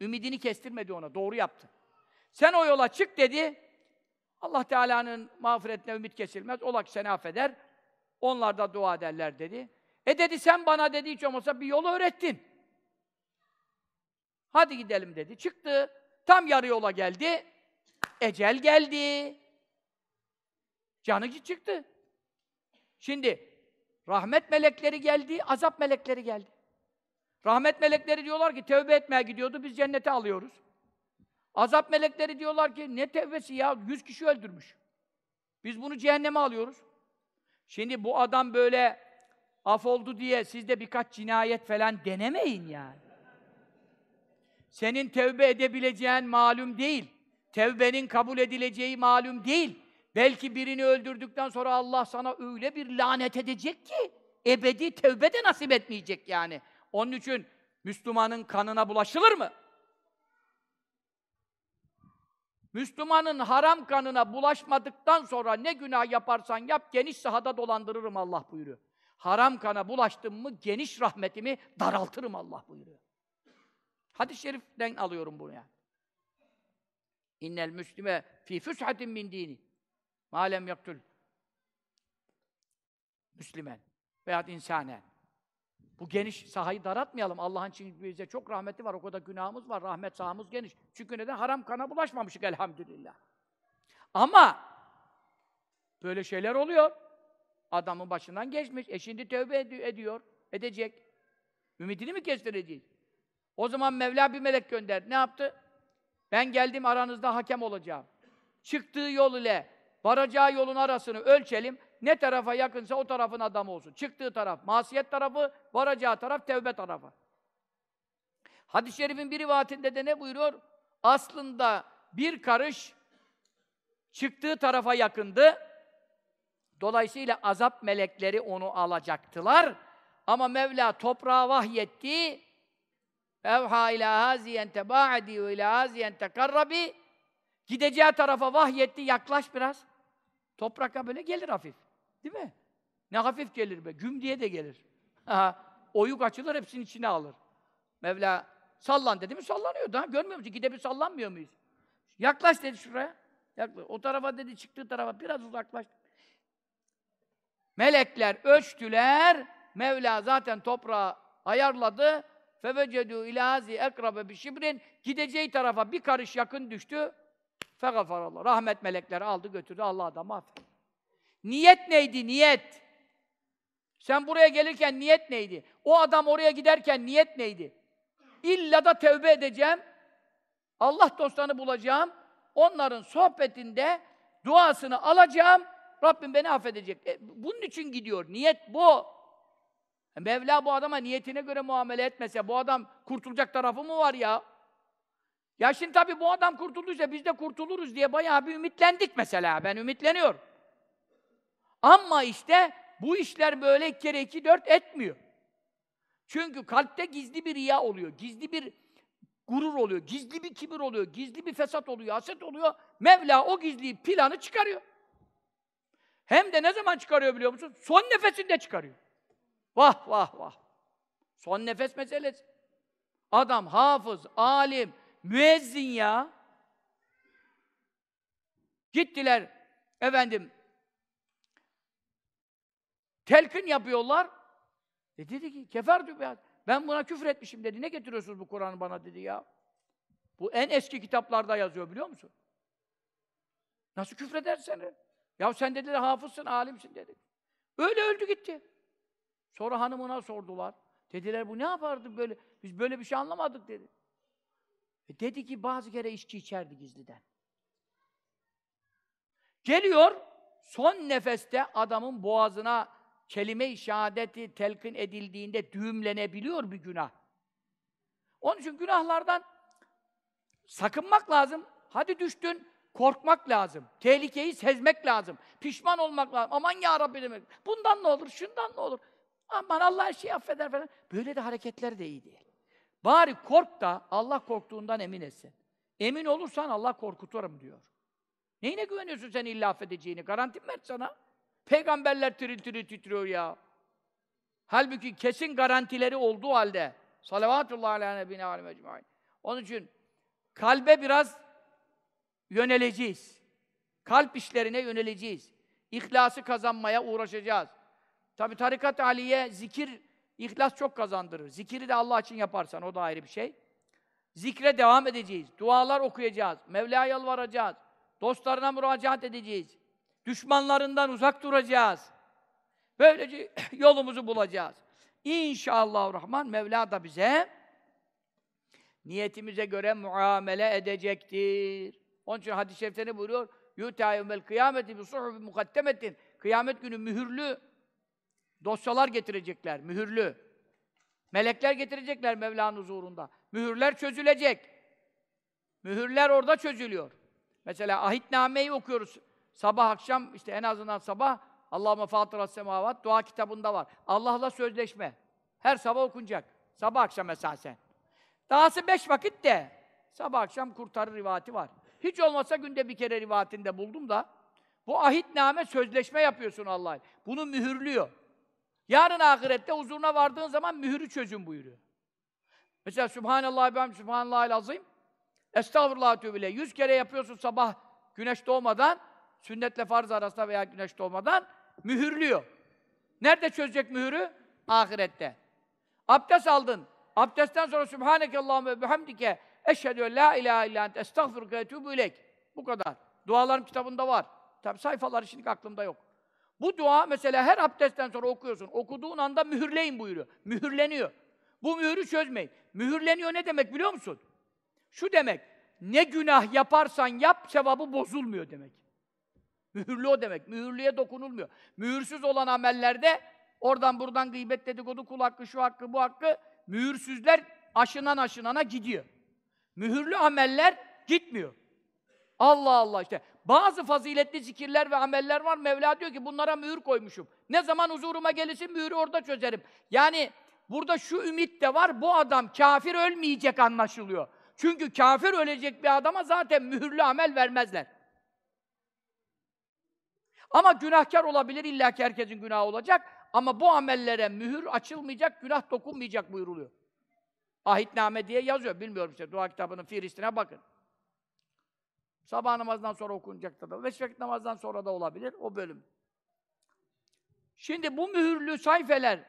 [SPEAKER 1] Ümidini kestirmedi ona, doğru yaptı. Sen o yola çık dedi. Allah Teala'nın mağfiretine ümit kesilmez. Ola ki seni affeder. Onlar da dua ederler dedi. E dedi sen bana dedi hiç olmazsa bir yolu öğrettin. Hadi gidelim dedi. Çıktı. Tam yarı yola geldi. Ecel geldi. Canı çıktı. Şimdi rahmet melekleri geldi, azap melekleri geldi. Rahmet melekleri diyorlar ki tevbe etmeye gidiyordu, biz cennete alıyoruz. Azap melekleri diyorlar ki ne tevbesi ya, yüz kişi öldürmüş. Biz bunu cehenneme alıyoruz. Şimdi bu adam böyle af oldu diye siz de birkaç cinayet falan denemeyin yani. Senin tevbe edebileceğin malum değil. Tevbenin kabul edileceği malum değil. Belki birini öldürdükten sonra Allah sana öyle bir lanet edecek ki ebedi tevbe de nasip etmeyecek yani. Onun için Müslümanın kanına bulaşılır mı? Müslümanın haram kanına bulaşmadıktan sonra ne günah yaparsan yap, geniş sahada dolandırırım Allah buyuruyor. Haram kana bulaştım mı geniş rahmetimi daraltırım Allah buyuruyor. Hadis-i şeriften alıyorum bunu yani. İnnel müslime fi füshatin min dini. Malem yaktul. Müslümen veyahut insanen. Bu geniş sahayı daraltmayalım. Allah'ın için bize çok rahmeti var. O kadar günahımız var. Rahmet sahamız geniş. Çünkü neden? Haram kana bulaşmamışık elhamdülillah. Ama böyle şeyler oluyor. Adamın başından geçmiş. E şimdi tövbe ed- ediyor. Edecek. Ümidini mi kestireceğiz? O zaman Mevla bir melek gönder. Ne yaptı? Ben geldim aranızda hakem olacağım. Çıktığı yol ile varacağı yolun arasını ölçelim. Ne tarafa yakınsa o tarafın adamı olsun. Çıktığı taraf masiyet tarafı, varacağı taraf tevbe tarafı. Hadis-i şerifin bir rivayetinde de ne buyuruyor? Aslında bir karış çıktığı tarafa yakındı. Dolayısıyla azap melekleri onu alacaktılar. Ama Mevla toprağa vahyetti. Evha ila haziyen tebaadi ve ila haziyen tekarrabi. Gideceği tarafa vahyetti, yaklaş biraz. Topraka böyle gelir hafif. Değil mi? Ne hafif gelir be, güm diye de gelir. Oyuk açılır, hepsinin içine alır. Mevla sallan dedi mi sallanıyor da. Görmüyor musun? Gide bir sallanmıyor muyuz? Yaklaş dedi şuraya. Yaklaş. O tarafa dedi, çıktığı tarafa biraz uzaklaş. Melekler ölçtüler. Mevla zaten toprağı ayarladı. Fevecedû ilâzi ekrabe bir şibrin. Gideceği tarafa bir karış yakın düştü. Fegafarallah. Rahmet melekleri aldı götürdü. Allah adamı affetti. Niyet neydi? Niyet. Sen buraya gelirken niyet neydi? O adam oraya giderken niyet neydi? İlla da tevbe edeceğim. Allah dostlarını bulacağım. Onların sohbetinde duasını alacağım. Rabbim beni affedecek. E, bunun için gidiyor. Niyet bu. Mevla bu adama niyetine göre muamele etmese bu adam kurtulacak tarafı mı var ya? Ya şimdi tabii bu adam kurtulduysa biz de kurtuluruz diye bayağı bir ümitlendik mesela. Ben ümitleniyorum. Ama işte bu işler böyle kere iki dört etmiyor. Çünkü kalpte gizli bir riya oluyor, gizli bir gurur oluyor, gizli bir kibir oluyor, gizli bir fesat oluyor, haset oluyor. Mevla o gizli planı çıkarıyor. Hem de ne zaman çıkarıyor biliyor musun? Son nefesinde çıkarıyor. Vah vah vah. Son nefes meselesi. Adam hafız, alim, müezzin ya. Gittiler efendim telkin yapıyorlar. E dedi ki kefertü be. Ben buna küfür etmişim dedi. Ne getiriyorsunuz bu Kur'an'ı bana dedi ya. Bu en eski kitaplarda yazıyor biliyor musun? Nasıl küfredersin? Ya sen dedi de hafızsın, alimsin dedi. Öyle öldü gitti. Sonra hanımına sordular. Dediler bu ne yapardı böyle? Biz böyle bir şey anlamadık dedi. E dedi ki bazı kere içki içerdi gizliden. Geliyor, son nefeste adamın boğazına kelime-i şehadeti telkin edildiğinde düğümlenebiliyor bir günah. Onun için günahlardan sakınmak lazım. Hadi düştün, korkmak lazım. Tehlikeyi sezmek lazım. Pişman olmak lazım. Aman ya Rabbi demek. Bundan ne olur, şundan ne olur. Aman Allah her şeyi affeder falan. Böyle de hareketler de iyi değil. Bari kork da Allah korktuğundan emin etsin. Emin olursan Allah korkuturum diyor. Neyine güveniyorsun sen illa affedeceğini? Garantim ver sana. Peygamberler tiril tiril titriyor ya. Halbuki kesin garantileri olduğu halde salavatullah ala nebine alim ecmain. Onun için kalbe biraz yöneleceğiz. Kalp işlerine yöneleceğiz. İhlası kazanmaya uğraşacağız. Tabi tarikat aliye zikir ihlas çok kazandırır. Zikiri de Allah için yaparsan o da ayrı bir şey. Zikre devam edeceğiz. Dualar okuyacağız. Mevla'ya yalvaracağız. Dostlarına müracaat edeceğiz. Düşmanlarından uzak duracağız. Böylece yolumuzu bulacağız. İnşallah Rahman Mevla da bize niyetimize göre muamele edecektir. Onun için hadis-i şerifte ne buyuruyor? Yevmel kıyameti bi suhufi mukaddemetin. Kıyamet günü mühürlü dosyalar getirecekler, mühürlü. Melekler getirecekler Mevla'nın huzurunda. Mühürler çözülecek. Mühürler orada çözülüyor. Mesela ahitnameyi okuyoruz. Sabah akşam işte en azından sabah Allahümme fatıras semavat dua kitabında var. Allah'la sözleşme. Her sabah okunacak. Sabah akşam esasen. Dahası beş vakit de sabah akşam kurtarır rivati var. Hiç olmazsa günde bir kere rivayetinde buldum da bu ahitname sözleşme yapıyorsun Allah'a. Bunu mühürlüyor. Yarın ahirette huzuruna vardığın zaman mühürü çözün buyuruyor. Mesela Subhanallah ben Subhanallah azim. Estağfurullah tübile. Yüz kere yapıyorsun sabah güneş doğmadan, sünnetle farz arasında veya güneş doğmadan mühürlüyor. Nerede çözecek mühürü? Ahirette. Abdest aldın. Abdestten sonra Sübhaneke Allahümme ve bihamdike eşhedü en la ilahe illa ente estağfiruke ve. Bu kadar. Dualarım kitabında var. Tabi sayfaları şimdi aklımda yok. Bu dua mesela her abdestten sonra okuyorsun. Okuduğun anda mühürleyin buyuruyor. Mühürleniyor. Bu mühürü çözmeyin. Mühürleniyor ne demek biliyor musun? Şu demek, ne günah yaparsan yap, sevabı bozulmuyor demek. Mühürlü o demek. Mühürlüye dokunulmuyor. Mühürsüz olan amellerde oradan buradan gıybet dedikodu, kul hakkı, şu hakkı, bu hakkı mühürsüzler aşınan aşınana gidiyor. Mühürlü ameller gitmiyor. Allah Allah işte. Bazı faziletli zikirler ve ameller var. Mevla diyor ki bunlara mühür koymuşum. Ne zaman huzuruma gelirsin mühürü orada çözerim. Yani burada şu ümit de var. Bu adam kafir ölmeyecek anlaşılıyor. Çünkü kafir ölecek bir adama zaten mühürlü amel vermezler. Ama günahkar olabilir, illa ki herkesin günahı olacak. Ama bu amellere mühür açılmayacak, günah dokunmayacak buyuruluyor. Ahitname diye yazıyor. Bilmiyorum işte, dua kitabının firistine bakın. Sabah namazından sonra okunacak da, beş namazdan sonra da olabilir o bölüm. Şimdi bu mühürlü sayfeler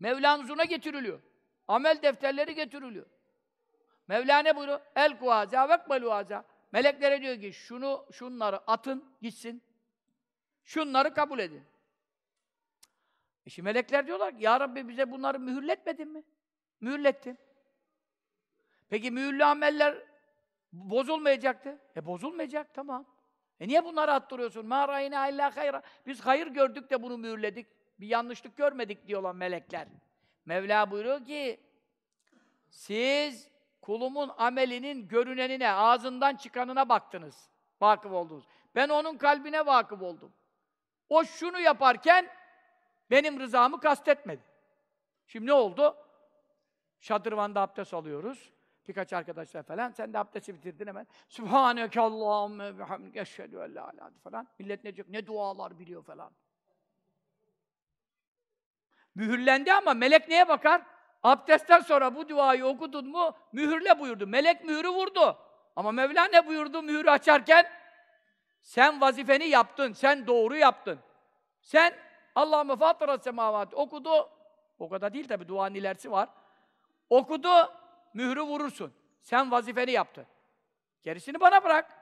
[SPEAKER 1] Mevla'nın huzuruna getiriliyor. Amel defterleri getiriliyor. Mevla ne buyuruyor? El kuaza vekbeluaza. Meleklere diyor ki şunu şunları atın gitsin. Şunları kabul edin. E şimdi melekler diyorlar ki ya Rabbi bize bunları mühürletmedin mi? Mühürlettim. Peki mühürlü ameller bozulmayacaktı. E bozulmayacak tamam. E niye bunları attırıyorsun? Ma rayna illa hayra. Biz hayır gördük de bunu mühürledik. Bir yanlışlık görmedik diyorlar melekler. Mevla buyuruyor ki siz kulumun amelinin görünenine, ağzından çıkanına baktınız. Vakıf oldunuz. Ben onun kalbine vakıf oldum. O şunu yaparken benim rızamı kastetmedi. Şimdi ne oldu? Şadırvan'da abdest alıyoruz. Birkaç arkadaşlar falan. Sen de abdesti bitirdin hemen. Sübhaneke Allahümme bihamdike eşhedü falan. Millet ne diyecek? Ne dualar biliyor falan. Mühürlendi ama melek neye bakar? Abdestten sonra bu duayı okudun mu mühürle buyurdu. Melek mühürü vurdu. Ama Mevla ne buyurdu mühürü açarken? Sen vazifeni yaptın, sen doğru yaptın. Sen Allahümme fatıra semavat okudu. O kadar değil tabi duanın ilerisi var. Okudu, mührü vurursun. Sen vazifeni yaptın. Gerisini bana bırak.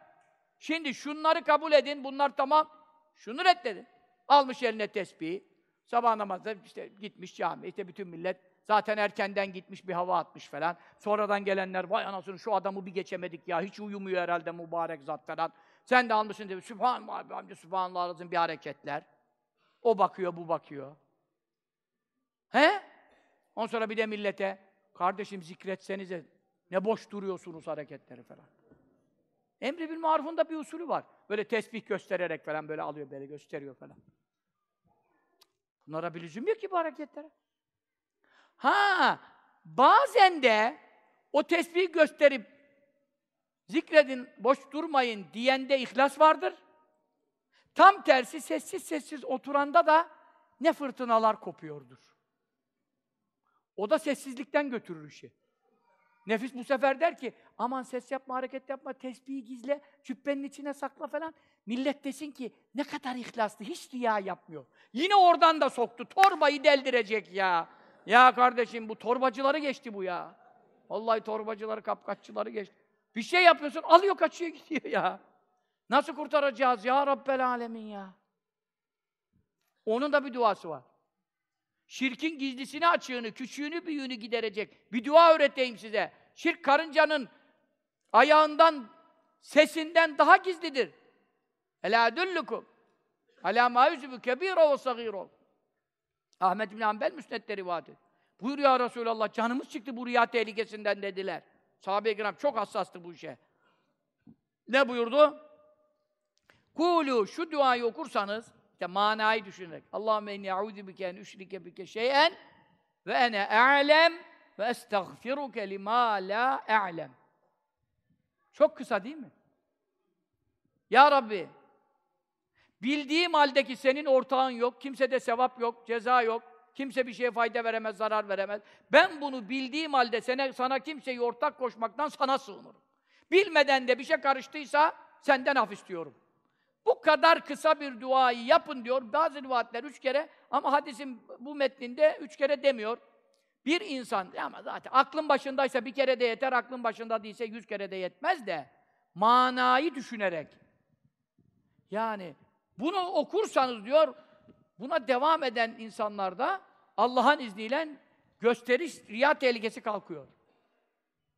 [SPEAKER 1] Şimdi şunları kabul edin, bunlar tamam. Şunu reddedin. Almış eline tesbihi. Sabah namazda işte gitmiş cami, işte bütün millet zaten erkenden gitmiş bir hava atmış falan. Sonradan gelenler vay anasını şu adamı bir geçemedik ya, hiç uyumuyor herhalde mübarek zat falan. Sen de almışsın diye Sübhanallah, amca Sübhanallah arasın bir hareketler. O bakıyor, bu bakıyor. He? Ondan sonra bir de millete kardeşim zikretsenize ne boş duruyorsunuz hareketleri falan. Emri bil marufun da bir usulü var. Böyle tesbih göstererek falan böyle alıyor, böyle gösteriyor falan. Bunlara bir lüzum yok ki bu hareketlere. Ha, bazen de o tesbih gösterip zikredin, boş durmayın diyende ihlas vardır. Tam tersi sessiz sessiz oturanda da ne fırtınalar kopuyordur. O da sessizlikten götürür işi. Nefis bu sefer der ki, aman ses yapma, hareket yapma, tesbihi gizle, cübbenin içine sakla falan. Millet desin ki, ne kadar ihlaslı, hiç riya yapmıyor. Yine oradan da soktu, torbayı deldirecek ya. Ya kardeşim, bu torbacıları geçti bu ya. Vallahi torbacıları, kapkaççıları geçti. Bir şey yapıyorsun, alıyor kaçıyor gidiyor ya. Nasıl kurtaracağız ya Rabbel Alemin ya? Onun da bir duası var. Şirkin gizlisini, açığını, küçüğünü, büyüğünü giderecek. Bir dua öğreteyim size. Şirk karıncanın ayağından, sesinden daha gizlidir. Ela dullukum. Ala ma yüzübü kebîre ve sagîrol. Ahmet bin Hanbel müsnedde rivayet Buyur ya Resulallah, canımız çıktı bu riya tehlikesinden dediler. Sahabe-i kiram çok hassastı bu işe. Ne buyurdu? Kulu şu duayı okursanız işte manayı düşünerek. Allahümme inni a'udhu bike en üşrike bike şey'en ve ene a'lem ve estağfiruke lima la a'lem. Çok kısa değil mi? Ya Rabbi, bildiğim haldeki senin ortağın yok, kimsede sevap yok, ceza yok, kimse bir şeye fayda veremez, zarar veremez. Ben bunu bildiğim halde sana, sana kimseyi ortak koşmaktan sana sığınırım. Bilmeden de bir şey karıştıysa senden af istiyorum. Bu kadar kısa bir duayı yapın diyor. Bazı rivayetler üç kere ama hadisin bu metninde üç kere demiyor. Bir insan, ama zaten aklın başındaysa bir kere de yeter, aklın başında değilse yüz kere de yetmez de manayı düşünerek. Yani bunu okursanız diyor, buna devam eden insanlarda Allah'ın izniyle gösteriş, riya tehlikesi kalkıyor.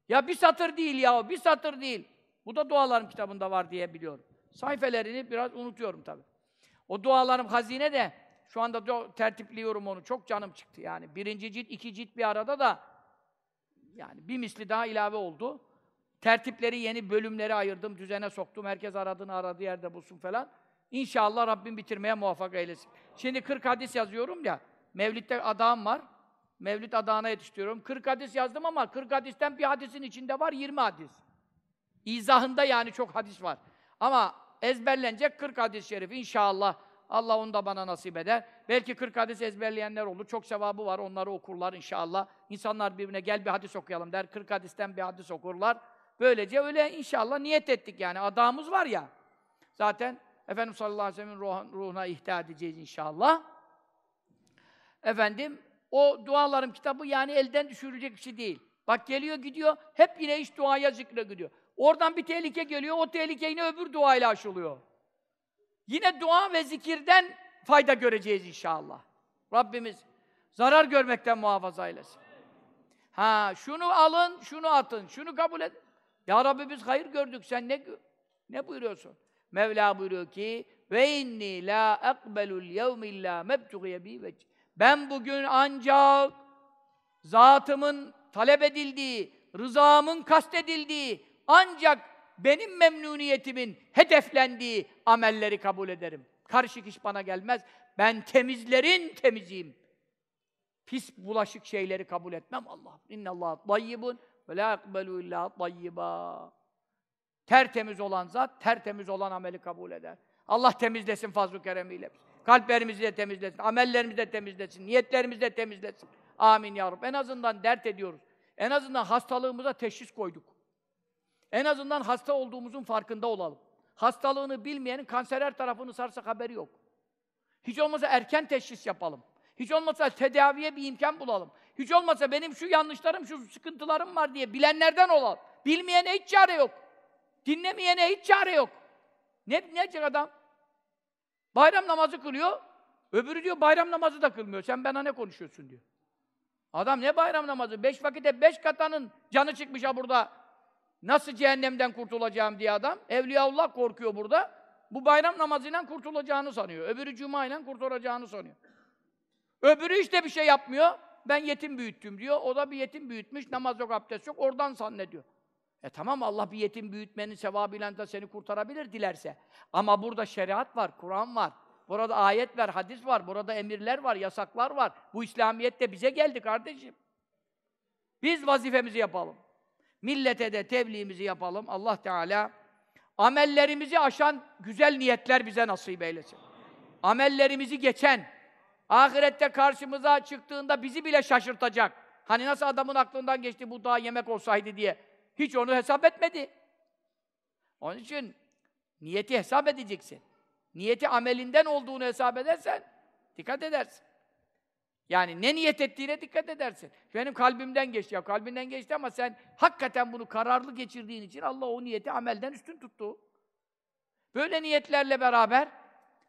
[SPEAKER 1] Ya bir satır değil ya, bir satır değil. Bu da dualarım kitabında var diye biliyorum. Sayfelerini biraz unutuyorum tabi. O dualarım hazine de şu anda tertipliyorum onu. Çok canım çıktı yani. Birinci cilt, iki cilt bir arada da yani bir misli daha ilave oldu. Tertipleri, yeni bölümleri ayırdım, düzene soktum. Herkes aradığını aradığı yerde bulsun falan. İnşallah Rabbim bitirmeye muvaffak eylesin. Şimdi 40 hadis yazıyorum ya, Mevlid'de adağım var. Mevlid adağına yetiştiriyorum. 40 hadis yazdım ama 40 hadisten bir hadisin içinde var 20 hadis. İzahında yani çok hadis var. Ama ezberlenecek 40 hadis-i şerif inşallah. Allah onu da bana nasip eder. Belki 40 hadis ezberleyenler olur. Çok sevabı var. Onları okurlar inşallah. İnsanlar birbirine gel bir hadis okuyalım der. 40 hadisten bir hadis okurlar. Böylece öyle inşallah niyet ettik yani. Adamımız var ya. Zaten Efendimiz sallallahu aleyhi ve sellem'in ruh- ruhuna ihda edeceğiz inşallah. Efendim, o dualarım kitabı yani elden düşürülecek bir şey değil. Bak geliyor gidiyor, hep yine iş duaya zikre gidiyor. Oradan bir tehlike geliyor, o tehlike yine öbür duayla aşılıyor. Yine dua ve zikirden fayda göreceğiz inşallah. Rabbimiz zarar görmekten muhafaza eylesin. Ha, şunu alın, şunu atın, şunu kabul edin. Ya Rabbi biz hayır gördük, sen ne ne buyuruyorsun? Mevla buyuruyor ki ve inni la akbelul yevm illa mebtughiye bi. Ben bugün ancak zatımın talep edildiği, rızamın kastedildiği, ancak benim memnuniyetimin hedeflendiği amelleri kabul ederim. Karışık iş bana gelmez. Ben temizlerin temiziyim. Pis bulaşık şeyleri kabul etmem Allah. İnnallah tayyibun ve la yakbelu illa tayyiba. Tertemiz olan zat, tertemiz olan ameli kabul eder. Allah temizlesin fazl-ı keremiyle. Kalplerimizi de temizlesin, amellerimizi de temizlesin, niyetlerimizi de temizlesin. Amin ya Rabbi. En azından dert ediyoruz. En azından hastalığımıza teşhis koyduk. En azından hasta olduğumuzun farkında olalım. Hastalığını bilmeyenin kanser her tarafını sarsak haberi yok. Hiç olmazsa erken teşhis yapalım. Hiç olmazsa tedaviye bir imkan bulalım. Hiç olmazsa benim şu yanlışlarım, şu sıkıntılarım var diye bilenlerden olalım. Bilmeyene hiç çare yok. Dinlemeyene hiç çare yok. Ne, ne yapacak adam? Bayram namazı kılıyor, öbürü diyor bayram namazı da kılmıyor. Sen bana ne konuşuyorsun diyor. Adam ne bayram namazı? Beş vakitte beş katanın canı çıkmış ha burada. Nasıl cehennemden kurtulacağım diye adam. Evliyaullah korkuyor burada. Bu bayram namazıyla kurtulacağını sanıyor. Öbürü cuma ile kurtulacağını sanıyor. Öbürü işte bir şey yapmıyor. Ben yetim büyüttüm diyor. O da bir yetim büyütmüş. Namaz yok, abdest yok. Oradan zannediyor. E tamam Allah bir yetim büyütmenin sevabıyla da seni kurtarabilir dilerse. Ama burada şeriat var, Kur'an var. Burada ayet var, hadis var. Burada emirler var, yasaklar var. Bu İslamiyet de bize geldi kardeşim. Biz vazifemizi yapalım. Millete de tebliğimizi yapalım. Allah Teala amellerimizi aşan güzel niyetler bize nasip eylesin. Amellerimizi geçen, ahirette karşımıza çıktığında bizi bile şaşırtacak. Hani nasıl adamın aklından geçti bu daha yemek olsaydı diye. Hiç onu hesap etmedi. Onun için niyeti hesap edeceksin. Niyeti amelinden olduğunu hesap edersen dikkat edersin. Yani ne niyet ettiğine dikkat edersin. Benim kalbimden geçti ya, kalbinden geçti ama sen hakikaten bunu kararlı geçirdiğin için Allah o niyeti amelden üstün tuttu. Böyle niyetlerle beraber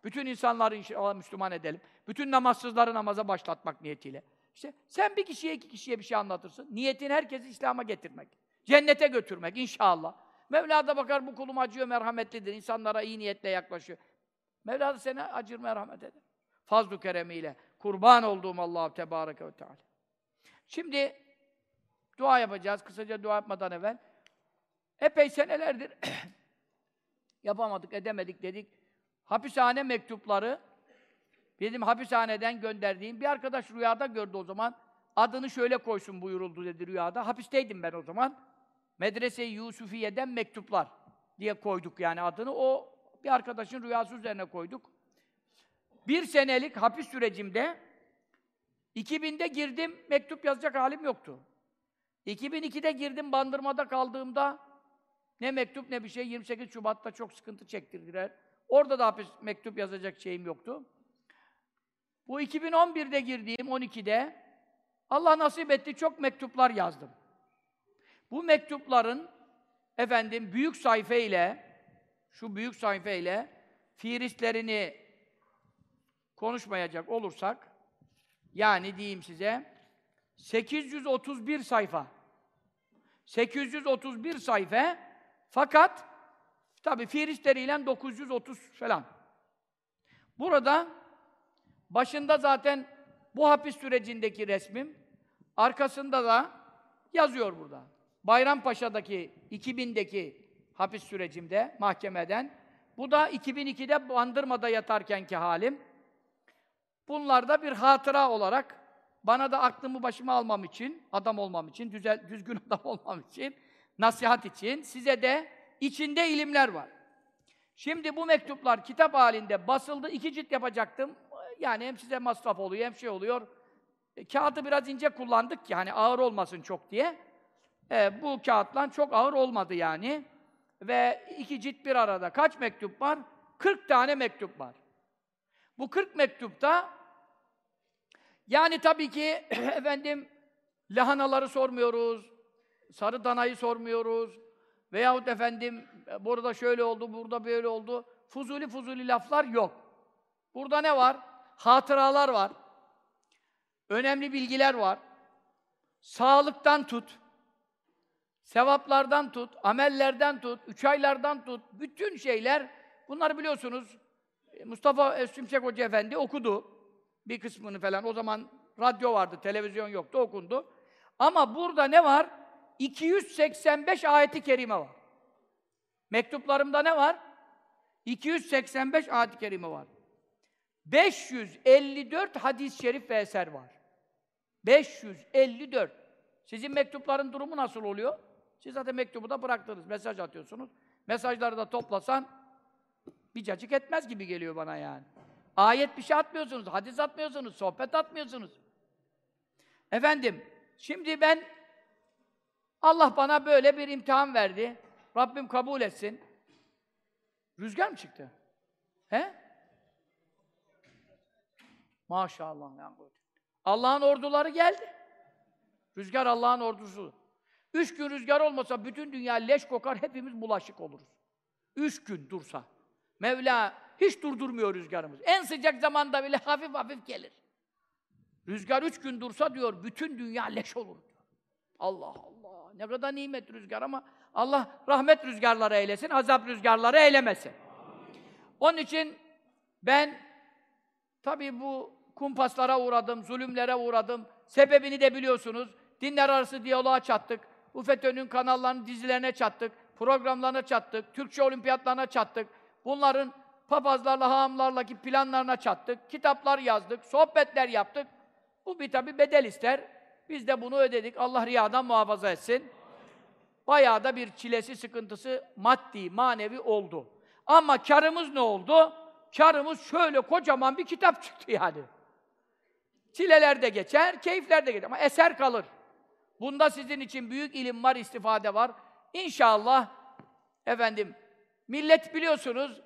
[SPEAKER 1] bütün insanları Müslüman edelim. Bütün namazsızları namaza başlatmak niyetiyle. İşte sen bir kişiye iki kişiye bir şey anlatırsın. Niyetin herkesi İslam'a getirmek. Cennete götürmek inşallah. Mevla da bakar bu kulum acıyor, merhametlidir. İnsanlara iyi niyetle yaklaşıyor. Mevla da seni acır, merhamet eder. Fazl-ı keremiyle. Kurban olduğum Allah Tebareke ve Teala. Şimdi dua yapacağız. Kısaca dua yapmadan evvel. Epey senelerdir yapamadık, edemedik dedik. Hapishane mektupları bizim hapishaneden gönderdiğim bir arkadaş rüyada gördü o zaman. Adını şöyle koysun buyuruldu dedi rüyada. Hapisteydim ben o zaman. Medrese-i Yusufiye'den mektuplar diye koyduk yani adını. O bir arkadaşın rüyası üzerine koyduk. Bir senelik hapis sürecimde 2000'de girdim, mektup yazacak halim yoktu. 2002'de girdim, bandırmada kaldığımda ne mektup ne bir şey. 28 Şubat'ta çok sıkıntı çektirdiler. Orada da hapis mektup yazacak şeyim yoktu. Bu 2011'de girdiğim 12'de Allah nasip etti çok mektuplar yazdım. Bu mektupların efendim büyük sayfa ile şu büyük sayfa ile fiilistlerini konuşmayacak olursak yani diyeyim size 831 sayfa 831 sayfa fakat tabi fiilistleriyle 930 falan. Burada başında zaten bu hapis sürecindeki resmim arkasında da yazıyor burada. Bayrampaşa'daki 2000'deki hapis sürecimde mahkemeden bu da 2002'de Bandırma'da yatarkenki halim. Bunlar da bir hatıra olarak bana da aklımı başıma almam için, adam olmam için, düzel, düzgün adam olmam için, nasihat için, size de içinde ilimler var. Şimdi bu mektuplar kitap halinde basıldı, iki cilt yapacaktım. Yani hem size masraf oluyor, hem şey oluyor. E, kağıdı biraz ince kullandık yani ağır olmasın çok diye. E, bu kağıtla çok ağır olmadı yani. Ve iki cilt bir arada. Kaç mektup var? 40 tane mektup var. Bu 40 mektupta yani tabii ki efendim lahanaları sormuyoruz, sarı danayı sormuyoruz veyahut efendim burada şöyle oldu, burada böyle oldu. Fuzuli fuzuli laflar yok. Burada ne var? Hatıralar var. Önemli bilgiler var. Sağlıktan tut, sevaplardan tut, amellerden tut, üç aylardan tut, bütün şeyler, bunları biliyorsunuz, e, Mustafa Şimşek Hoca Efendi okudu bir kısmını falan. O zaman radyo vardı, televizyon yoktu, okundu. Ama burada ne var? 285 ayeti kerime var. Mektuplarımda ne var? 285 ayet-i kerime var. 554 hadis-i şerif ve eser var. 554. Sizin mektupların durumu nasıl oluyor? Siz zaten mektubu da bıraktınız, mesaj atıyorsunuz. Mesajları da toplasan bir cacık etmez gibi geliyor bana yani. Ayet bir şey atmıyorsunuz, hadis atmıyorsunuz, sohbet atmıyorsunuz. Efendim, şimdi ben Allah bana böyle bir imtihan verdi. Rabbim kabul etsin. Rüzgar mı çıktı? He? Maşallah. Allah'ın orduları geldi. Rüzgar Allah'ın ordusu. Üç gün rüzgar olmasa bütün dünya leş kokar, hepimiz bulaşık oluruz. Üç gün dursa. Mevla hiç durdurmuyor rüzgarımız. En sıcak zamanda bile hafif hafif gelir. Rüzgar üç gün dursa diyor, bütün dünya leş olur. Diyor. Allah Allah! Ne kadar nimet rüzgar ama Allah rahmet rüzgarları eylesin, azap rüzgarları eylemesin. Onun için ben tabii bu kumpaslara uğradım, zulümlere uğradım. Sebebini de biliyorsunuz. Dinler arası diyaloğa çattık. Bu FETÖ'nün kanallarının dizilerine çattık. Programlarına çattık. Türkçe olimpiyatlarına çattık. Bunların papazlarla, hahamlarla planlarına çattık. Kitaplar yazdık. Sohbetler yaptık. Bu bir tabi bedel ister. Biz de bunu ödedik. Allah riyadan muhafaza etsin. Bayağı da bir çilesi, sıkıntısı maddi, manevi oldu. Ama karımız ne oldu? Karımız şöyle kocaman bir kitap çıktı yani. Çileler de geçer, keyifler de geçer ama eser kalır. Bunda sizin için büyük ilim var, istifade var. İnşallah efendim millet biliyorsunuz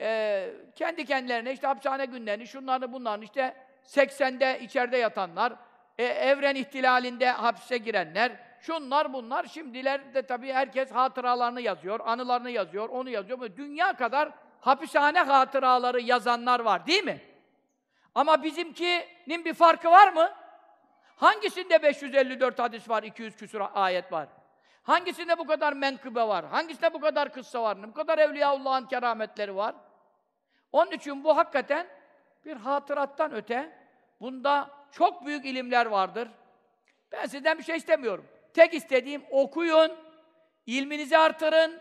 [SPEAKER 1] e, kendi kendilerine işte hapishane günlerini, şunlarını bunlarını işte 80'de içeride yatanlar, e, evren ihtilalinde hapse girenler, şunlar bunlar. Şimdiler de tabii herkes hatıralarını yazıyor, anılarını yazıyor, onu yazıyor. Dünya kadar hapishane hatıraları yazanlar var değil mi? Ama bizimkinin bir farkı var mı? Hangisinde 554 hadis var, 200 küsur ayet var? Hangisinde bu kadar menkıbe var? Hangisinde bu kadar kıssa var? Bu kadar Evliyaullah'ın kerametleri var? Onun için bu hakikaten bir hatırattan öte, bunda çok büyük ilimler vardır. Ben sizden bir şey istemiyorum. Tek istediğim okuyun, ilminizi artırın.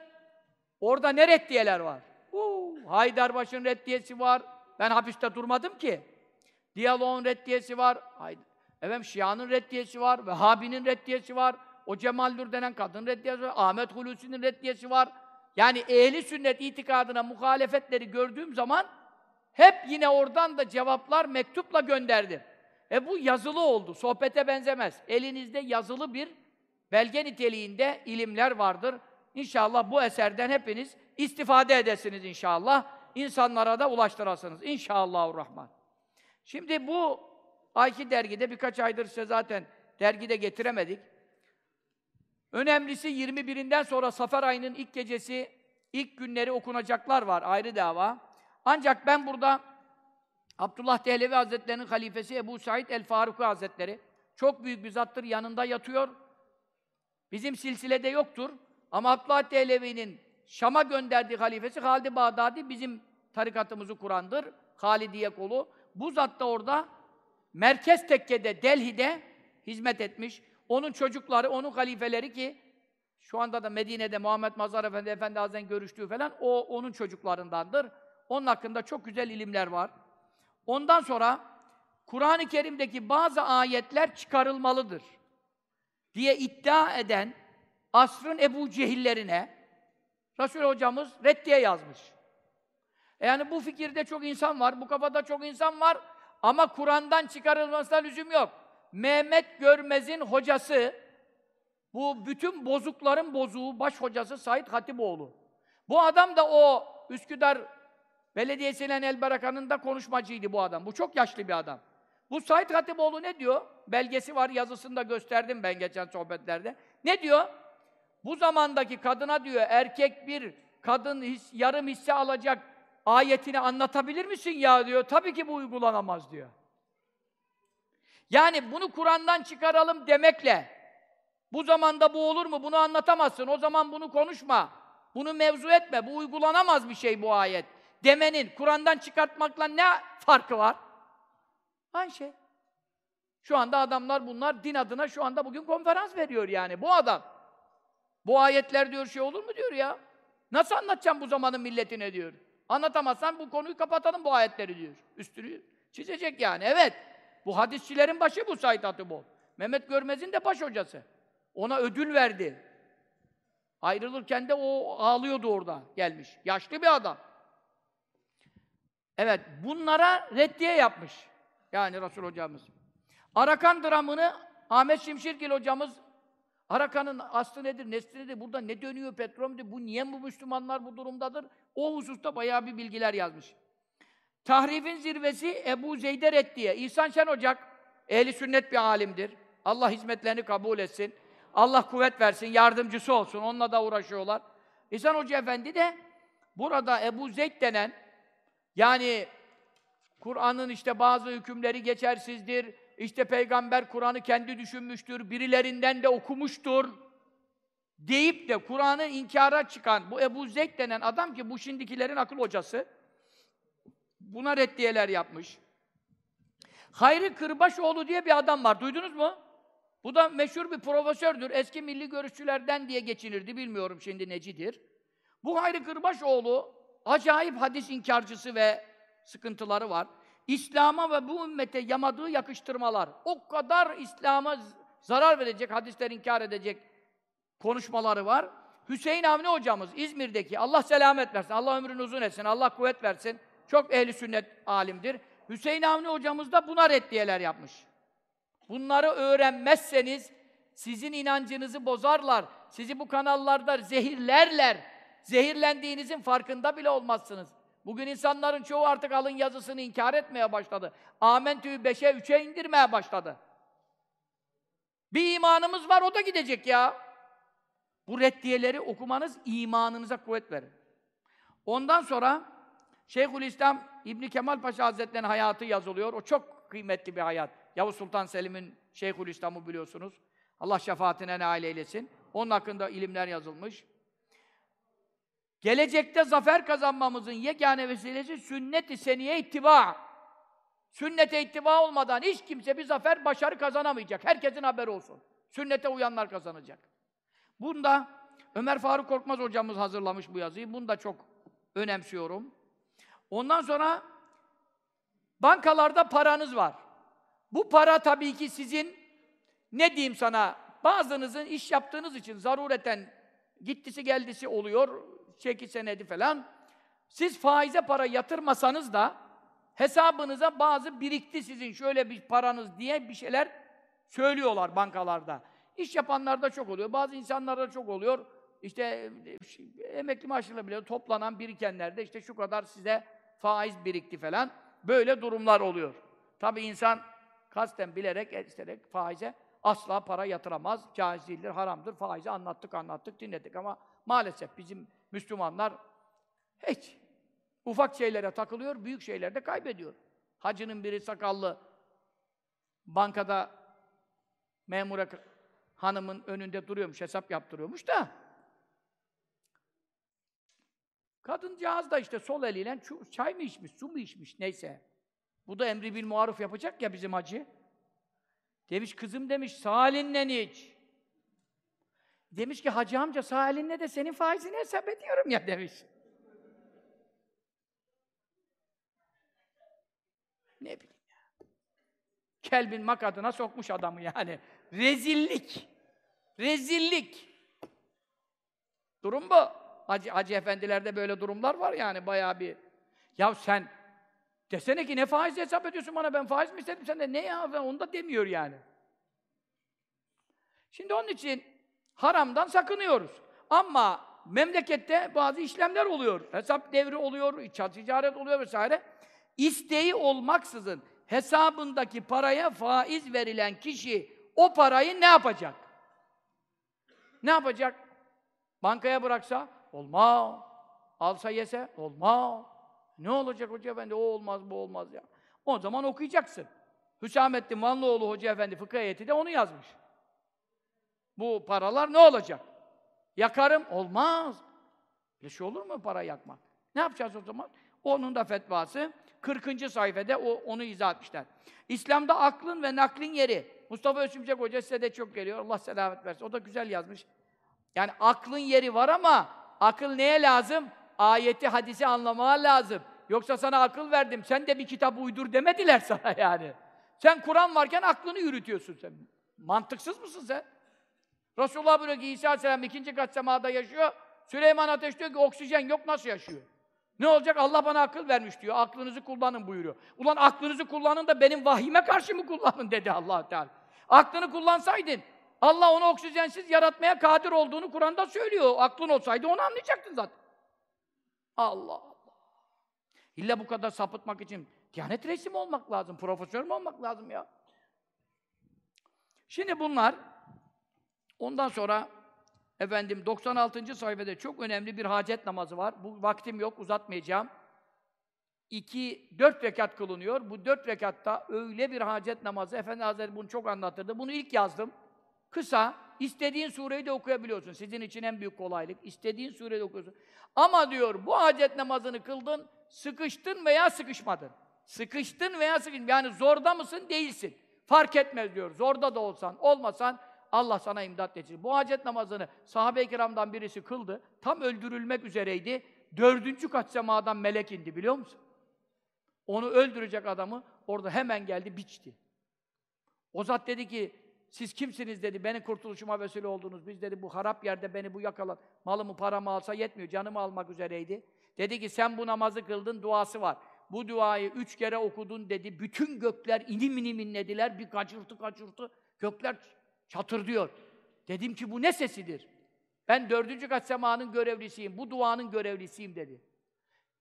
[SPEAKER 1] Orada ne reddiyeler var? Uh, Haydarbaş'ın reddiyesi var. Ben hapiste durmadım ki. Diyaloğun reddiyesi var. Haydi. Efendim Şia'nın reddiyesi var. Vehhabi'nin reddiyesi var. O Cemal denen kadın reddiyesi var. Ahmet Hulusi'nin reddiyesi var. Yani ehli sünnet itikadına muhalefetleri gördüğüm zaman hep yine oradan da cevaplar mektupla gönderdim. E bu yazılı oldu. Sohbete benzemez. Elinizde yazılı bir belge niteliğinde ilimler vardır. İnşallah bu eserden hepiniz istifade edesiniz inşallah. İnsanlara da ulaştırasınız. İnşallahurrahman. Şimdi bu ayki dergide birkaç aydır size zaten dergide getiremedik. Önemlisi 21'inden sonra Safer ayının ilk gecesi, ilk günleri okunacaklar var, ayrı dava. Ancak ben burada Abdullah Dehlevi Hazretleri'nin halifesi Ebu Said el-Faruki Hazretleri çok büyük bir zattır, yanında yatıyor. Bizim silsilede yoktur. Ama Abdullah Dehlevi'nin Şam'a gönderdiği halifesi Halid-i Bağdadi bizim tarikatımızı kurandır. Halidiye kolu. Bu zat da orada Merkez Tekke'de, Delhi'de hizmet etmiş. Onun çocukları, onun halifeleri ki şu anda da Medine'de Muhammed Mazhar Efendi, Efendi Hazretleri'nin görüştüğü falan o onun çocuklarındandır. Onun hakkında çok güzel ilimler var. Ondan sonra Kur'an-ı Kerim'deki bazı ayetler çıkarılmalıdır diye iddia eden asrın Ebu Cehillerine Resul hocamız reddiye yazmış. Yani bu fikirde çok insan var, bu kafada çok insan var ama Kur'an'dan çıkarılmasına lüzum yok. Mehmet Görmez'in hocası, bu bütün bozukların bozuğu, baş hocası Said Hatipoğlu. Bu adam da o Üsküdar Belediyesiyle El Baraka'nın da konuşmacıydı bu adam. Bu çok yaşlı bir adam. Bu Said Hatipoğlu ne diyor? Belgesi var, yazısını da gösterdim ben geçen sohbetlerde. Ne diyor? Bu zamandaki kadına diyor, erkek bir kadın his, yarım hisse alacak ayetini anlatabilir misin ya diyor. Tabii ki bu uygulanamaz diyor. Yani bunu Kur'an'dan çıkaralım demekle bu zamanda bu olur mu? Bunu anlatamazsın. O zaman bunu konuşma. Bunu mevzu etme. Bu uygulanamaz bir şey bu ayet. Demenin Kur'an'dan çıkartmakla ne farkı var? Aynı şey. Şu anda adamlar bunlar din adına şu anda bugün konferans veriyor yani. Bu adam. Bu ayetler diyor şey olur mu diyor ya. Nasıl anlatacağım bu zamanın milletine diyor. Anlatamazsan bu konuyu kapatalım bu ayetleri diyor. Üstünü çizecek yani. Evet. Bu hadisçilerin başı bu Said Atıbol. Mehmet Görmez'in de baş hocası. Ona ödül verdi. Ayrılırken de o ağlıyordu orada gelmiş. Yaşlı bir adam. Evet, bunlara reddiye yapmış. Yani Resul hocamız. Arakan dramını Ahmet Şimşirgil hocamız Arakan'ın aslı nedir, nesli nedir, burada ne dönüyor petrol nedir, bu niye bu Müslümanlar bu durumdadır? O hususta bayağı bir bilgiler yazmış. Tahrifin zirvesi Ebu Zeyder Reddiye. İhsan Şen Ocak, ehli sünnet bir alimdir. Allah hizmetlerini kabul etsin. Allah kuvvet versin, yardımcısı olsun. Onunla da uğraşıyorlar. İhsan Hoca Efendi de burada Ebu Zeyd denen yani Kur'an'ın işte bazı hükümleri geçersizdir. İşte peygamber Kur'an'ı kendi düşünmüştür, birilerinden de okumuştur deyip de Kur'an'ı inkara çıkan bu Ebu Zeyd denen adam ki bu şimdikilerin akıl hocası buna reddiyeler yapmış. Hayri Kırbaşoğlu diye bir adam var. Duydunuz mu? Bu da meşhur bir profesördür. Eski milli görüşçülerden diye geçinirdi. Bilmiyorum şimdi necidir. Bu Hayri Kırbaşoğlu acayip hadis inkarcısı ve sıkıntıları var. İslam'a ve bu ümmete yamadığı yakıştırmalar. O kadar İslam'a zarar verecek, hadisler inkar edecek konuşmaları var. Hüseyin Avni hocamız İzmir'deki Allah selamet versin, Allah ömrünü uzun etsin, Allah kuvvet versin. Çok ehli sünnet alimdir. Hüseyin Avni hocamız da buna reddiyeler yapmış. Bunları öğrenmezseniz sizin inancınızı bozarlar. Sizi bu kanallarda zehirlerler. Zehirlendiğinizin farkında bile olmazsınız. Bugün insanların çoğu artık alın yazısını inkar etmeye başladı. Amentü'yü beşe, üçe indirmeye başladı. Bir imanımız var, o da gidecek ya. Bu reddiyeleri okumanız imanınıza kuvvet verir. Ondan sonra Şeyhülislam İbn Kemal Paşa Hazretleri'nin hayatı yazılıyor. O çok kıymetli bir hayat. Yavuz Sultan Selim'in Şeyhülislam'ı biliyorsunuz. Allah şefaatine nail eylesin. Onun hakkında ilimler yazılmış. Gelecekte zafer kazanmamızın yegane vesilesi sünnet-i seniye ittiba. Sünnete ittiba olmadan hiç kimse bir zafer, başarı kazanamayacak. Herkesin haberi olsun. Sünnete uyanlar kazanacak. Bunda Ömer Faruk Korkmaz hocamız hazırlamış bu yazıyı. Bunu da çok önemsiyorum. Ondan sonra bankalarda paranız var. Bu para tabii ki sizin ne diyeyim sana bazınızın iş yaptığınız için zarureten gittisi geldisi oluyor çeki senedi falan. Siz faize para yatırmasanız da hesabınıza bazı birikti sizin şöyle bir paranız diye bir şeyler söylüyorlar bankalarda. İş yapanlarda çok oluyor. Bazı insanlarda çok oluyor. İşte emekli maaşıyla bile toplanan birikenlerde işte şu kadar size faiz birikti falan. Böyle durumlar oluyor. Tabii insan kasten bilerek, isterek faize asla para yatıramaz. Caiz değildir, haramdır. Faizi anlattık, anlattık, dinledik ama maalesef bizim Müslümanlar hiç ufak şeylere takılıyor, büyük şeylerde kaybediyor. Hacının biri sakallı bankada memura hanımın önünde duruyormuş, hesap yaptırıyormuş da Kadıncağız da işte sol eliyle çay mı içmiş, su mu içmiş neyse. Bu da emri bil muaruf yapacak ya bizim hacı. Demiş kızım demiş sağ elinle iç. Demiş ki hacı amca sağ elinle de senin faizini hesap ediyorum ya demiş. Ne bileyim ya. Kelbin makadına sokmuş adamı yani. Rezillik. Rezillik. Durum bu. Hacı, hacı efendilerde böyle durumlar var yani bayağı bir. Ya sen desene ki ne faiz hesap ediyorsun bana ben faiz mi istedim sen de ne ya onu da demiyor yani. Şimdi onun için haramdan sakınıyoruz. Ama memlekette bazı işlemler oluyor. Hesap devri oluyor, ticaret oluyor vesaire. İsteği olmaksızın hesabındaki paraya faiz verilen kişi o parayı ne yapacak? Ne yapacak? Bankaya bıraksa olmaz. Alsa yese olmaz. Ne olacak hoca efendi? O olmaz, bu olmaz ya. O zaman okuyacaksın. Hüsamettin Vanlıoğlu Hoca Efendi fıkıh heyeti de onu yazmış. Bu paralar ne olacak? Yakarım. Olmaz. Bir şey olur mu para yakmak? Ne yapacağız o zaman? Onun da fetvası 40. sayfada o, onu izah etmişler. İslam'da aklın ve naklin yeri. Mustafa Özümcek Hoca size de çok geliyor. Allah selamet versin. O da güzel yazmış. Yani aklın yeri var ama akıl neye lazım? Ayeti, hadisi anlamaya lazım. Yoksa sana akıl verdim, sen de bir kitap uydur demediler sana yani. Sen Kur'an varken aklını yürütüyorsun sen. Mantıksız mısın sen? Resulullah buyuruyor ki İsa Aleyhisselam ikinci kat semada yaşıyor. Süleyman Ateş diyor ki oksijen yok nasıl yaşıyor? Ne olacak? Allah bana akıl vermiş diyor. Aklınızı kullanın buyuruyor. Ulan aklınızı kullanın da benim vahime karşı mı kullanın dedi allah Teala. Aklını kullansaydın Allah onu oksijensiz yaratmaya kadir olduğunu Kur'an'da söylüyor. Aklın olsaydı onu anlayacaktın zaten. Allah Allah. İlla bu kadar sapıtmak için Diyanet reisi mi olmak lazım? Profesör mü olmak lazım ya? Şimdi bunlar ondan sonra efendim 96. sayfada çok önemli bir hacet namazı var. Bu vaktim yok, uzatmayacağım. İki, dört rekat kılınıyor. Bu dört rekatta öyle bir hacet namazı, Efendi Hazretleri bunu çok anlatırdı. Bunu ilk yazdım. Kısa, istediğin sureyi de okuyabiliyorsun. Sizin için en büyük kolaylık. İstediğin sureyi de okuyorsun. Ama diyor, bu hacet namazını kıldın, sıkıştın veya sıkışmadın. Sıkıştın veya sıkışmadın. Yani zorda mısın, değilsin. Fark etmez diyor. Zorda da olsan, olmasan Allah sana imdat edecek. Bu hacet namazını sahabe-i kiramdan birisi kıldı. Tam öldürülmek üzereydi. Dördüncü kat semadan melek indi biliyor musun? Onu öldürecek adamı orada hemen geldi, biçti. O zat dedi ki, siz kimsiniz dedi, benim kurtuluşuma vesile oldunuz. Biz dedi, bu harap yerde beni bu yakalan, malımı paramı alsa yetmiyor, canımı almak üzereydi. Dedi ki, sen bu namazı kıldın, duası var. Bu duayı üç kere okudun dedi, bütün gökler inim inim inlediler, bir kaçırtı kaçırtı, gökler çatır diyor. Dedim ki, bu ne sesidir? Ben dördüncü kat semanın görevlisiyim, bu duanın görevlisiyim dedi.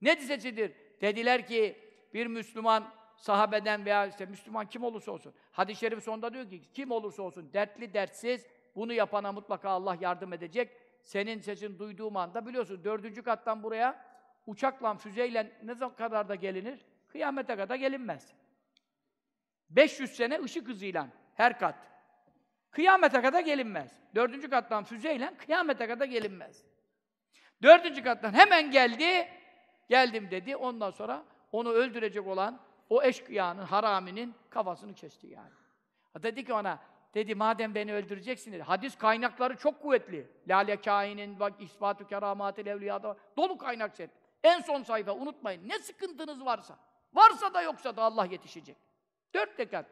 [SPEAKER 1] Ne sesidir? Dediler ki, bir Müslüman sahabeden veya işte Müslüman kim olursa olsun. Hadis-i şerif sonunda diyor ki kim olursa olsun dertli dertsiz bunu yapana mutlaka Allah yardım edecek. Senin sesin duyduğum anda biliyorsun dördüncü kattan buraya uçakla, füzeyle ne kadar da gelinir? Kıyamete kadar gelinmez. 500 sene ışık hızıyla her kat. Kıyamete kadar gelinmez. Dördüncü kattan füzeyle kıyamete kadar gelinmez. Dördüncü kattan hemen geldi, geldim dedi. Ondan sonra onu öldürecek olan o eşkıyanın, haraminin kafasını kesti yani. Dedi ki ona, dedi madem beni öldüreceksin dedi. Hadis kaynakları çok kuvvetli. Lale kainin, bak ispatü keramatil evliyada dolu kaynak set. En son sayfa unutmayın. Ne sıkıntınız varsa. Varsa da yoksa da Allah yetişecek. Dört rekat.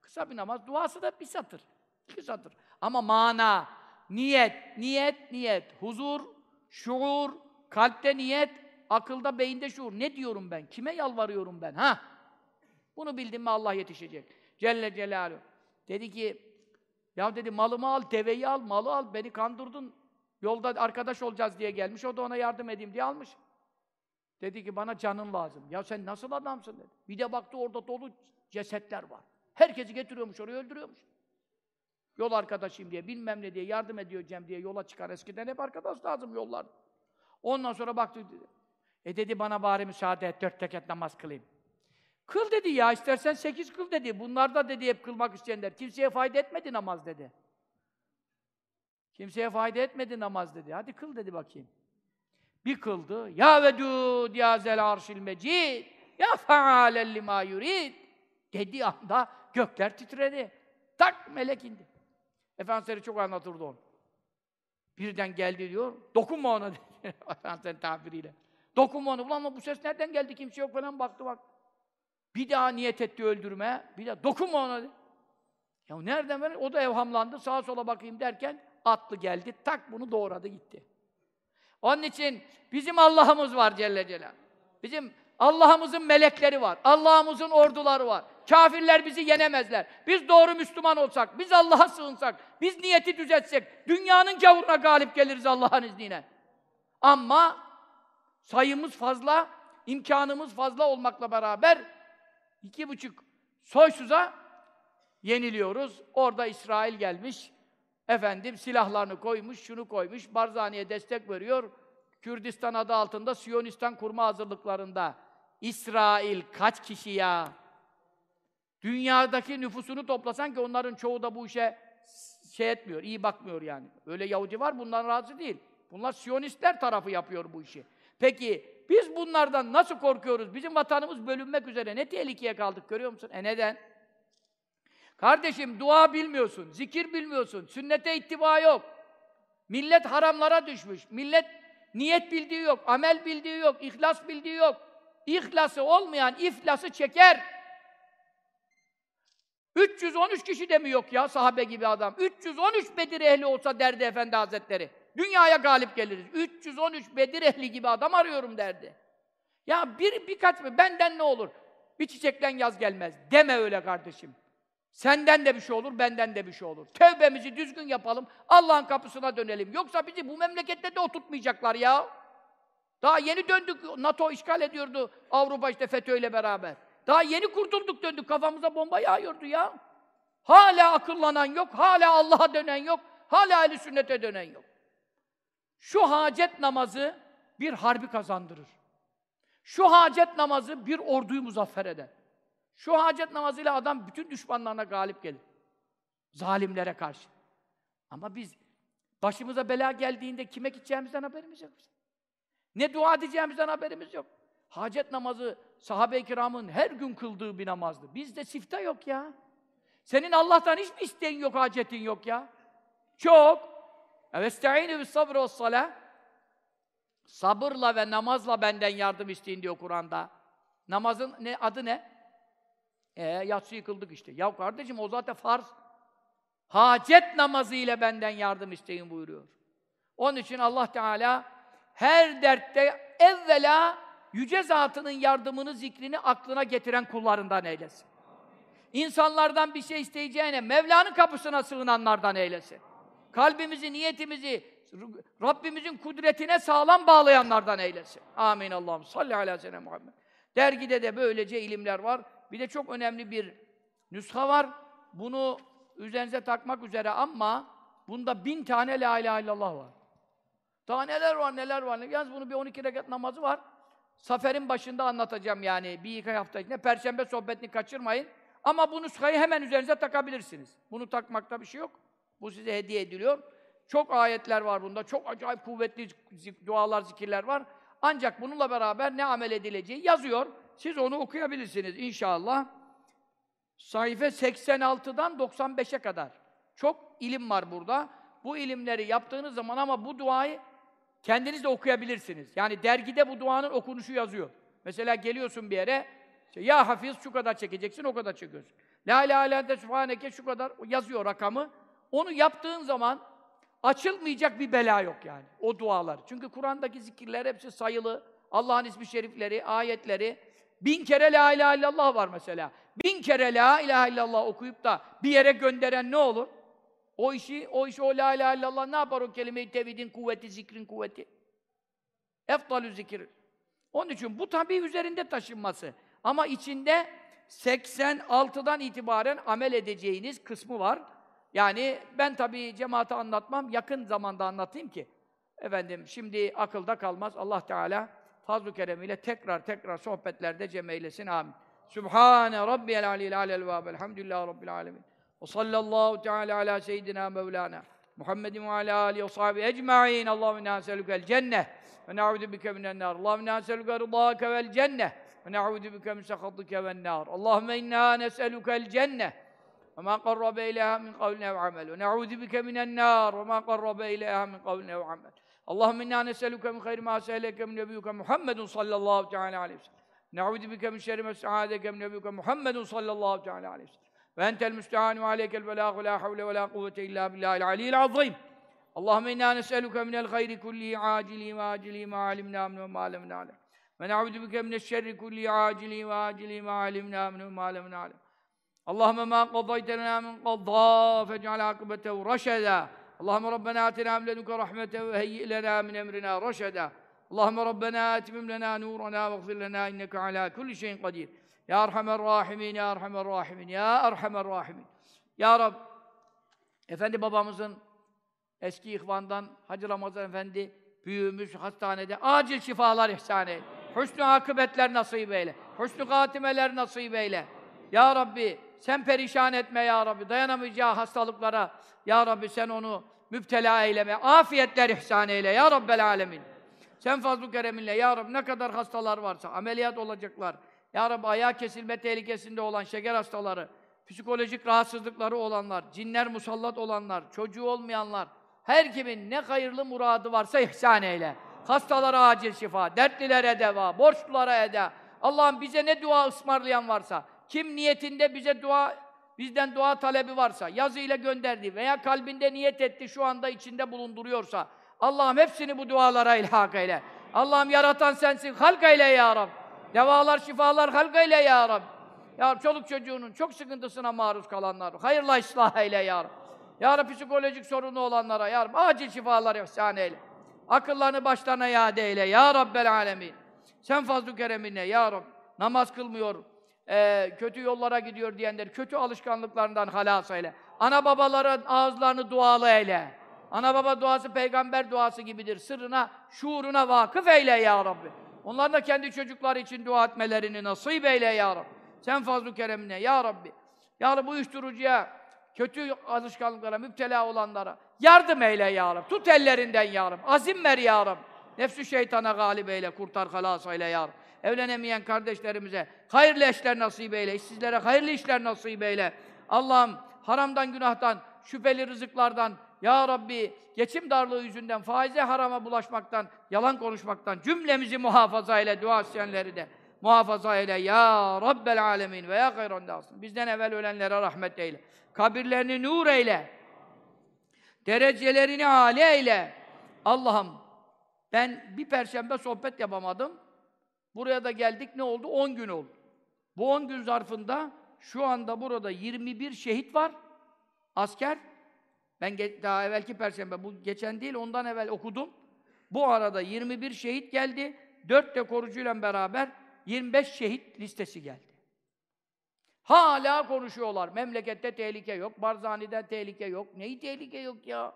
[SPEAKER 1] Kısa bir namaz. Duası da bir satır. İki satır. Ama mana, niyet, niyet, niyet. Huzur, şuur, kalpte niyet, akılda, beyinde şuur. Ne diyorum ben? Kime yalvarıyorum ben? Ha? Bunu bildim mi Allah yetişecek. Celle Celaluhu. Dedi ki, ya dedi malımı al, deveyi al, malı al, beni kandırdın. Yolda arkadaş olacağız diye gelmiş, o da ona yardım edeyim diye almış. Dedi ki bana canın lazım. Ya sen nasıl adamsın dedi. Bir de baktı orada dolu cesetler var. Herkesi getiriyormuş oraya öldürüyormuş. Yol arkadaşıyım diye, bilmem ne diye, yardım ediyor Cem diye yola çıkar. Eskiden hep arkadaş lazım yollar. Ondan sonra baktı. E dedi bana bari müsaade et, dört teket namaz kılayım. Kıl dedi ya, istersen sekiz kıl dedi. Bunlar da dedi hep kılmak isteyenler. Kimseye fayda etmedi namaz dedi. Kimseye fayda etmedi namaz dedi. Hadi kıl dedi bakayım. Bir kıldı. Ya vedud ya zel arşil mecid. Ya faalen lima yurid. Dediği anda gökler titredi. Tak melek indi. Efendimiz çok anlatırdı onu. Birden geldi diyor. Dokunma ona dedi. Efendimiz'in tabiriyle. Dokunma ona. Ulan bu ses nereden geldi? Kimse yok falan baktı bak. Bir daha niyet etti öldürmeye. Bir daha dokunma ona dedi. Ya nereden ben? O da evhamlandı. Sağa sola bakayım derken atlı geldi. Tak bunu doğradı gitti. Onun için bizim Allah'ımız var Celle Celal. Bizim Allah'ımızın melekleri var. Allah'ımızın orduları var. Kafirler bizi yenemezler. Biz doğru Müslüman olsak, biz Allah'a sığınsak, biz niyeti düzeltsek, dünyanın gavuruna galip geliriz Allah'ın izniyle. Ama sayımız fazla, imkanımız fazla olmakla beraber iki buçuk soysuza yeniliyoruz. Orada İsrail gelmiş, efendim silahlarını koymuş, şunu koymuş, Barzani'ye destek veriyor. Kürdistan adı altında Siyonistan kurma hazırlıklarında. İsrail kaç kişi ya? Dünyadaki nüfusunu toplasan ki onların çoğu da bu işe şey etmiyor, iyi bakmıyor yani. Öyle Yahudi var, bundan razı değil. Bunlar Siyonistler tarafı yapıyor bu işi. Peki, biz bunlardan nasıl korkuyoruz? Bizim vatanımız bölünmek üzere. Ne tehlikeye kaldık görüyor musun? E neden? Kardeşim dua bilmiyorsun, zikir bilmiyorsun, sünnete ittiba yok. Millet haramlara düşmüş. Millet niyet bildiği yok, amel bildiği yok, ihlas bildiği yok. İhlası olmayan iflası çeker. 313 kişi de mi yok ya sahabe gibi adam? 313 Bedir ehli olsa derdi Efendi Hazretleri. Dünyaya galip geliriz. 313 Bedir ehli gibi adam arıyorum derdi. Ya bir birkaç mı benden ne olur? Bir çiçekten yaz gelmez. Deme öyle kardeşim. Senden de bir şey olur, benden de bir şey olur. Tevbemizi düzgün yapalım, Allah'ın kapısına dönelim. Yoksa bizi bu memlekette de oturtmayacaklar ya. Daha yeni döndük, NATO işgal ediyordu Avrupa işte FETÖ'yle beraber. Daha yeni kurtulduk döndük, kafamıza bomba yağıyordu ya. Hala akıllanan yok, hala Allah'a dönen yok, hala ehli sünnete dönen yok. Şu hacet namazı bir harbi kazandırır. Şu hacet namazı bir orduyu muzaffer eder. Şu hacet namazıyla adam bütün düşmanlarına galip gelir. Zalimlere karşı. Ama biz başımıza bela geldiğinde kime gideceğimizden haberimiz yok. Ne dua edeceğimizden haberimiz yok. Hacet namazı sahabe-i kiramın her gün kıldığı bir namazdı. Bizde sifte yok ya. Senin Allah'tan hiçbir isteğin yok, hacetin yok ya. Çok. Evesta'inu bis sabr ve salah. Sabırla ve namazla benden yardım isteyin diyor Kur'an'da. Namazın ne adı ne? Ee, yatsıyı kıldık işte. Ya kardeşim o zaten farz. Hacet namazı ile benden yardım isteyin buyuruyor. Onun için Allah Teala her dertte evvela yüce zatının yardımını, zikrini aklına getiren kullarından eylesin. İnsanlardan bir şey isteyeceğine Mevla'nın kapısına sığınanlardan eylesin. Kalbimizi, niyetimizi Rabbimizin kudretine sağlam bağlayanlardan eylesin. Amin Allah'ım. Salli ala sene Muhammed. Dergide de böylece ilimler var. Bir de çok önemli bir nüsha var. Bunu üzerinize takmak üzere ama bunda bin tane la ilahe illallah var. Daha neler var, neler var. Yalnız bunu bir 12 rekat namazı var. Saferin başında anlatacağım yani bir iki hafta içinde. Perşembe sohbetini kaçırmayın. Ama bu nuskayı hemen üzerinize takabilirsiniz. Bunu takmakta bir şey yok. Bu size hediye ediliyor. Çok ayetler var bunda. Çok acayip kuvvetli dualar, zikirler var. Ancak bununla beraber ne amel edileceği yazıyor. Siz onu okuyabilirsiniz inşallah. Sayfa 86'dan 95'e kadar. Çok ilim var burada. Bu ilimleri yaptığınız zaman ama bu duayı kendiniz de okuyabilirsiniz. Yani dergide bu duanın okunuşu yazıyor. Mesela geliyorsun bir yere, işte, ya hafiz şu kadar çekeceksin, o kadar çekiyorsun. La ilahe illallah subhaneke şu kadar yazıyor rakamı. Onu yaptığın zaman açılmayacak bir bela yok yani. O dualar. Çünkü Kur'an'daki zikirler hepsi sayılı. Allah'ın ismi şerifleri, ayetleri. Bin kere la ilahe illallah var mesela. Bin kere la ilahe illallah okuyup da bir yere gönderen ne olur? O işi, o işi o la ilahe illallah ne yapar o kelime-i tevhidin kuvveti, zikrin kuvveti? Efdalü zikir. Onun için bu tabii üzerinde taşınması. Ama içinde 86'dan itibaren amel edeceğiniz kısmı var. Yani ben tabii cemaate anlatmam, yakın zamanda anlatayım ki. Efendim şimdi akılda kalmaz. Allah Teala fazl-ı keremiyle tekrar tekrar sohbetlerde cem eylesin. Amin. Sübhane Rabbiyel aliyel alel ve elhamdülillahi Rabbil alemin. Ve sallallahu teala ala seyyidina Mevlana Muhammedin ve ala alihi ve sahbihi ecma'in. Allahümme inna eselükel cenneh ve na'udu bike minen nar. Allahümme inna eselüke rıdâke vel cenneh ve na'udu bike min sekhatike ven nar. Allahümme inna nes'elükel cenneh وما قرب إليها من قول أو عمل ونعوذ بك من النار وما قرب إليها من قول أو عمل. اللهم إنا نسألك من خير ما سألك من نبيك محمد صلى الله تعالى عليه وسلم. نعوذ بك من شر ما استعاذك من نبيك محمد صلى الله تعالى عليه وسلم. وأنت المستعان وعليك البلاغ ولا حول ولا قوة إلا بالله العلي العظيم. اللهم إنا نسألك من الخير كله عاجله وآجله ما علمنا منه وما لم نعلم. ونعوذ بك من الشر كله عاجله وآجله ما علمنا منه وما لم نعلم. Allahümme mâ qadaytelena min qadda fec'al akıbetehu raşeda. Allahümme Rabbena atina amlenuke rahmeten ve heyyi lena min emrina raşeda. Allahümme Rabbena atimim lena nurana ve gfir lena inneke ala kulli şeyin kadir. Ya Erhamer Rahimin, Ya Erhamer Rahimin, Ya Erhamer Rahimin. Ya Rab, Efendi babamızın eski ihvandan Hacı Ramazan Efendi büyüğümüz hastanede acil şifalar ihsan eyle. Hüsnü akıbetler nasip eyle. Hüsnü katimeler nasip eyle. Ya Rabbi, sen perişan etme ya Rabbi. Dayanamayacağı hastalıklara ya Rabbi sen onu müptela eyleme. Afiyetler ihsan eyle ya Rabbel alemin. Sen fazl-ı kereminle ya Rabbi ne kadar hastalar varsa ameliyat olacaklar. Ya Rabbi ayağı kesilme tehlikesinde olan şeker hastaları, psikolojik rahatsızlıkları olanlar, cinler musallat olanlar, çocuğu olmayanlar, her kimin ne hayırlı muradı varsa ihsan eyle. Hastalara acil şifa, dertlilere deva, borçlulara eda. Allah'ım bize ne dua ısmarlayan varsa, kim niyetinde bize dua, bizden dua talebi varsa, yazıyla gönderdi veya kalbinde niyet etti, şu anda içinde bulunduruyorsa, Allah'ım hepsini bu dualara ilhak eyle. Allah'ım yaratan sensin, halk eyle ya Rab. Devalar, şifalar halk eyle ya Rab. Ya Rab, çoluk çocuğunun çok sıkıntısına maruz kalanlar, hayırla ıslah eyle ya Rab. Ya Rab, psikolojik sorunu olanlara, ya Rab, acil şifalar ihsan eyle. Akıllarını başlarına iade eyle, ya Rabbel alemin. Sen fazl-ı kereminle, ya Rab, namaz kılmıyor, e, kötü yollara gidiyor diyenler, kötü alışkanlıklarından halas eyle. Ana babaların ağızlarını dualı eyle. Ana baba duası peygamber duası gibidir. Sırrına, şuuruna vakıf eyle ya Rabbi. Onlar da kendi çocukları için dua etmelerini nasip eyle ya Rabbi. Sen fazl-ı keremine ya Rabbi. Ya Rabbi uyuşturucuya, kötü alışkanlıklara müptela olanlara yardım eyle ya Rabbi. Tut ellerinden ya Rabbi. Azim ver ya Rabbi. Nefsü şeytana galip eyle, kurtar, halas eyle ya Rabbi. Evlenemeyen kardeşlerimize hayırlı eşler nasip eyle, işsizlere hayırlı işler nasip eyle. Allah'ım haramdan, günahtan, şüpheli rızıklardan, ya Rabbi geçim darlığı yüzünden faize harama bulaşmaktan, yalan konuşmaktan cümlemizi muhafaza eyle, dua isteyenleri de muhafaza eyle ya Rabbel alemin ve ya hayran nasın. Bizden evvel ölenlere rahmet eyle. Kabirlerini nur eyle. Derecelerini âli eyle. Allah'ım ben bir perşembe sohbet yapamadım. Buraya da geldik ne oldu? 10 gün oldu. Bu 10 gün zarfında şu anda burada 21 şehit var. Asker. Ben daha evvelki perşembe, bu geçen değil ondan evvel okudum. Bu arada 21 şehit geldi. 4 de korucuyla beraber 25 şehit listesi geldi. Hala konuşuyorlar. Memlekette tehlike yok, Barzani'den tehlike yok. Neyi tehlike yok ya?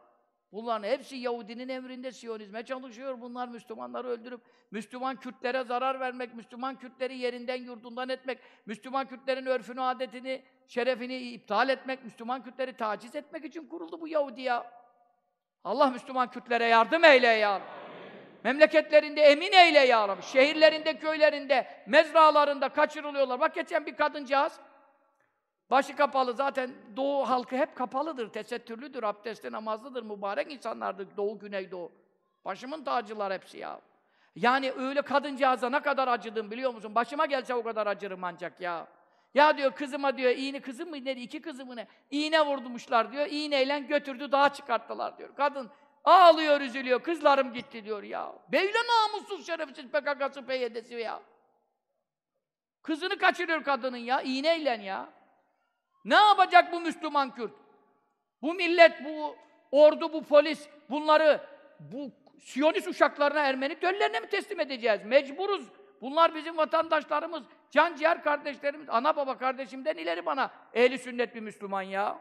[SPEAKER 1] Bunların hepsi Yahudinin emrinde Siyonizme çalışıyor. Bunlar Müslümanları öldürüp Müslüman Kürtlere zarar vermek, Müslüman Kürtleri yerinden yurdundan etmek, Müslüman Kürtlerin örfünü, adetini, şerefini iptal etmek, Müslüman Kürtleri taciz etmek için kuruldu bu Yahudi ya. Allah Müslüman Kürtlere yardım eyle ya Rabbi. Memleketlerinde emin eyle ya. Şehirlerinde, köylerinde, mezralarında kaçırılıyorlar. Bak geçen bir kadıncağız Başı kapalı zaten doğu halkı hep kapalıdır, tesettürlüdür, abdestli, namazlıdır, mübarek insanlardır doğu, güneydoğu. Başımın tacılar hepsi ya. Yani öyle kadıncağıza ne kadar acıdım biliyor musun? Başıma gelse o kadar acırım ancak ya. Ya diyor kızıma diyor iğne kızım mı ne iki kızımı ne? İğne vurdumuşlar diyor. İğneyle götürdü dağa çıkarttılar diyor. Kadın ağlıyor üzülüyor. Kızlarım gitti diyor ya. Böyle namussuz şerefsiz PKK'sı PYD'si ya. Kızını kaçırıyor kadının ya iğneyle ya. Ne yapacak bu Müslüman Kürt? Bu millet, bu ordu, bu polis bunları bu Siyonist uşaklarına, Ermeni döllerine mi teslim edeceğiz? Mecburuz. Bunlar bizim vatandaşlarımız, can ciğer kardeşlerimiz, ana baba kardeşimden ileri bana ehli sünnet bir Müslüman ya.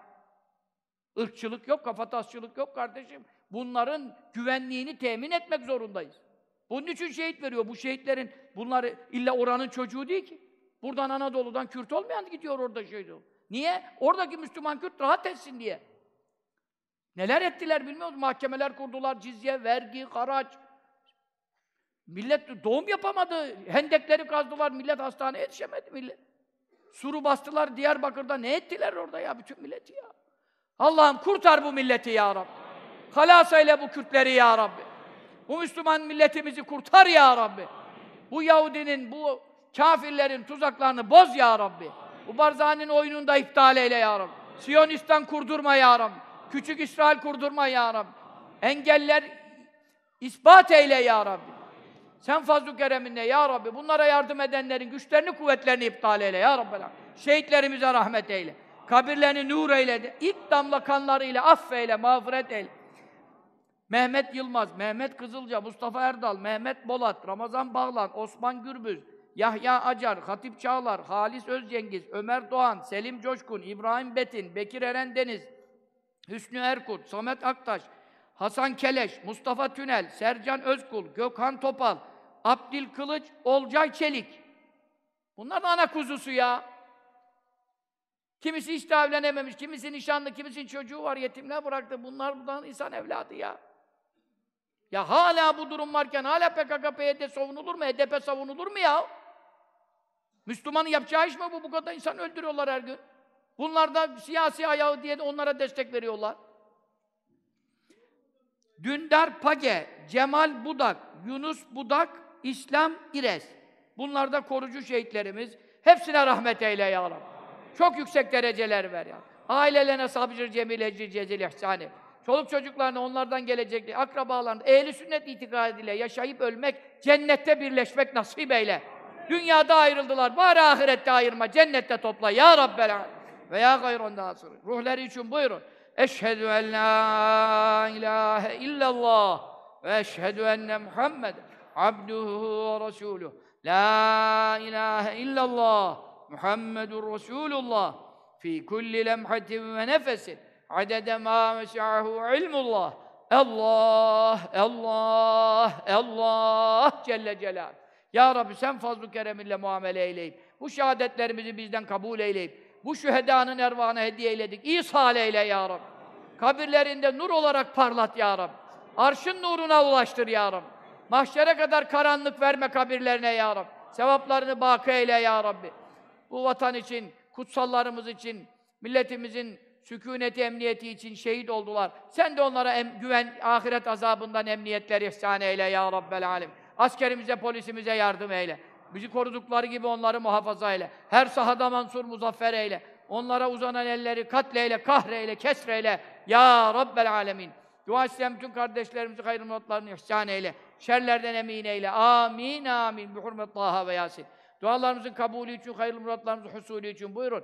[SPEAKER 1] Irkçılık yok, kafatasçılık yok kardeşim. Bunların güvenliğini temin etmek zorundayız. Bunun için şehit veriyor. Bu şehitlerin, bunlar illa oranın çocuğu değil ki. Buradan Anadolu'dan Kürt olmayan gidiyor orada şehit oluyor. Niye? Oradaki Müslüman Kürt rahat etsin diye. Neler ettiler bilmiyoruz. Mahkemeler kurdular, cizye, vergi, haraç. Millet doğum yapamadı. Hendekleri kazdılar, millet hastaneye yetişemedi millet. Suru bastılar Diyarbakır'da. Ne ettiler orada ya bütün milleti ya? Allah'ım kurtar bu milleti ya Rabbi. Halas eyle bu Kürtleri ya Rabbi. Bu Müslüman milletimizi kurtar ya Rabbi. Bu Yahudinin, bu kafirlerin tuzaklarını boz ya Rabbi. Bu Barzani'nin oyununu da iptal eyle ya Rabbi. Siyonistan kurdurma ya Rabbi. Küçük İsrail kurdurma ya Rabbi. Engeller ispat eyle ya Rabbi. Sen fazl-ı kereminle ya Rabbi. Bunlara yardım edenlerin güçlerini, kuvvetlerini iptal eyle ya Rabbi. Şehitlerimize rahmet eyle. Kabirlerini nur eyle. İlk damla kanlarıyla affeyle, mağfiret eyle. Mehmet Yılmaz, Mehmet Kızılca, Mustafa Erdal, Mehmet Bolat, Ramazan Bağlan, Osman Gürbüz, Yahya Acar, Hatip Çağlar, Halis Özcengiz, Ömer Doğan, Selim Coşkun, İbrahim Betin, Bekir Eren Deniz, Hüsnü Erkut, Samet Aktaş, Hasan Keleş, Mustafa Tünel, Sercan Özkul, Gökhan Topal, Abdil Kılıç, Olcay Çelik. Bunlar da ana kuzusu ya. Kimisi hiç daha evlenememiş, kimisi nişanlı, kimisinin çocuğu var, yetimler bıraktı. Bunlar bundan insan evladı ya. Ya hala bu durum varken hala PKK, PYD savunulur mu? HDP savunulur mu ya? Müslümanın yapacağı iş mi bu? Bu kadar insan öldürüyorlar her gün. Bunlar da siyasi ayağı diye de onlara destek veriyorlar. Dündar Page, Cemal Budak, Yunus Budak, İslam İres. Bunlar da korucu şehitlerimiz. Hepsine rahmet eyle ya Rabbi. Çok yüksek dereceler ver ya. Ailelerine sabır, cemil, ecri, cezil, ihsani. Çoluk çocuklarına onlardan gelecekleri, akrabalarına, ehli sünnet itikadiyle yaşayıp ölmek, cennette birleşmek nasip eyle. Dünyada ayrıldılar, bari ahirette ayırma, cennette topla ya Rabbel. Ve ya gayrun nasır. Ruhları için buyurun. Eşhedü en la ilahe illallah ve eşhedü enne Muhammed abduhu ve resuluh. La ilahe illallah Muhammedun Resulullah fi kulli lemhatin ve nefesin adede ma mes'ahu ilmullah. Allah, Allah, Allah Celle Celal. Ya Rabbi sen fazl-ı kereminle muamele eyleyip, bu şehadetlerimizi bizden kabul eyleyip, bu şühedanın ervahına hediye eyledik. İsa eyle ya Rabbi. Kabirlerinde nur olarak parlat ya Rabbi. Arşın nuruna ulaştır ya Rabbi. Mahşere kadar karanlık verme kabirlerine ya Rabbi. Sevaplarını baki eyle ya Rabbi. Bu vatan için, kutsallarımız için, milletimizin sükuneti, emniyeti için şehit oldular. Sen de onlara güven, ahiret azabından emniyetler ihsan eyle ya Rabbel alem. Askerimize, polisimize yardım eyle. Bizi korudukları gibi onları muhafaza eyle. Her sahada mansur muzaffer eyle. Onlara uzanan elleri katleyle, kahreyle, kesreyle. Ya Rabbel alemin. Dua isteyen bütün kardeşlerimizi hayırlı notlarını ihsan eyle. Şerlerden emin eyle. Amin, amin. Bi hurmet Taha ve Yasin. Dualarımızın kabulü için, hayırlı muratlarımızın husulü için buyurun.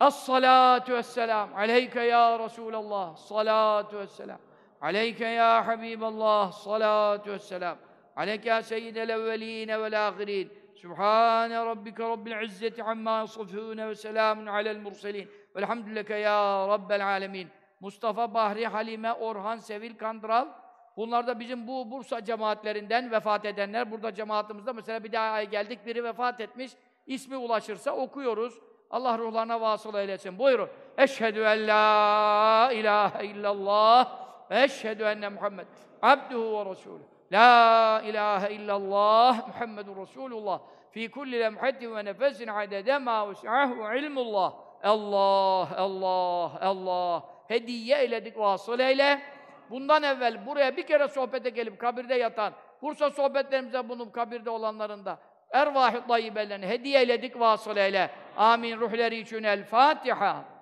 [SPEAKER 1] Es-salatu vesselam aleyke ya Resulallah. Salatu vesselam. Aleyke ya Habiballah. Salatu vesselam. Aleyke ya seyyidel evveline vel ahirin. Sübhane rabbike rabbil izzeti amma yasifune ve selamun alel murselin. Velhamdülilleke ya rabbel alemin. Mustafa Bahri Halime Orhan Sevil Kandıral Bunlar da bizim bu Bursa cemaatlerinden vefat edenler. Burada cemaatimizde mesela bir daha geldik, biri vefat etmiş. İsmi ulaşırsa okuyoruz. Allah ruhlarına vasıl eylesin. Buyurun. Eşhedü en la ilahe illallah ve eşhedü enne Muhammed abduhu ve resulü. La ilahe illallah Muhammedun Resulullah fi kulli lemhatin ve nefesin adede ma vesi'ahu ilmullah. Allah, Allah, Allah. Hediye eyledik, vasıl eyle. Bundan evvel buraya bir kere sohbete gelip kabirde yatan, Bursa sohbetlerimize bulunup kabirde olanların da ervah-ı hediye eyledik, vasıl eyle. Amin. Ruhları için El Fatiha.